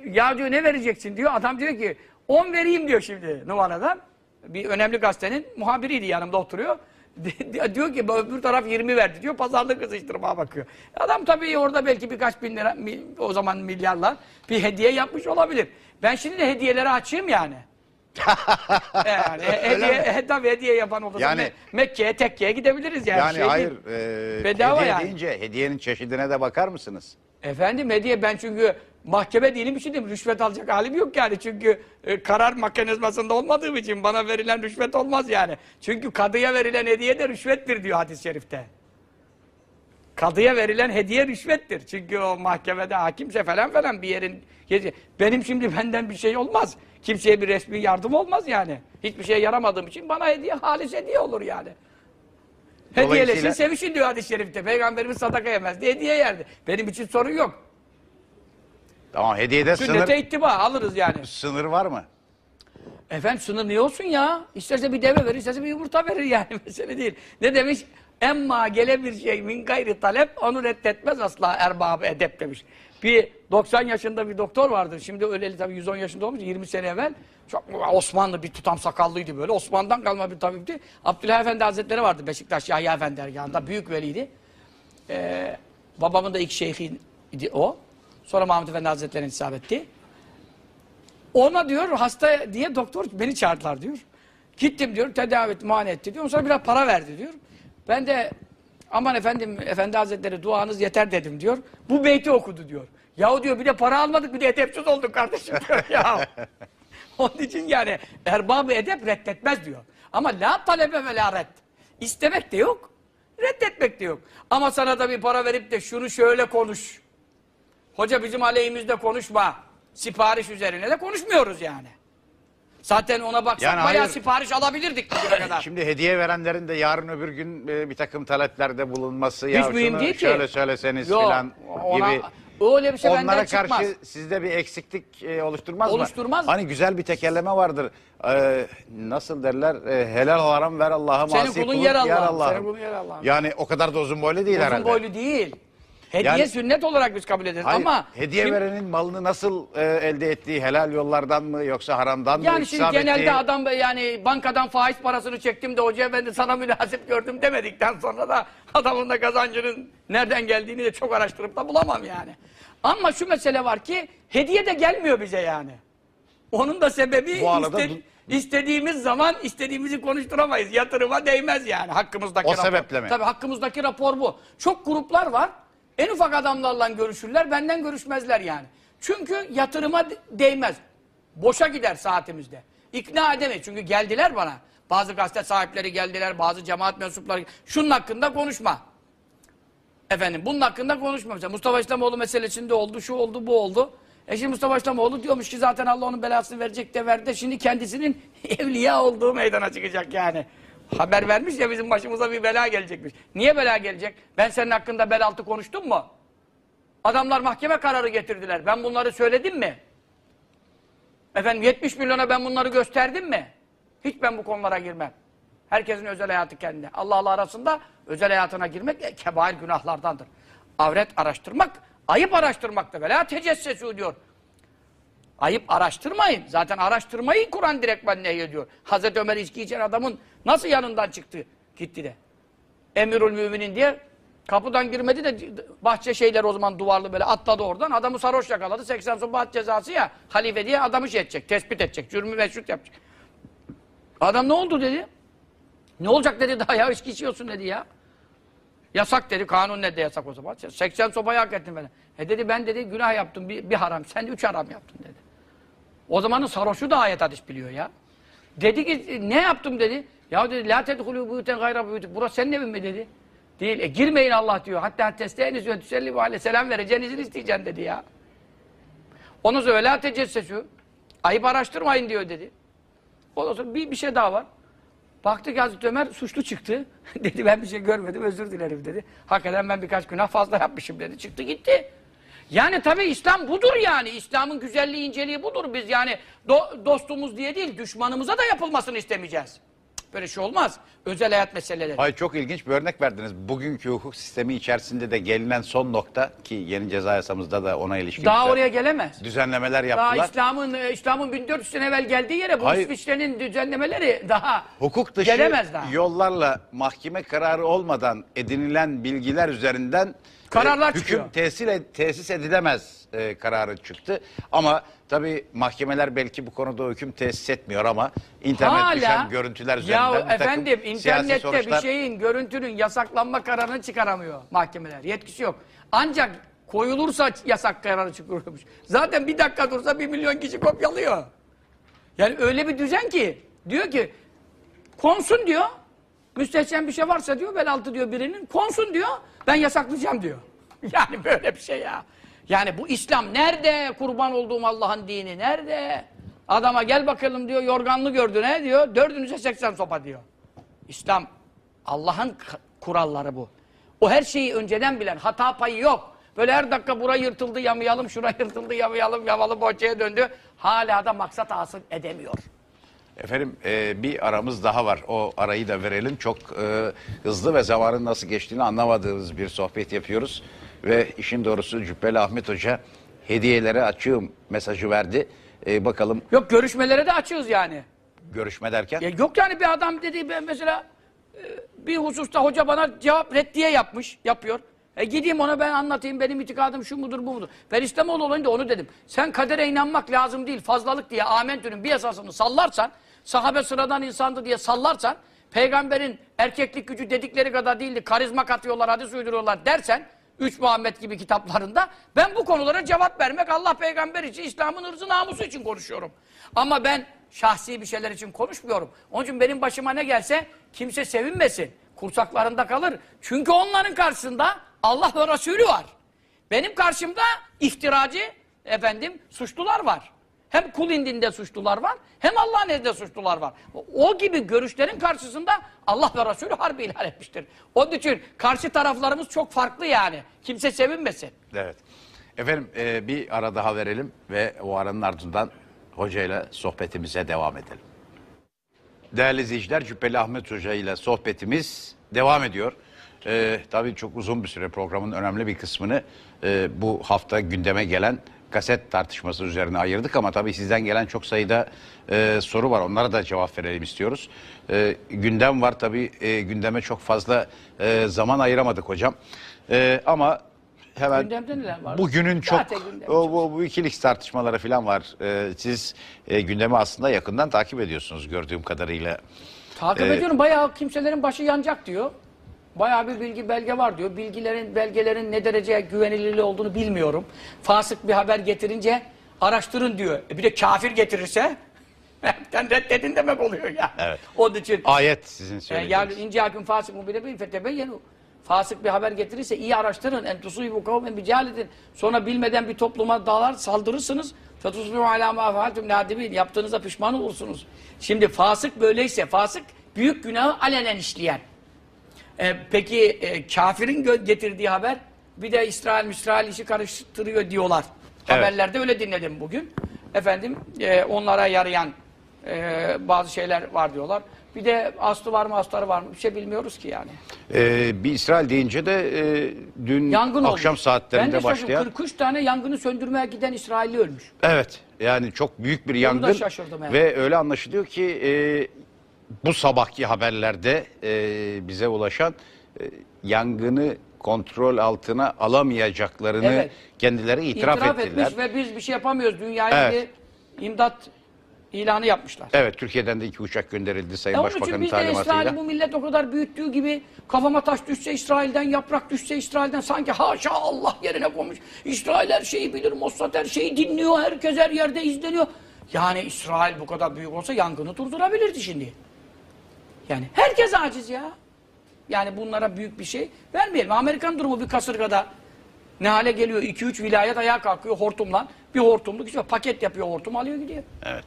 ya diyor ne vereceksin diyor. Adam diyor ki 10 vereyim diyor şimdi numaradan. Bir önemli gazetenin muhabiriydi yanımda oturuyor. [laughs] diyor ki öbür taraf 20 verdi diyor. Pazarlık kızıştırmaya bakıyor. Adam tabii orada belki birkaç bin lira o zaman milyarlar bir hediye yapmış olabilir. Ben şimdi de hediyeleri açayım yani. [laughs] yani he- hediye, he, tabii hediye yapan olursa Yani- Me- Mekke'ye tekkeye gidebiliriz yani. Yani Şey değil. hayır e, Bedava hediye yani. deyince hediyenin çeşidine de bakar mısınız? Efendim hediye ben çünkü mahkeme değilim için değil, rüşvet alacak halim yok yani. Çünkü e, karar mekanizmasında olmadığım için bana verilen rüşvet olmaz yani. Çünkü kadıya verilen hediye de rüşvettir diyor hadis-i şerifte. Kadıya verilen hediye rüşvettir. Çünkü o mahkemede hakimse falan falan bir yerin... Benim şimdi benden bir şey olmaz. Kimseye bir resmi yardım olmaz yani. Hiçbir şeye yaramadığım için bana hediye halis hediye olur yani. Hediyeleşin sevişin diyor hadis-i şerifte. Peygamberimiz sadaka yemezdi, hediye yerdi. Benim için sorun yok. Tamam hediyede Sünnete sınır, ittiba alırız yani. sınır var mı? Efendim sınır niye olsun ya? İsterse bir deve verir, isterse bir yumurta verir yani. [laughs] Mesele değil. Ne demiş? Emma gele bir şey min gayri talep onu reddetmez asla erbabı edep demiş. Bir 90 yaşında bir doktor vardır. Şimdi öleli tabii 110 yaşında olmuş 20 sene evvel. Çok Osmanlı bir tutam sakallıydı böyle. Osman'dan kalma bir tabipti. Abdülhamid Efendi Hazretleri vardı Beşiktaş Yahya Efendi dergahında. Büyük veliydi. Ee, babamın da ilk şeyhiydi o. Sonra Mahmud Efendi Hazretleri'ne isabet etti. Ona diyor hasta diye doktor beni çağırdılar diyor. Gittim diyor tedavi etti, muayene etti diyor. Sonra biraz para verdi diyor. Ben de aman efendim efendi hazretleri duanız yeter dedim diyor. Bu beyti okudu diyor. Yahu diyor bir de para almadık bir de edepsiz olduk kardeşim [laughs] diyor ya. Onun için yani erbabı edep reddetmez diyor. Ama la talebe ve la red. İstemek de yok. Reddetmek de yok. Ama sana da bir para verip de şunu şöyle konuş. Hoca bizim aleyhimizde konuşma. Sipariş üzerine de konuşmuyoruz yani. Zaten ona baksak Yani bayağı hayır. sipariş alabilirdik bugüne kadar. Şimdi hediye verenlerin de yarın öbür gün e, bir takım taleplerde bulunması Hiç ya mühim değil ki. şöyle söyleseniz Yok, filan gibi. öyle bir şey Onlara çıkmaz. karşı sizde bir eksiklik e, oluşturmaz, Oluşturmaz. mı? Hani güzel bir tekerleme vardır. Ee, nasıl derler? Ee, helal haram ver Allah'a Senin masi kulun yer Allah'ım, Allah'ım. Yani o kadar da uzun boylu değil Uzun herhalde. boylu değil. Hediye Yani- sünnet olarak biz kabul ederiz Hayır, ama hediye şimdi- verenin malını nasıl e, elde ettiği helal yollardan mı yoksa haramdan mı yani şimdi genelde ettiği- adam yani bankadan faiz parasını çektim de hocaya ben de sana münasip gördüm demedikten sonra da adamın da kazancının nereden geldiğini de çok araştırıp da bulamam yani. Ama şu mesele var ki hediye de gelmiyor bize yani. Onun da sebebi Bu arada iste- istediğimiz zaman istediğimizi konuşturamayız. Yatırıma değmez yani hakkımızdaki O rapor. sebeple mi? Tabii hakkımızdaki rapor bu. Çok gruplar var. En ufak adamlarla görüşürler, benden görüşmezler yani. Çünkü yatırıma de- değmez. Boşa gider saatimizde. İkna edemeyiz. Çünkü geldiler bana. Bazı gazete sahipleri geldiler, bazı cemaat mensupları. Şunun hakkında konuşma. Efendim bunun hakkında konuşma. Mesela Mustafa İslamoğlu meselesinde oldu, şu oldu, bu oldu. E şimdi Mustafa İslamoğlu diyormuş ki zaten Allah onun belasını verecek de verdi. Şimdi kendisinin [laughs] evliya olduğu meydana çıkacak yani. Haber vermiş ya bizim başımıza bir bela gelecekmiş. Niye bela gelecek? Ben senin hakkında bel altı konuştum mu? Adamlar mahkeme kararı getirdiler. Ben bunları söyledim mi? Efendim 70 milyona ben bunları gösterdim mi? Hiç ben bu konulara girmem. Herkesin özel hayatı kendine. Allah Allah arasında özel hayatına girmek kebair günahlardandır. Avret araştırmak, ayıp araştırmaktır. Ve la tecessesu diyor. Ayıp araştırmayın. Zaten araştırmayı Kur'an direktmen nehyediyor. Hazreti Ömer içki içen adamın nasıl yanından çıktı, gitti de. Emirül Müminin diye kapıdan girmedi de bahçe şeyler o zaman duvarlı böyle atladı oradan. Adamı sarhoş yakaladı. 80 subat cezası ya. Halife diye adamı şey edecek, tespit edecek. Cürmü meşrut yapacak. Adam ne oldu dedi. Ne olacak dedi daha ya içki içiyorsun dedi ya. Yasak dedi. Kanun ne de yasak o zaman. 80 sobayı hak ettim ben. E dedi ben dedi günah yaptım bir, bir haram. Sen üç haram yaptın dedi. O zamanın sarhoşu da ayet hadis biliyor ya. Dedi ki ne yaptım dedi. Ya dedi la tedhulû buyuten gayra buyutik. Burası senin evin mi dedi. Değil. E girmeyin Allah diyor. Hatta testeyiniz ve tüsellimu aleyh selam vereceğin izin isteyeceksin dedi ya. Ondan sonra öyle tecessesü. Ayıp araştırmayın diyor dedi. Ondan sonra bir, bir şey daha var. Baktı ki Hazreti Ömer suçlu çıktı. [laughs] dedi ben bir şey görmedim özür dilerim dedi. Hakikaten ben birkaç günah fazla yapmışım dedi. Çıktı gitti. Yani tabii İslam budur yani. İslam'ın güzelliği, inceliği budur. Biz yani do- dostumuz diye değil, düşmanımıza da yapılmasını istemeyeceğiz. Böyle şey olmaz. Özel hayat meseleleri. Hayır çok ilginç bir örnek verdiniz. Bugünkü hukuk sistemi içerisinde de gelinen son nokta ki yeni ceza yasamızda da ona ilişkin Daha oraya gelemez. düzenlemeler Daha yaptılar. İslam'ın e, İslam'ın 1400 sene evvel geldiği yere bu Hayır. İsviçre'nin düzenlemeleri daha Hukuk dışı gelemez daha. yollarla mahkeme kararı olmadan edinilen bilgiler üzerinden Kararlar hüküm çıkıyor. tesis, tesis edilemez e, kararı çıktı. Ama tabii mahkemeler belki bu konuda hüküm tesis etmiyor ama internet düşen görüntüler üzerinden ya efendim internette sonuçlar- bir şeyin görüntünün yasaklanma kararını çıkaramıyor mahkemeler. Yetkisi yok. Ancak koyulursa yasak kararı çıkıyormuş. Zaten bir dakika dursa bir milyon kişi kopyalıyor. Yani öyle bir düzen ki diyor ki konsun diyor. Müstehcen bir şey varsa diyor bel altı diyor birinin konsun diyor. Ben yasaklayacağım diyor. [laughs] Yani böyle bir şey ya. Yani bu İslam nerede kurban olduğum Allah'ın dini nerede? Adama gel bakalım diyor yorganlı gördü ne diyor? Dördünüze 80 sopa diyor. İslam Allah'ın kuralları bu. O her şeyi önceden bilen hata payı yok. Böyle her dakika bura yırtıldı yamayalım, şura [laughs] yırtıldı yamayalım, yamalı bohçaya döndü. Hala da maksat hasıl edemiyor. Efendim e, bir aramız daha var. O arayı da verelim. Çok e, hızlı ve zamanın nasıl geçtiğini anlamadığımız bir sohbet yapıyoruz. Ve işin doğrusu Cübbeli Ahmet Hoca hediyelere açığım mesajı verdi. E, bakalım Yok görüşmelere de açığız yani. görüşme derken. Ya yok yani bir adam dedi ben mesela e, bir hususta hoca bana cevap reddiye yapmış, yapıyor. E gideyim ona ben anlatayım benim itikadım şu mudur bu mudur. Ben İslamoğlu olunca onu dedim. Sen kadere inanmak lazım değil fazlalık diye amentünün bir esasını sallarsan sahabe sıradan insandı diye sallarsan peygamberin erkeklik gücü dedikleri kadar değildi karizma katıyorlar hadis uyduruyorlar dersen Üç Muhammed gibi kitaplarında ben bu konulara cevap vermek Allah peygamber için İslam'ın ırzı namusu için konuşuyorum. Ama ben şahsi bir şeyler için konuşmuyorum. Onun için benim başıma ne gelse kimse sevinmesin. Kursaklarında kalır. Çünkü onların karşısında Allah ve Resulü var. Benim karşımda iftiracı efendim suçlular var. Hem kul indinde suçlular var, hem Allah'ın nezdinde suçlular var. O gibi görüşlerin karşısında Allah ve Resulü harbi ilan etmiştir. Onun için karşı taraflarımız çok farklı yani. Kimse sevinmesin. Evet. Efendim e, bir ara daha verelim ve o aranın ardından hocayla sohbetimize devam edelim. Değerli izleyiciler Cübbeli Ahmet Hoca ile sohbetimiz devam ediyor. E, tabii çok uzun bir süre programın önemli bir kısmını e, bu hafta gündeme gelen kaset tartışması üzerine ayırdık ama tabii sizden gelen çok sayıda e, soru var. Onlara da cevap verelim istiyoruz. E, gündem var tabii e, gündeme çok fazla e, zaman ayıramadık hocam. E, ama hemen Gündemde neler var? bugünün çok Zaten gündem o, bu, bu ikilik tartışmaları falan var. E, siz e, gündemi aslında yakından takip ediyorsunuz gördüğüm kadarıyla. Takip Evet. ediyorum. Bayağı kimselerin başı yanacak diyor. Bayağı bir bilgi belge var diyor. Bilgilerin, belgelerin ne derece güvenilirli olduğunu bilmiyorum. Fasık bir haber getirince araştırın diyor. E bir de kafir getirirse [laughs] sen reddedin demek oluyor ya. Evet. Onun için Ayet sizin e, söylediğiniz. yani ince haküm fasık mu bile bir fetebeyyenu. Fasık bir haber getirirse iyi araştırın. En tusuyu kavmen bicaletin. Sonra bilmeden bir topluma dalar saldırırsınız. Fetusbihu alâ mâ fealtum nâdibîn. Yaptığınızda pişman olursunuz. Şimdi fasık böyleyse fasık büyük günahı alenen işleyen. E, peki e, kafirin getirdiği haber bir de İsrail İsrail işi karıştırıyor diyorlar. Evet. Haberlerde öyle dinledim bugün. Efendim e, onlara yarayan e, bazı şeyler var diyorlar. Bir de aslı var mı astarı var mı bir şey bilmiyoruz ki yani. E, bir İsrail deyince de e, dün Yangın akşam olmuş. saatlerinde ben de başlayan. 43 tane yangını söndürmeye giden İsrailli ölmüş. Evet yani çok büyük bir yangın şaşırdım yani. ve öyle anlaşılıyor ki e, bu sabahki haberlerde e, bize ulaşan e, yangını kontrol altına alamayacaklarını Evet. kendileri itiraf, İtiraf ettiler. etmiş ve biz bir şey yapamıyoruz. Dünyaya Evet. bir imdat ilanı yapmışlar. Evet Türkiye'den de iki uçak gönderildi Sayın E onun için Başbakan'ın biz de talimatıyla. Bu millet o kadar büyüttüğü gibi kafama taş düşse İsrail'den, yaprak düşse İsrail'den sanki haşa Allah yerine koymuş. İsrail her şeyi bilir, Mossad her şeyi dinliyor, herkes her yerde izleniyor. Yani İsrail bu kadar büyük olsa yangını durdurabilirdi şimdi. Yani herkes aciz ya. Yani bunlara büyük bir şey vermeyelim. Amerikan durumu bir kasırgada ne hale geliyor? 2-3 vilayet ayağa kalkıyor hortumla. Bir hortumluk işte paket yapıyor hortum alıyor gidiyor. Evet.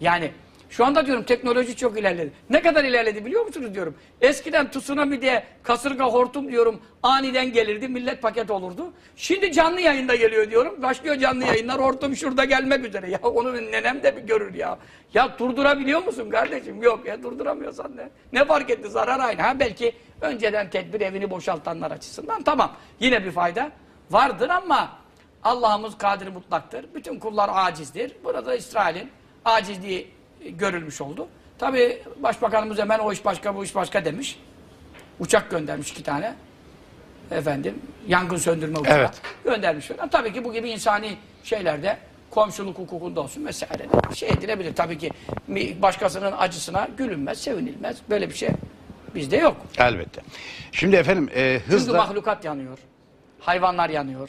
Yani şu anda diyorum teknoloji çok ilerledi. Ne kadar ilerledi biliyor musunuz diyorum. Eskiden tsunami diye kasırga hortum diyorum aniden gelirdi millet paket olurdu. Şimdi canlı yayında geliyor diyorum. Başlıyor canlı yayınlar hortum şurada gelmek üzere. Ya onu nenem de bir görür ya. Ya durdurabiliyor musun kardeşim? Yok ya durduramıyorsan ne? Ne fark etti zarar aynı. Ha belki önceden tedbir evini boşaltanlar açısından tamam. Yine bir fayda vardır ama Allah'ımız kadir mutlaktır. Bütün kullar acizdir. Burada İsrail'in acizliği görülmüş oldu. Tabi başbakanımız hemen o iş başka bu iş başka demiş. Uçak göndermiş iki tane. Efendim yangın söndürme uçağı Evet. göndermiş falan. Tabii ki bu gibi insani şeylerde komşuluk hukukunda olsun vesaire şey edilebilir. Tabii ki başkasının acısına gülünmez, sevinilmez. Böyle bir şey bizde yok. Elbette. Şimdi efendim e, Çünkü hızla... mahlukat yanıyor. Hayvanlar yanıyor.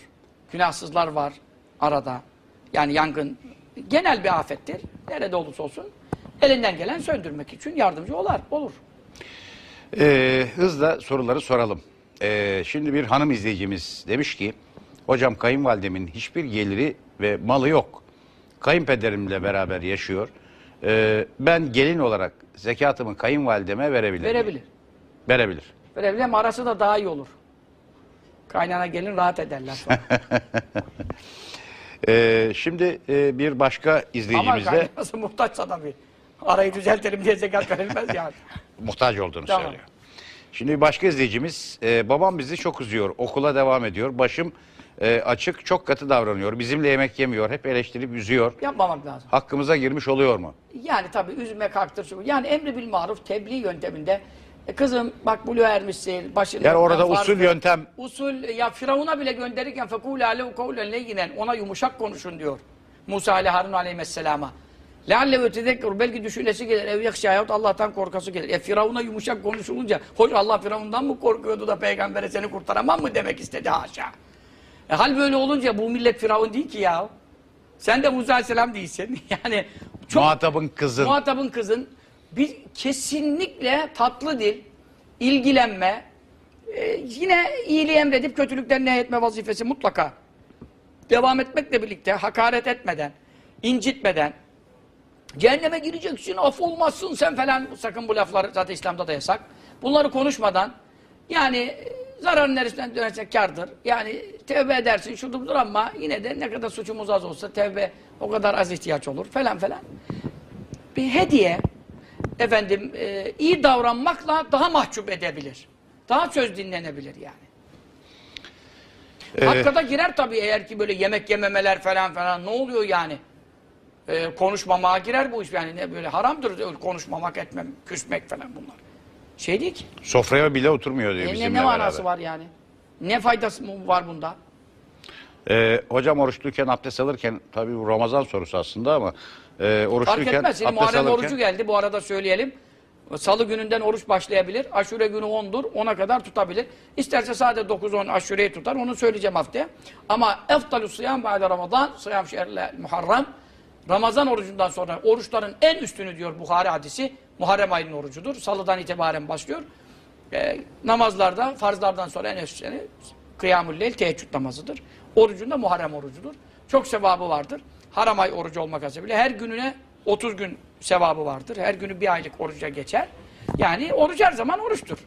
Günahsızlar var arada. Yani yangın genel bir afettir. Nerede olursa olsun elinden gelen söndürmek için yardımcı olar, olur. Ee, hızla soruları soralım. Ee, şimdi bir hanım izleyicimiz demiş ki, hocam kayınvalidemin hiçbir geliri ve malı yok. Kayınpederimle beraber yaşıyor. Ee, ben gelin olarak zekatımı kayınvalideme verebilir miyim? Verebilir. Verebilir. Verebilir ama arası da daha iyi olur. Kaynana gelin rahat ederler sonra. [laughs] Ee, şimdi e, bir başka ama izleyicimiz de kaynanası muhtaçsa tabii. Arayı düzeltelim diye zekat verilmez yani. [laughs] muhtaç olduğunu Tamam. söylüyor. Şimdi bir başka izleyicimiz, e, babam bizi çok üzüyor, okula devam ediyor, başım e, açık, çok katı davranıyor, bizimle yemek yemiyor, hep eleştirip üzüyor. Yapmamak lazım. Hakkımıza girmiş oluyor mu? Yani tabii üzmek haktır. Yani emri bil maruf tebliğ yönteminde e, kızım bak buluğa ermişsin. Başını Yani orada farz usul yöntem- Usul ya Firavun'a bile gönderirken fekûlâ alev kavlen leyyinen ona yumuşak konuşun diyor. Musa ile Harun aleyhisselama. Lealle ve tezekkur belki düşünesi gelir. Ev yakşa yahut Allah'tan korkası gelir. E Firavun'a yumuşak konuşulunca hoş Allah Firavun'dan mı korkuyordu da peygambere seni kurtaramam mı demek istedi haşa. E hal böyle olunca bu millet Firavun değil ki ya. Sen de Musa aleyhisselam değilsin. [laughs] Yani çok Muhatabın kızın. Muhatabın kızın bir kesinlikle tatlı dil, ilgilenme, e, yine iyiliği emredip kötülükten nehyetme vazifesi mutlaka devam etmekle birlikte hakaret etmeden, incitmeden, cehenneme gireceksin, af olmazsın sen falan sakın bu laflar zaten İslam'da da yasak. Bunları konuşmadan yani e, zararın neresinden dönerse kârdır. Yani tevbe edersin şudur budur ama yine de ne kadar suçumuz az olsa tevbe o kadar az ihtiyaç olur falan falan bir hediye efendim e, iyi davranmakla daha mahcup edebilir. Daha söz dinlenebilir yani. Ee, Hakka girer tabii eğer ki böyle yemek yememeler falan falan ne oluyor yani? E, konuşmamaya girer bu iş yani ne böyle haramdır öyle konuşmamak etmem küsmek falan bunlar. Şey değil ki. Sofraya bile oturmuyor diyor E, ne, bizimle ne manası beraber. var yani? Ne faydası var bunda? Ee, hocam oruçluyken abdest alırken tabii bu Ramazan sorusu aslında ama e, Fark oruçluyken etmez. Şimdi Muharrem alırken orucu geldi. Bu arada söyleyelim. Salı gününden oruç başlayabilir. Aşure günü 10'dur. 10'a kadar tutabilir. İsterse sadece 9-10 aşureyi tutar. Onu söyleyeceğim haftaya. Ama eftalü sıyam ba'de Ramazan, sıyam şerle muharrem. Ramazan orucundan sonra oruçların en üstünü diyor Buhari hadisi. Muharrem ayının orucudur. Salıdan itibaren başlıyor. Ee, namazlarda, farzlardan sonra en üstünü kıyamül leyl, teheccüd namazıdır. Orucunda Muharrem orucudur. Çok sevabı vardır. Haram ay orucu olmak hasebiyle her gününe 30 gün sevabı vardır. Her günü bir aylık oruca geçer. Yani oruç her zaman oruçtur.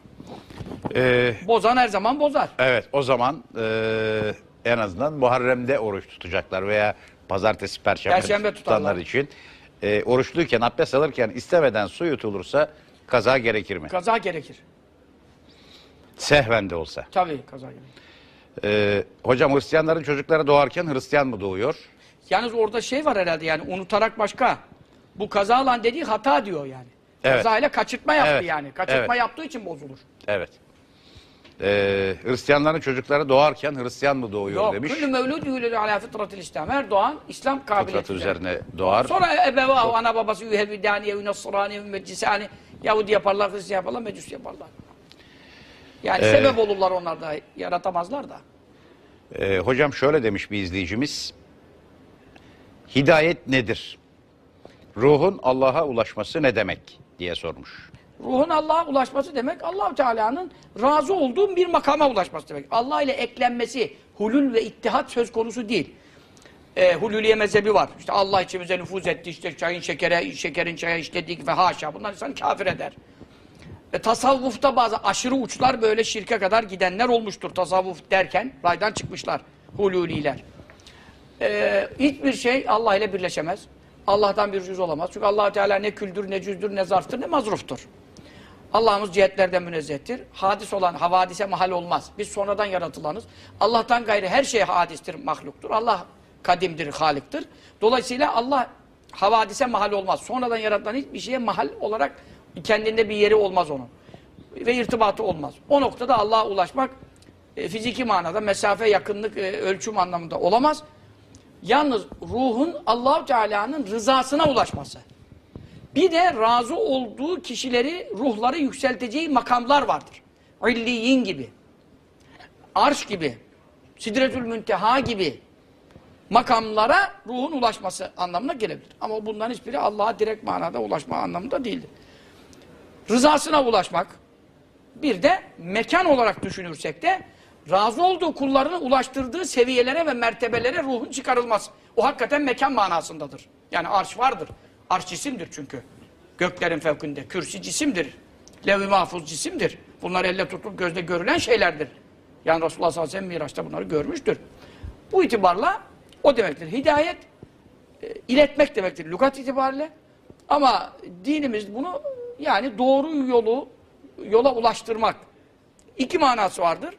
e, Bozan her zaman bozar. evet o zaman e, en azından Muharrem'de oruç tutacaklar veya pazartesi, perşembe, Perşembe tutanlar tutarlar. için e, oruçluyken abdest alırken istemeden su yutulursa kaza gerekir mi? Kaza gerekir. Sehven de olsa. Tabii kaza gerekir. E, hocam Hristiyanların çocukları doğarken Hristiyan mı doğuyor? Yalnız orada şey var herhalde yani unutarak başka. Bu kaza lan dediği hata diyor yani. Evet. Kazayla kaçırtma yaptı Evet. yani. Kaçırma Evet. yaptığı için bozulur. Evet. Ee, Hristiyanların çocukları doğarken Hristiyan mı doğuyor Yok. demiş. Küllü mevlud yülülü ala fıtratil İslam. Her doğan İslam Fıtrat kabiliyeti. üzerine doğar. Sonra ebevahu ana babası nasraniye ve meclisani Yahudi yaparlar, Hristiyan yaparlar, Mecus yaparlar. Yani Ee, sebep olurlar onlar da yaratamazlar da. Ee, hocam şöyle demiş bir izleyicimiz. Hidayet nedir? Ruhun Allah'a ulaşması ne demek diye sormuş. Ruhun Allah'a ulaşması demek Allahu Teala'nın razı olduğu bir makama ulaşması demek. Allah ile eklenmesi, hulul ve ittihat söz konusu değil. e, Hulüliye mezhebi var. İşte Allah içimize nüfuz etti. işte çayın şekere, şekerin çaya işledik ve haşa. Bunlar insanı kafir eder. E, tasavvufta bazı aşırı uçlar böyle şirke kadar gidenler olmuştur. Tasavvuf derken raydan çıkmışlar. Hululiler. E, hiçbir şey Allah ile birleşemez. Allah'tan bir cüz olamaz. Çünkü allah Teala ne küldür, ne cüzdür, ne zarftır, ne mazruftur. Allah'ımız cihetlerden münezzehtir. Hadis olan havadise mahal olmaz. Biz sonradan yaratılanız. Allah'tan gayrı her şey hadistir, mahluktur. Allah kadimdir, haliktir. Dolayısıyla Allah havadise mahal olmaz. Sonradan yaratılan hiçbir şeye mahal olarak kendinde bir yeri olmaz onun. Ve irtibatı olmaz. O noktada Allah'a ulaşmak e, fiziki manada mesafe, yakınlık, e, ölçüm anlamında olamaz. Yalnız ruhun Allahu Teala'nın rızasına ulaşması. Bir de razı olduğu kişileri, ruhları yükselteceği makamlar vardır. İlliyin gibi, arş gibi, sidretül münteha gibi makamlara ruhun ulaşması anlamına gelebilir. Ama bunların hiçbiri Allah'a direkt manada ulaşma anlamında değildir. Rızasına ulaşmak, bir de mekan olarak düşünürsek de razı olduğu kullarını ulaştırdığı seviyelere ve mertebelere ruhun çıkarılması. O hakikaten mekan manasındadır. Yani arş vardır. Arş cisimdir çünkü. Göklerin fevkinde. Kürsi cisimdir. Levh-i mahfuz cisimdir. Bunlar elle tutulup gözle görülen şeylerdir. Yani Resulullah sallallahu aleyhi ve sellem Miraç'ta bunları görmüştür. Bu itibarla o demektir. Hidayet e, iletmek demektir lügat itibariyle. Ama dinimiz bunu yani doğru yolu yola ulaştırmak. İki manası vardır.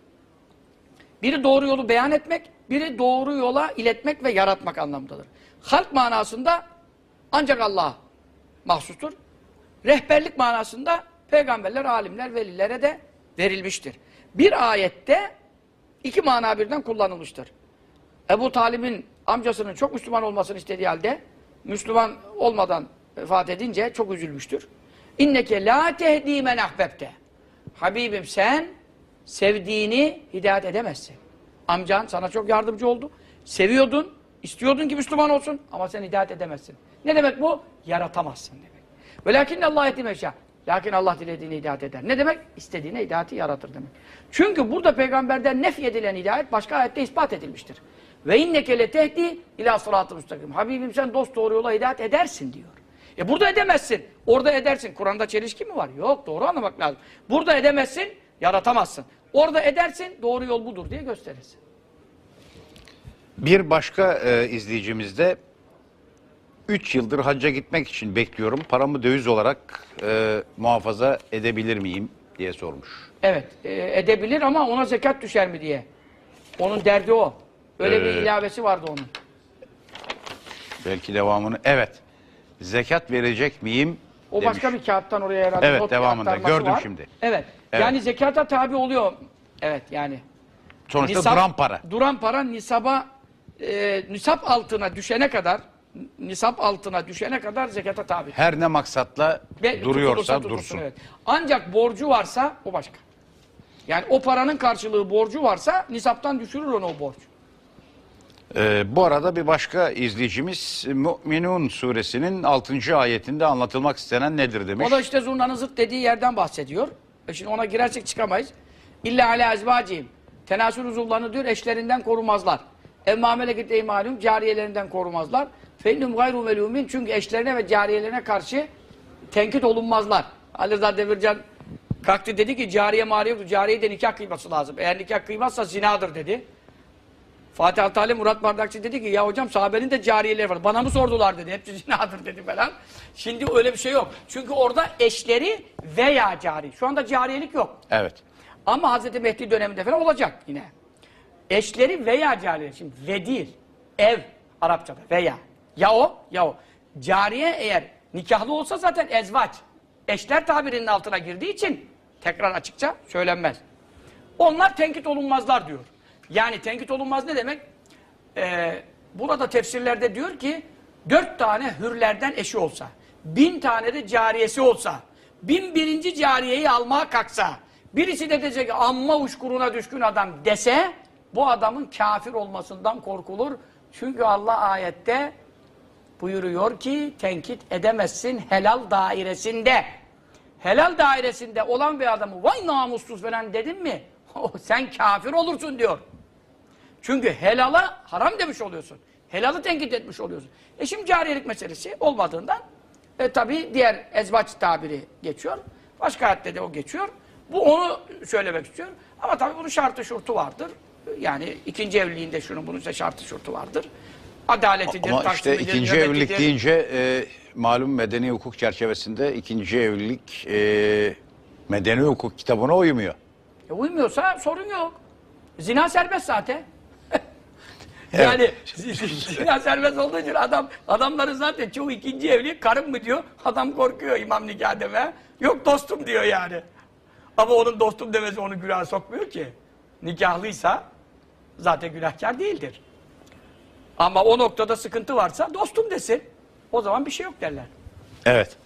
Biri doğru yolu beyan etmek, biri doğru yola iletmek ve yaratmak anlamındadır. Halk manasında ancak Allah mahsustur. Rehberlik manasında peygamberler, alimler, velilere de verilmiştir. Bir ayette iki mana birden kullanılmıştır. Ebu Talib'in amcasının çok Müslüman olmasını istediği halde Müslüman olmadan vefat edince çok üzülmüştür. İnneke la tehdi men ahbebte. Habibim sen sevdiğini hidayet edemezsin. Amcan sana çok yardımcı oldu. Seviyordun, istiyordun ki Müslüman olsun ama sen hidayet edemezsin. Ne demek bu? Yaratamazsın demek. Velakin Allah etti meşâ. Lakin Allah dilediğini hidayet eder. Ne demek? İstediğine hidayeti yaratır demek. Çünkü burada peygamberden nef edilen hidayet başka ayette ispat edilmiştir. Ve inneke le tehdi ila sıratı müstakim. Habibim sen dost doğru yola hidayet edersin diyor. E burada edemezsin. Orada edersin. Kur'an'da çelişki mi var? Yok. Doğru anlamak lazım. Burada edemezsin, yaratamazsın. Orada edersin, doğru yol budur diye gösterirsin. Bir başka e, izleyicimiz de 3 yıldır hacca gitmek için bekliyorum. Paramı döviz olarak e, muhafaza edebilir miyim diye sormuş. Evet, e, edebilir ama ona zekat düşer mi diye. Onun derdi o. Öyle bir Ee, ilavesi vardı onun. Belki devamını. Evet. Zekat verecek miyim? O demiş. başka bir kağıttan oraya herhalde Evet, devamında. Gördüm var. şimdi. Evet. Evet. Yani zekata tabi oluyor. Evet yani. Sonuçta Nisap- duran para. Duran para nisaba e, nisap altına düşene kadar nisap altına düşene kadar zekata tabi. Her ne maksatla Ve duruyorsa tutulursa dursun. evet. Ancak borcu varsa o başka. Yani o paranın karşılığı borcu varsa nisaptan düşürür onu o borç. Ee, bu arada bir başka izleyicimiz Mü'minun suresinin 6. ayetinde anlatılmak istenen nedir demiş. O da işte zurnanın zırt dediği yerden bahsediyor. E şimdi ona girersek çıkamayız. İlla ala ezvacihim. Tenasül uzuvlarını diyor eşlerinden korumazlar. Emmâ meleket eymalum cariyelerinden korumazlar. Feinnum gayru melumin çünkü eşlerine ve cariyelerine karşı tenkit olunmazlar. Ali Rıza Demircan kalktı dedi ki cariye mariye yoktu. Cariyeye de nikah kıyması lazım. Eğer nikah kıymazsa zinadır dedi. Fatih Altaylı Murat Bardakçı dedi ki ya hocam sahabenin de cariyeleri var. Bana mı sordular dedi. Hepsi zinadır dedi falan. Şimdi öyle bir şey yok. Çünkü orada eşleri veya cari. Şu anda cariyelik yok. Evet. Ama Hazreti Mehdi döneminde falan olacak yine. Eşleri veya cariye. Şimdi ve değil. Ev Arapçada veya. Ya o ya o. Cariye eğer nikahlı olsa zaten ezvaç. Eşler tabirinin altına girdiği için tekrar açıkça söylenmez. Onlar tenkit olunmazlar diyor. Yani tenkit olunmaz ne demek? Ee, burada tefsirlerde diyor ki dört tane hürlerden eşi olsa, bin tane de cariyesi olsa, bin birinci cariyeyi almaya kalksa, birisi de diyecek amma uçkuruna düşkün adam dese, bu adamın kafir olmasından korkulur. Çünkü Allah ayette buyuruyor ki tenkit edemezsin helal dairesinde. Helal dairesinde olan bir adamı vay namussuz falan dedin mi? [laughs] sen kafir olursun diyor. Çünkü helala haram demiş oluyorsun. Helalı tenkit etmiş oluyorsun. E şimdi cariyelik meselesi olmadığından e, tabii diğer ezvaç tabiri geçiyor. Başka ayette de o geçiyor. Bu onu söylemek istiyor. Ama tabii bunun şartı şurtu vardır. Yani ikinci evliliğinde şunun bunun işte şartı şurtu vardır. Adaletidir, Ama işte taksimidir, ikinci nöbetidir. evlilik deyince e, malum medeni hukuk çerçevesinde ikinci evlilik e, medeni hukuk kitabına uymuyor. E, uymuyorsa sorun yok. Zina serbest zaten. [laughs] yani zina serbest olduğu için adam adamların zaten çoğu ikinci evli karım mı diyor. Adam korkuyor imam nikah deme. Yok dostum diyor yani. Ama onun dostum demesi onu günaha sokmuyor ki. Nikahlıysa zaten günahkar değildir. Ama o noktada sıkıntı varsa dostum desin. O zaman bir şey yok derler. Evet.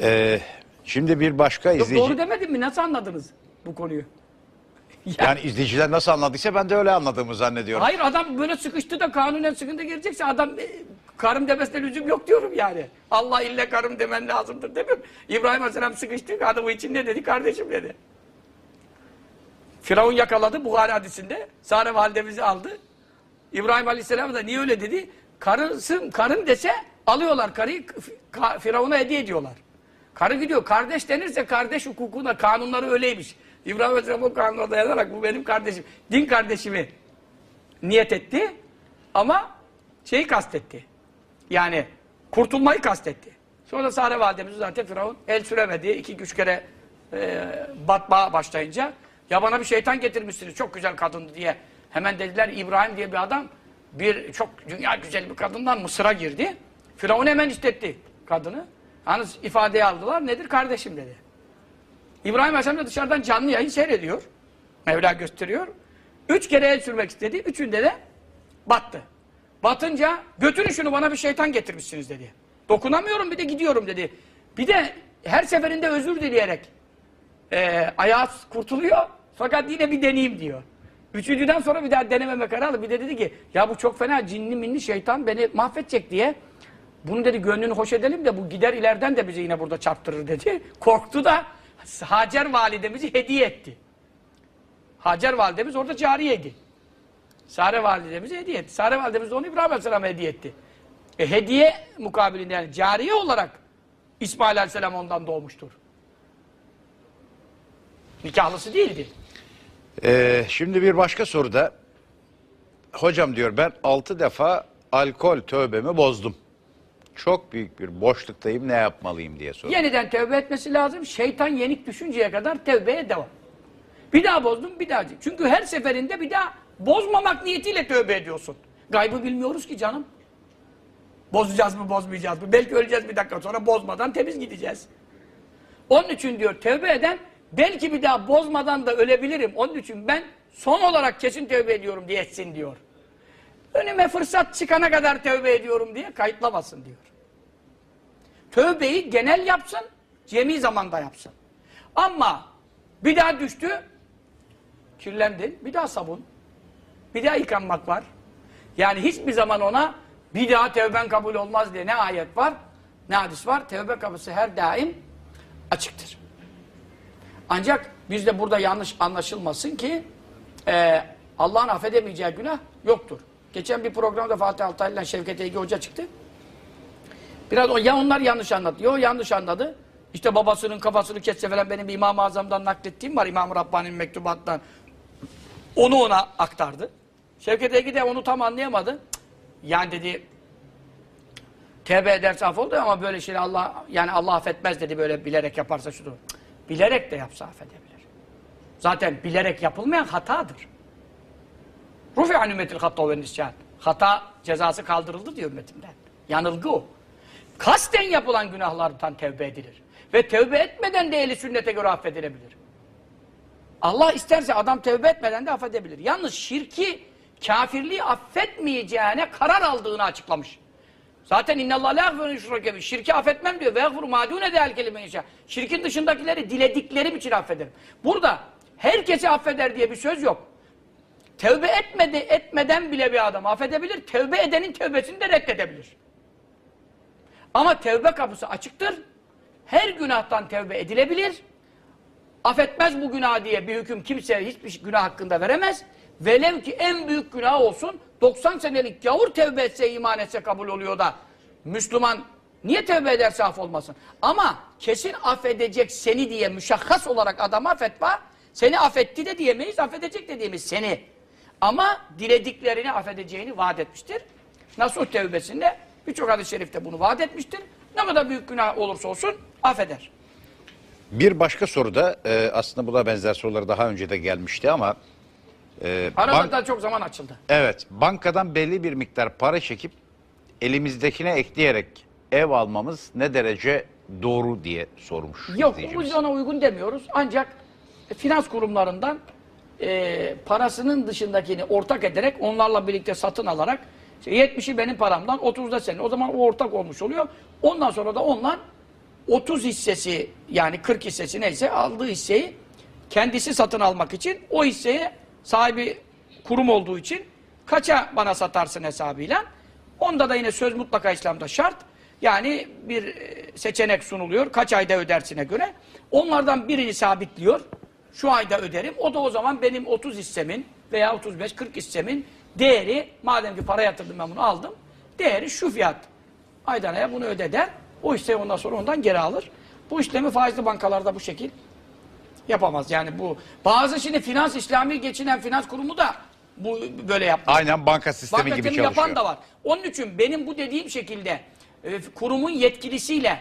E, şimdi bir başka izleyici... doğru demedim mi? Nasıl anladınız bu konuyu? Ya- [laughs] Yani izleyiciler nasıl anladıysa ben de öyle anladığımı zannediyorum. Hayır adam böyle sıkıştı da kanunen sıkıntı gelecekse adam e, karım demesine lüzum yok diyorum yani. Allah ille karım demen lazımdır demiyorum. İbrahim Aleyhisselam sıkıştı adamı için ne dedi? Kardeşim dedi. Firavun yakaladı Buhari hadisinde. Sare validemizi aldı. İbrahim Aleyhisselam da niye öyle dedi? Karısın, karın dese alıyorlar karıyı ka- Firavun'a hediye ediyorlar. Karı gidiyor. Kardeş denirse kardeş hukukuna, kanunları öyleymiş. İbrahim Aleyhisselam o kanuna dayanarak bu benim kardeşim. Din kardeşimi niyet etti ama şeyi kastetti. Yani kurtulmayı kastetti. Sonra Sare validemiz zaten Firavun el süremedi. iki üç kere e, batmaya başlayınca ya bana bir şeytan getirmişsiniz çok güzel kadındı diye. Hemen dediler İbrahim diye bir adam bir çok dünya güzel bir kadından Mısır'a girdi. Firavun hemen istetti kadını. Yalnız ifadeyi aldılar. Nedir kardeşim dedi. İbrahim Aleyhisselam da dışarıdan canlı yayın seyrediyor. Mevla gösteriyor. Üç kere el sürmek istedi. Üçünde de battı. Batınca götürün şunu bana bir şeytan getirmişsiniz dedi. Dokunamıyorum bir de gidiyorum dedi. Bir de her seferinde özür dileyerek e, ayağı kurtuluyor. Fakat yine bir deneyeyim diyor. Üçüncüden sonra bir daha denememe kararı. Bir de dedi ki ya bu çok fena cinli minli şeytan beni mahvedecek diye. Bunu dedi gönlünü hoş edelim de bu gider ileriden de bizi yine burada çarptırır dedi. Korktu da Hacer validemizi hediye etti. Hacer validemiz orada cariyeydi. Sare validemize hediye etti. Sare validemiz de onu İbrahim Aleyhisselam'a hediye etti. E, hediye mukabilinde yani cariye olarak İsmail Aleyhisselam ondan doğmuştur. Nikahlısı değildi. Ee, şimdi bir başka soruda hocam diyor ben altı defa alkol tövbemi bozdum. Çok büyük bir boşluktayım ne yapmalıyım diye soruyor. Yeniden tövbe etmesi lazım. Şeytan yenik düşünceye kadar tövbeye devam. Bir daha bozdum, bir daha. Çünkü her seferinde bir daha bozmamak niyetiyle tövbe ediyorsun. Gaybı bilmiyoruz ki canım. Bozacağız mı, bozmayacağız mı? Belki öleceğiz bir dakika sonra bozmadan temiz gideceğiz. Onun için diyor tövbe eden belki bir daha bozmadan da ölebilirim. Onun için ben son olarak kesin tövbe ediyorum diye etsin diyor. Önüme fırsat çıkana kadar tövbe ediyorum diye kayıtlamasın diyor. Tövbeyi genel yapsın, cemi zamanda yapsın. Ama bir daha düştü, kirlendin, bir daha sabun, bir daha yıkanmak var. Yani hiçbir zaman ona bir daha tevben kabul olmaz diye ne ayet var, ne hadis var. Tevbe kapısı her daim açıktır. Ancak bizde burada yanlış anlaşılmasın ki e, Allah'ın affedemeyeceği günah yoktur. Geçen bir programda Fatih Altaylı ile Şevket Ege Hoca çıktı. Biraz o ya onlar yanlış anladı. Yo yanlış anladı. İşte babasının kafasını kesse falan benim İmam-ı Azam'dan naklettiğim var. İmam-ı Rabbani'nin mektubattan. Onu ona aktardı. Şevket Ege de onu tam anlayamadı. Yani dedi tevbe ederse affoldu ama böyle şey Allah yani Allah affetmez dedi böyle bilerek yaparsa şudur. Bilerek de yapsa affedebilir. Zaten bilerek yapılmayan hatadır. Rufi'an ümmetil hatta ve nisyan. Hata cezası kaldırıldı diyor ümmetimden. Yanılgı o. Kasten yapılan günahlardan tevbe edilir. Ve tevbe etmeden de ehli sünnete göre affedilebilir. Allah isterse adam tevbe etmeden de affedebilir. Yalnız şirki, kafirliği affetmeyeceğine karar aldığını açıklamış. Zaten innallâh la yagfiru yüşrake Şirki affetmem diyor. Ve yagfiru mâdûne del kelime inşa. Şirkin dışındakileri dilediklerim için affederim. Burada herkesi affeder diye bir söz yok. Tevbe etmedi, etmeden bile bir adam affedebilir. Tevbe edenin tevbesini de reddedebilir. Ama tevbe kapısı açıktır. Her günahtan tevbe edilebilir. Affetmez bu günah diye bir hüküm kimse hiçbir günah hakkında veremez. Velev ki en büyük günah olsun 90 senelik gavur tevbe etse iman etse kabul oluyor da Müslüman niye tevbe ederse af olmasın? Ama kesin affedecek seni diye müşahhas olarak adama fetva seni affetti de diyemeyiz affedecek de diyemeyiz seni. Ama dilediklerini affedeceğini vaat etmiştir. Nasuh tevbesinde birçok hadis-i şerifte bunu vaat etmiştir. Ne kadar büyük günah olursa olsun affeder. Bir başka soruda e, aslında buna benzer sorular daha önce de gelmişti ama e, Arada bank- da çok zaman açıldı. evet bankadan belli bir miktar para çekip elimizdekine ekleyerek ev almamız ne derece doğru diye sormuş Yok izleyicimiz. biz ona uygun demiyoruz. Ancak finans kurumlarından e, parasının dışındakini ortak ederek onlarla birlikte satın alarak işte 70'i benim paramdan 30 da senin. O zaman o ortak olmuş oluyor. Ondan sonra da ondan 30 hissesi yani 40 hissesi neyse aldığı hisseyi kendisi satın almak için o hisseye sahibi kurum olduğu için kaça bana satarsın hesabıyla. Onda da yine söz mutlaka İslam'da şart. Yani bir e, seçenek sunuluyor. Kaç ayda ödersine göre. Onlardan birini sabitliyor. Şu ayda öderim. O da o zaman benim 30 hissemin veya 35-40 hissemin değeri madem ki para yatırdım ben bunu aldım. Değeri şu fiyat. Aydan bunu öde der. O hisseyi ondan sonra ondan geri alır. Bu işlemi faizli bankalarda bu şekil yapamaz. Yani bu bazı şimdi finans İslami geçinen finans kurumu da bu böyle yapmaz. Aynen banka sistemi Banka gibi çalışıyor. yapan da var. Onun için benim bu dediğim şekilde e, kurumun yetkilisiyle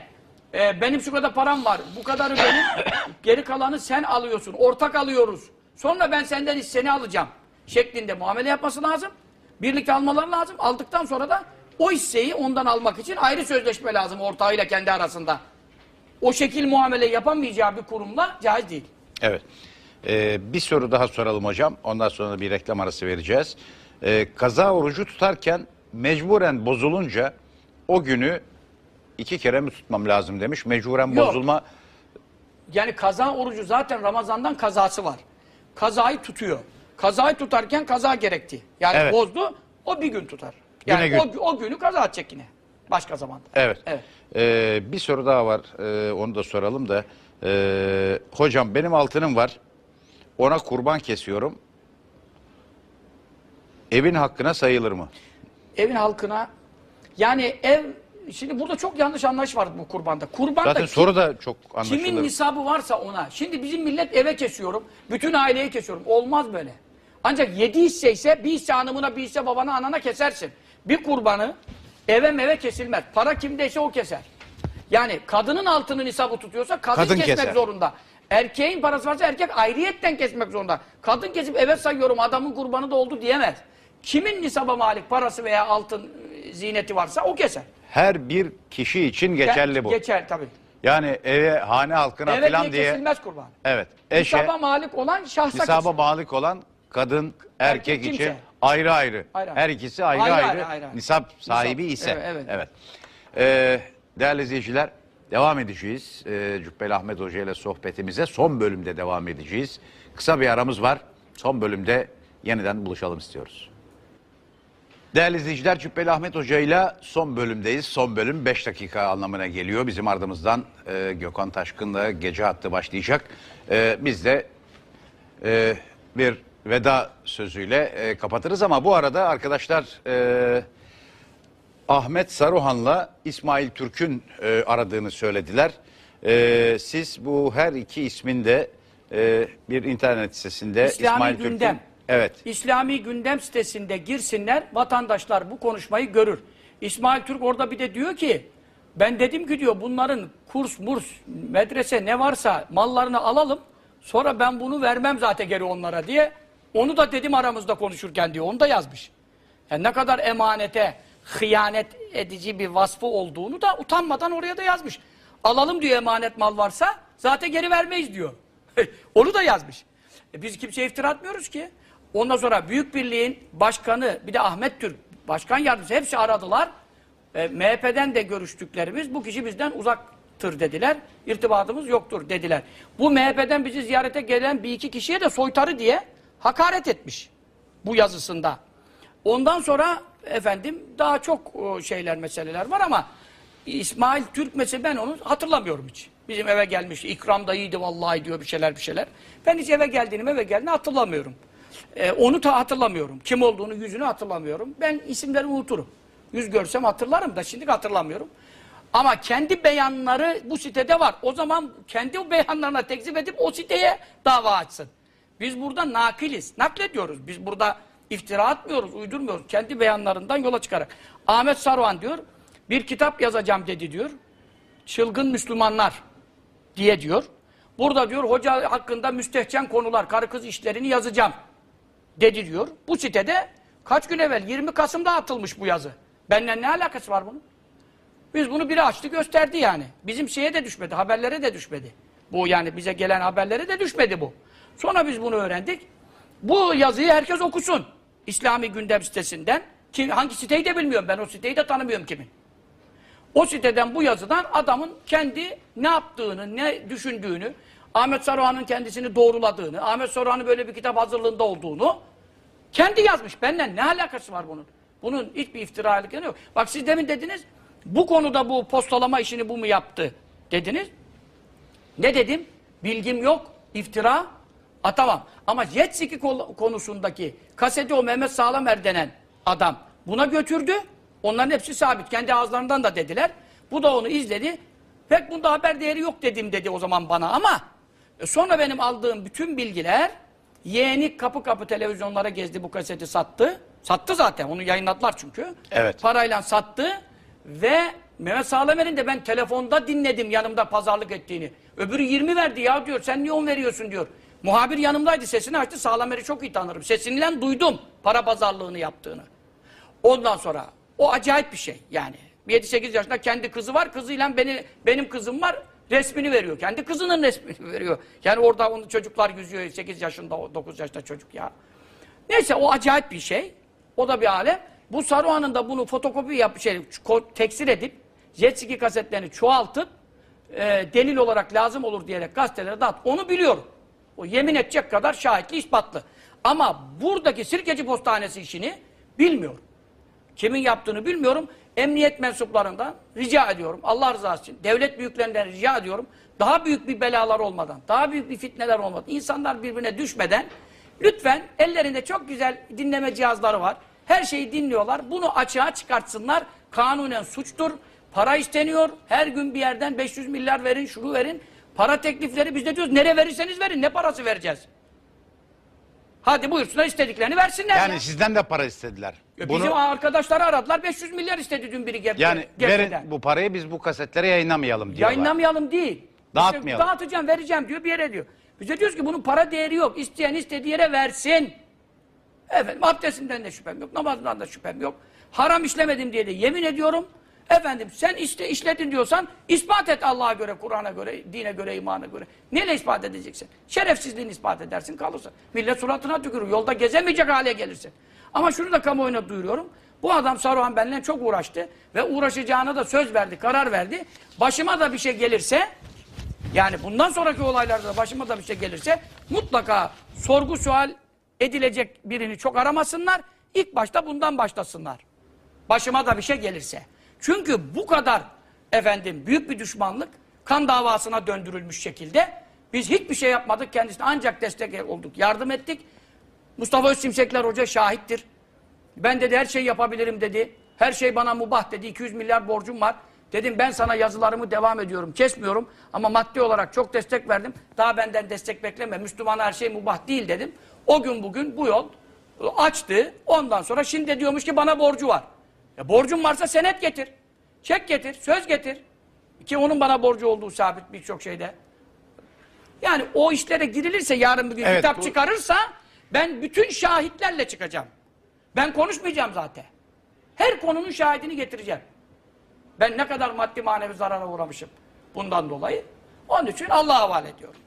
e, benim şu kadar param var, bu kadarı benim, [coughs] geri kalanı sen alıyorsun, ortak alıyoruz. Sonra ben senden hisseni alacağım şeklinde muamele yapması lazım. Birlikte almaları lazım. Aldıktan sonra da o hisseyi ondan almak için ayrı sözleşme lazım ortağıyla kendi arasında. O şekil muamele yapamayacağı bir kurumla caiz değil. Evet. Ee, bir soru daha soralım hocam. Ondan sonra bir reklam arası vereceğiz. Ee, kaza orucu tutarken mecburen bozulunca o günü iki kere mi tutmam lazım demiş. Mecburen Yok. bozulma Yani kaza orucu zaten Ramazan'dan kazası var. Kazayı tutuyor. Kazayı tutarken kaza gerekti. Yani Evet. bozdu, o bir gün tutar. Yani Güne o, o günü kaza edecek yine. Başka zamanda. Evet. Evet. Ee, bir soru daha var. Ee, onu da soralım da. Ee, hocam benim altınım var. Ona kurban kesiyorum. Evin hakkına sayılır mı? Evin halkına yani ev şimdi burada çok yanlış anlayış var bu kurbanda. Kurban Zaten da soru da çok anlaşılır. kimin nisabı varsa ona. Şimdi bizim millet eve kesiyorum. Bütün aileye kesiyorum. Olmaz böyle. Ancak yedi hisse ise bir hisse hanımına bir hisse babana anana kesersin. Bir kurbanı eve meve kesilmez. Para kimdeyse o keser. Yani kadının altını nisabı tutuyorsa kadın, Kadın kesmek keser. zorunda. Erkeğin parası varsa erkek ayrıyetten kesmek zorunda. Kadın kesip eve sayıyorum adamın kurbanı da oldu diyemez. Kimin nisaba malik parası veya altın e, ziyneti varsa o keser. Her bir kişi için geçerli bu. Geçer tabii. Yani eve, hane halkına Eve falan diye diye. kesilmez kurban. Evet. Eşe, Nisaba malik olan şahsa nisaba keser. malik olan kadın, erkek, Erkek kimse. için ayrı ayrı. Ayrı ayrı. Her ikisi ayrı Ayrı ayrı, ayrı, ayrı nisap sahibi ise. Evet, evet. Ee, değerli izleyiciler, devam edeceğiz. Ee, Cübbeli Ahmet Hoca ile sohbetimize son bölümde devam edeceğiz. Kısa bir aramız var. Son bölümde yeniden buluşalım istiyoruz. Değerli izleyiciler Cübbeli Ahmet Hoca ile son bölümdeyiz. Son bölüm 5 dakika anlamına geliyor. Bizim ardımızdan e, Gökhan Taşkın'la gece hattı başlayacak. E, biz de e, bir veda sözüyle e, kapatırız ama bu arada arkadaşlar e, Ahmet Saruhan'la İsmail Türk'ün e, aradığını söylediler. E, siz bu her iki ismin de e, bir internet sitesinde İslami İsmail Türk'ün gündem. Evet. İslami gündem sitesinde girsinler, vatandaşlar bu konuşmayı görür. İsmail Türk orada bir de diyor ki, ben dedim ki diyor bunların kurs, murs, medrese ne varsa mallarını alalım, sonra ben bunu vermem zaten geri onlara diye. Onu da dedim aramızda konuşurken diyor, onu da yazmış. Yani ne kadar emanete, hıyanet edici bir vasfı olduğunu da utanmadan oraya da yazmış. Alalım diyor emanet mal varsa, zaten geri vermeyiz diyor. [laughs] onu da yazmış. E biz kimseye iftira atmıyoruz ki. Ondan sonra Büyük Birliğin başkanı bir de Ahmet Türk başkan yardımcısı hepsi aradılar. E, MHP'den de görüştüklerimiz bu kişi bizden uzaktır dediler. İrtibatımız yoktur dediler. Bu MHP'den bizi ziyarete gelen bir iki kişiye de soytarı diye hakaret etmiş bu yazısında. Ondan sonra efendim daha çok şeyler meseleler var ama İsmail Türk mesela ben onu hatırlamıyorum hiç. Bizim eve gelmiş ikram da iyiydi vallahi diyor bir şeyler bir şeyler. Ben hiç eve geldiğini eve geldiğini hatırlamıyorum. E, onu da hatırlamıyorum. Kim olduğunu, yüzünü hatırlamıyorum. Ben isimleri unuturum. Yüz görsem hatırlarım da şimdi hatırlamıyorum. Ama kendi beyanları bu sitede var. O zaman kendi beyanlarına tekzip edip o siteye dava açsın. Biz burada nakiliz. Naklediyoruz. Biz burada iftira atmıyoruz, uydurmuyoruz. Kendi beyanlarından yola çıkarak. Ahmet Saruhan diyor, bir kitap yazacağım dedi diyor. Çılgın Müslümanlar diye diyor. Burada diyor hoca hakkında müstehcen konular, karı kız işlerini yazacağım dedi diyor. Bu sitede kaç gün evvel 20 Kasım'da atılmış bu yazı. Benimle ne alakası var bunun? Biz bunu biri açtı gösterdi yani. Bizim şeye de düşmedi, haberlere de düşmedi. Bu yani bize gelen haberlere de düşmedi bu. Sonra biz bunu öğrendik. Bu yazıyı herkes okusun. İslami gündem sitesinden. Kim, hangi siteyi de bilmiyorum ben o siteyi de tanımıyorum kimin. O siteden bu yazıdan adamın kendi ne yaptığını, ne düşündüğünü, Ahmet Saruhan'ın kendisini doğruladığını, Ahmet Saruhan'ın böyle bir kitap hazırlığında olduğunu kendi yazmış. Benden ne alakası var bunun? Bunun hiçbir iftiralık yok. Bak siz demin dediniz, bu konuda bu postalama işini bu mu yaptı dediniz. Ne dedim? Bilgim yok, iftira atamam. Ama Jet Ski konusundaki kaseti o Mehmet Sağlamer denen adam buna götürdü. Onların hepsi sabit. Kendi ağızlarından da dediler. Bu da onu izledi. Pek bunda haber değeri yok dedim dedi o zaman bana ama e, sonra benim aldığım bütün bilgiler yeğeni kapı kapı televizyonlara gezdi bu kaseti sattı. Sattı zaten onu yayınladılar çünkü. Evet. Parayla sattı ve Mehmet Sağlamer'in de ben telefonda dinledim yanımda pazarlık ettiğini. Öbürü 20 verdi ya diyor sen niye 10 veriyorsun diyor. Muhabir yanımdaydı sesini açtı Sağlamer'i çok iyi tanırım. Sesinden duydum para pazarlığını yaptığını. Ondan sonra o acayip bir şey yani. 7-8 yaşında kendi kızı var. Kızıyla beni, benim kızım var. Resmini veriyor. Kendi kızının resmini [laughs] veriyor. Yani orada onu çocuklar yüzüyor. 8 yaşında, 9 yaşında çocuk ya. Neyse o acayip bir şey. O da bir alem. Bu Saruhan'ın da bunu fotokopi yap, şey, tekstil edip jet ski kasetlerini çoğaltıp e, delil olarak lazım olur diyerek gazetelere dağıt. Onu biliyorum. O yemin edecek kadar şahitli ispatlı. Ama buradaki Sirkeci Postanesi işini bilmiyorum. Kimin yaptığını bilmiyorum. Emniyet mensuplarından rica ediyorum. Allah rızası için. Devlet büyüklerinden rica ediyorum. Daha büyük bir belalar olmadan, daha büyük bir fitneler olmadan, insanlar birbirine düşmeden lütfen ellerinde çok güzel dinleme cihazları var. Her şeyi dinliyorlar. Bunu açığa çıkartsınlar. Kanunen suçtur. Para isteniyor. Her gün bir yerden 500 milyar verin, şunu verin. Para teklifleri biz de diyoruz nereye verirseniz verin. Ne parası vereceğiz? Hadi buyursunlar istediklerini versinler Yani ya. sizden de para istediler. Ya Bunu Bizim arkadaşları aradılar 500 milyar istedi dün biri gep- yani verin bu parayı biz bu kasetlere yayınlamayalım diyorlar. Yayınlamayalım değil. Dağıtmayalım. İşte dağıtacağım vereceğim diyor bir yere diyor. Biz de diyoruz ki bunun para değeri yok. İsteyen istediği yere versin. Efendim abdestimden de şüphem yok. Namazından da şüphem yok. Haram işlemedim diye de yemin ediyorum. Efendim sen işte işledin diyorsan ispat et Allah'a göre, Kur'an'a göre, dine göre, imana göre. Neyle ispat edeceksin? Şerefsizliğini ispat edersin kalırsa. Millet suratına tükürür. Yolda gezemeyecek hale gelirsin. Ama şunu da kamuoyuna duyuruyorum. Bu adam Saruhan benimle çok uğraştı. Ve uğraşacağına da söz verdi, karar verdi. Başıma da bir şey gelirse yani bundan sonraki olaylarda da başıma da bir şey gelirse mutlaka sorgu sual edilecek birini çok aramasınlar. İlk başta bundan başlasınlar. Başıma da bir şey gelirse. Çünkü bu kadar efendim büyük bir düşmanlık kan davasına döndürülmüş şekilde biz hiçbir şey yapmadık kendisine ancak destek olduk, yardım ettik. Mustafa Özsimsekler Hoca şahittir. Ben dedi her şeyi yapabilirim dedi. Her şey bana mubah dedi. 200 milyar borcum var. Dedim ben sana yazılarımı devam ediyorum. Kesmiyorum ama maddi olarak çok destek verdim. Daha benden destek bekleme. Müslümana her şey mubah değil dedim. O gün bugün bu yol açtı. Ondan sonra şimdi diyormuş ki bana borcu var. Ya borcun varsa senet getir. Çek getir, söz getir. Ki onun bana borcu olduğu sabit birçok şeyde. Yani o işlere girilirse yarın bir gün Evet, kitap bu- çıkarırsa ben bütün şahitlerle çıkacağım. Ben konuşmayacağım zaten. Her konunun şahidini getireceğim. Ben ne kadar maddi manevi zarara uğramışım bundan dolayı. Onun için Allah'a havale ediyorum.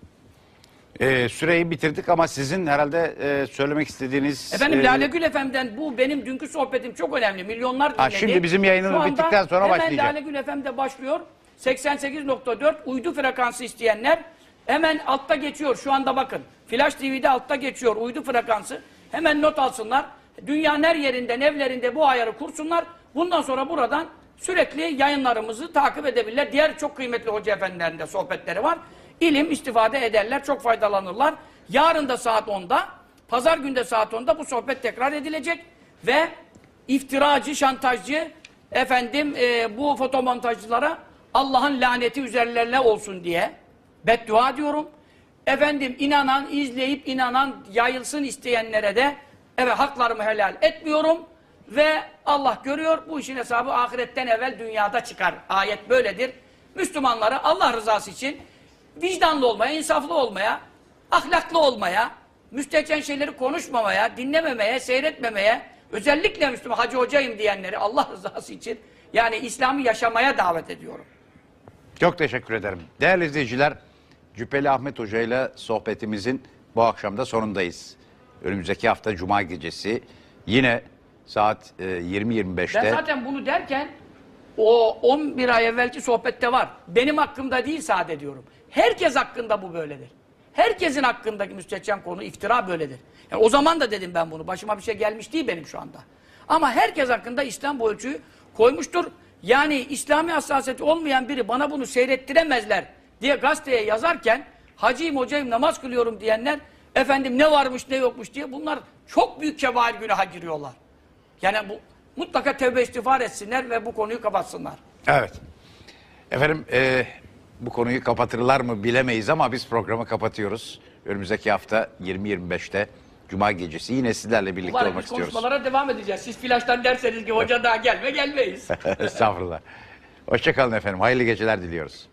Ee, süreyi bitirdik ama sizin herhalde e, söylemek istediğiniz... Efendim e, Lale Gül Efem'den bu benim dünkü sohbetim çok önemli. Milyonlar dinledi. Ha, şimdi bizim yayınımız bittikten sonra hemen başlayacak. Lale Gül Efem'de başlıyor. 88.4 uydu frekansı isteyenler hemen altta geçiyor. Şu anda bakın. Flash TV'de altta geçiyor uydu frekansı. Hemen not alsınlar. Dünyanın her yerinden, evlerinde bu ayarı kursunlar. Bundan sonra buradan sürekli yayınlarımızı takip edebilirler. Diğer çok kıymetli hoca efendilerin de sohbetleri var. İlim istifade ederler, çok faydalanırlar. Yarın da saat 10'da Pazar günde saat 10'da bu sohbet tekrar edilecek ve iftiracı, şantajcı efendim e, bu fotomontajcılara Allah'ın laneti üzerlerine olsun diye beddua diyorum. Efendim inanan, izleyip inanan, yayılsın isteyenlere de evet haklarımı helal etmiyorum ve Allah görüyor bu işin hesabı ahiretten evvel dünyada çıkar. Ayet böyledir. Müslümanları Allah rızası için vicdanlı olmaya, insaflı olmaya, ahlaklı olmaya, müstehcen şeyleri konuşmamaya, dinlememeye, seyretmemeye, özellikle Müslüman hacı hocayım diyenleri Allah rızası için yani İslam'ı yaşamaya davet ediyorum. Çok teşekkür ederim. Değerli izleyiciler, Cübbeli Ahmet Hoca ile sohbetimizin bu akşamda sonundayız. Önümüzdeki hafta Cuma gecesi yine saat e, Ben 20.25'te zaten bunu derken o 11 ay evvelki sohbette var. Benim hakkımda değil sade diyorum. Herkes hakkında bu böyledir. Herkesin hakkındaki müstehcen konu iftira böyledir. Yani o zaman da dedim ben bunu. Başıma bir şey gelmiş değil benim şu anda. Ama herkes hakkında İslam bu ölçüyü koymuştur. Yani İslami hassasiyeti olmayan biri bana bunu seyrettiremezler diye gazeteye yazarken hacıyım hocayım namaz kılıyorum diyenler efendim ne varmış ne yokmuş diye bunlar çok büyük kebair günaha giriyorlar. Yani bu mutlaka tevbe istiğfar etsinler ve bu konuyu kapatsınlar. Evet. Efendim e, bu konuyu kapatırlar mı bilemeyiz ama biz programı kapatıyoruz. Önümüzdeki hafta 20-25'te Cuma gecesi yine sizlerle birlikte Umarım olmak istiyoruz. konuşmalara devam edeceğiz. Siz flaştan derseniz ki hoca daha gelme gelmeyiz. [laughs] Estağfurullah. Hoşçakalın efendim. Hayırlı geceler diliyoruz.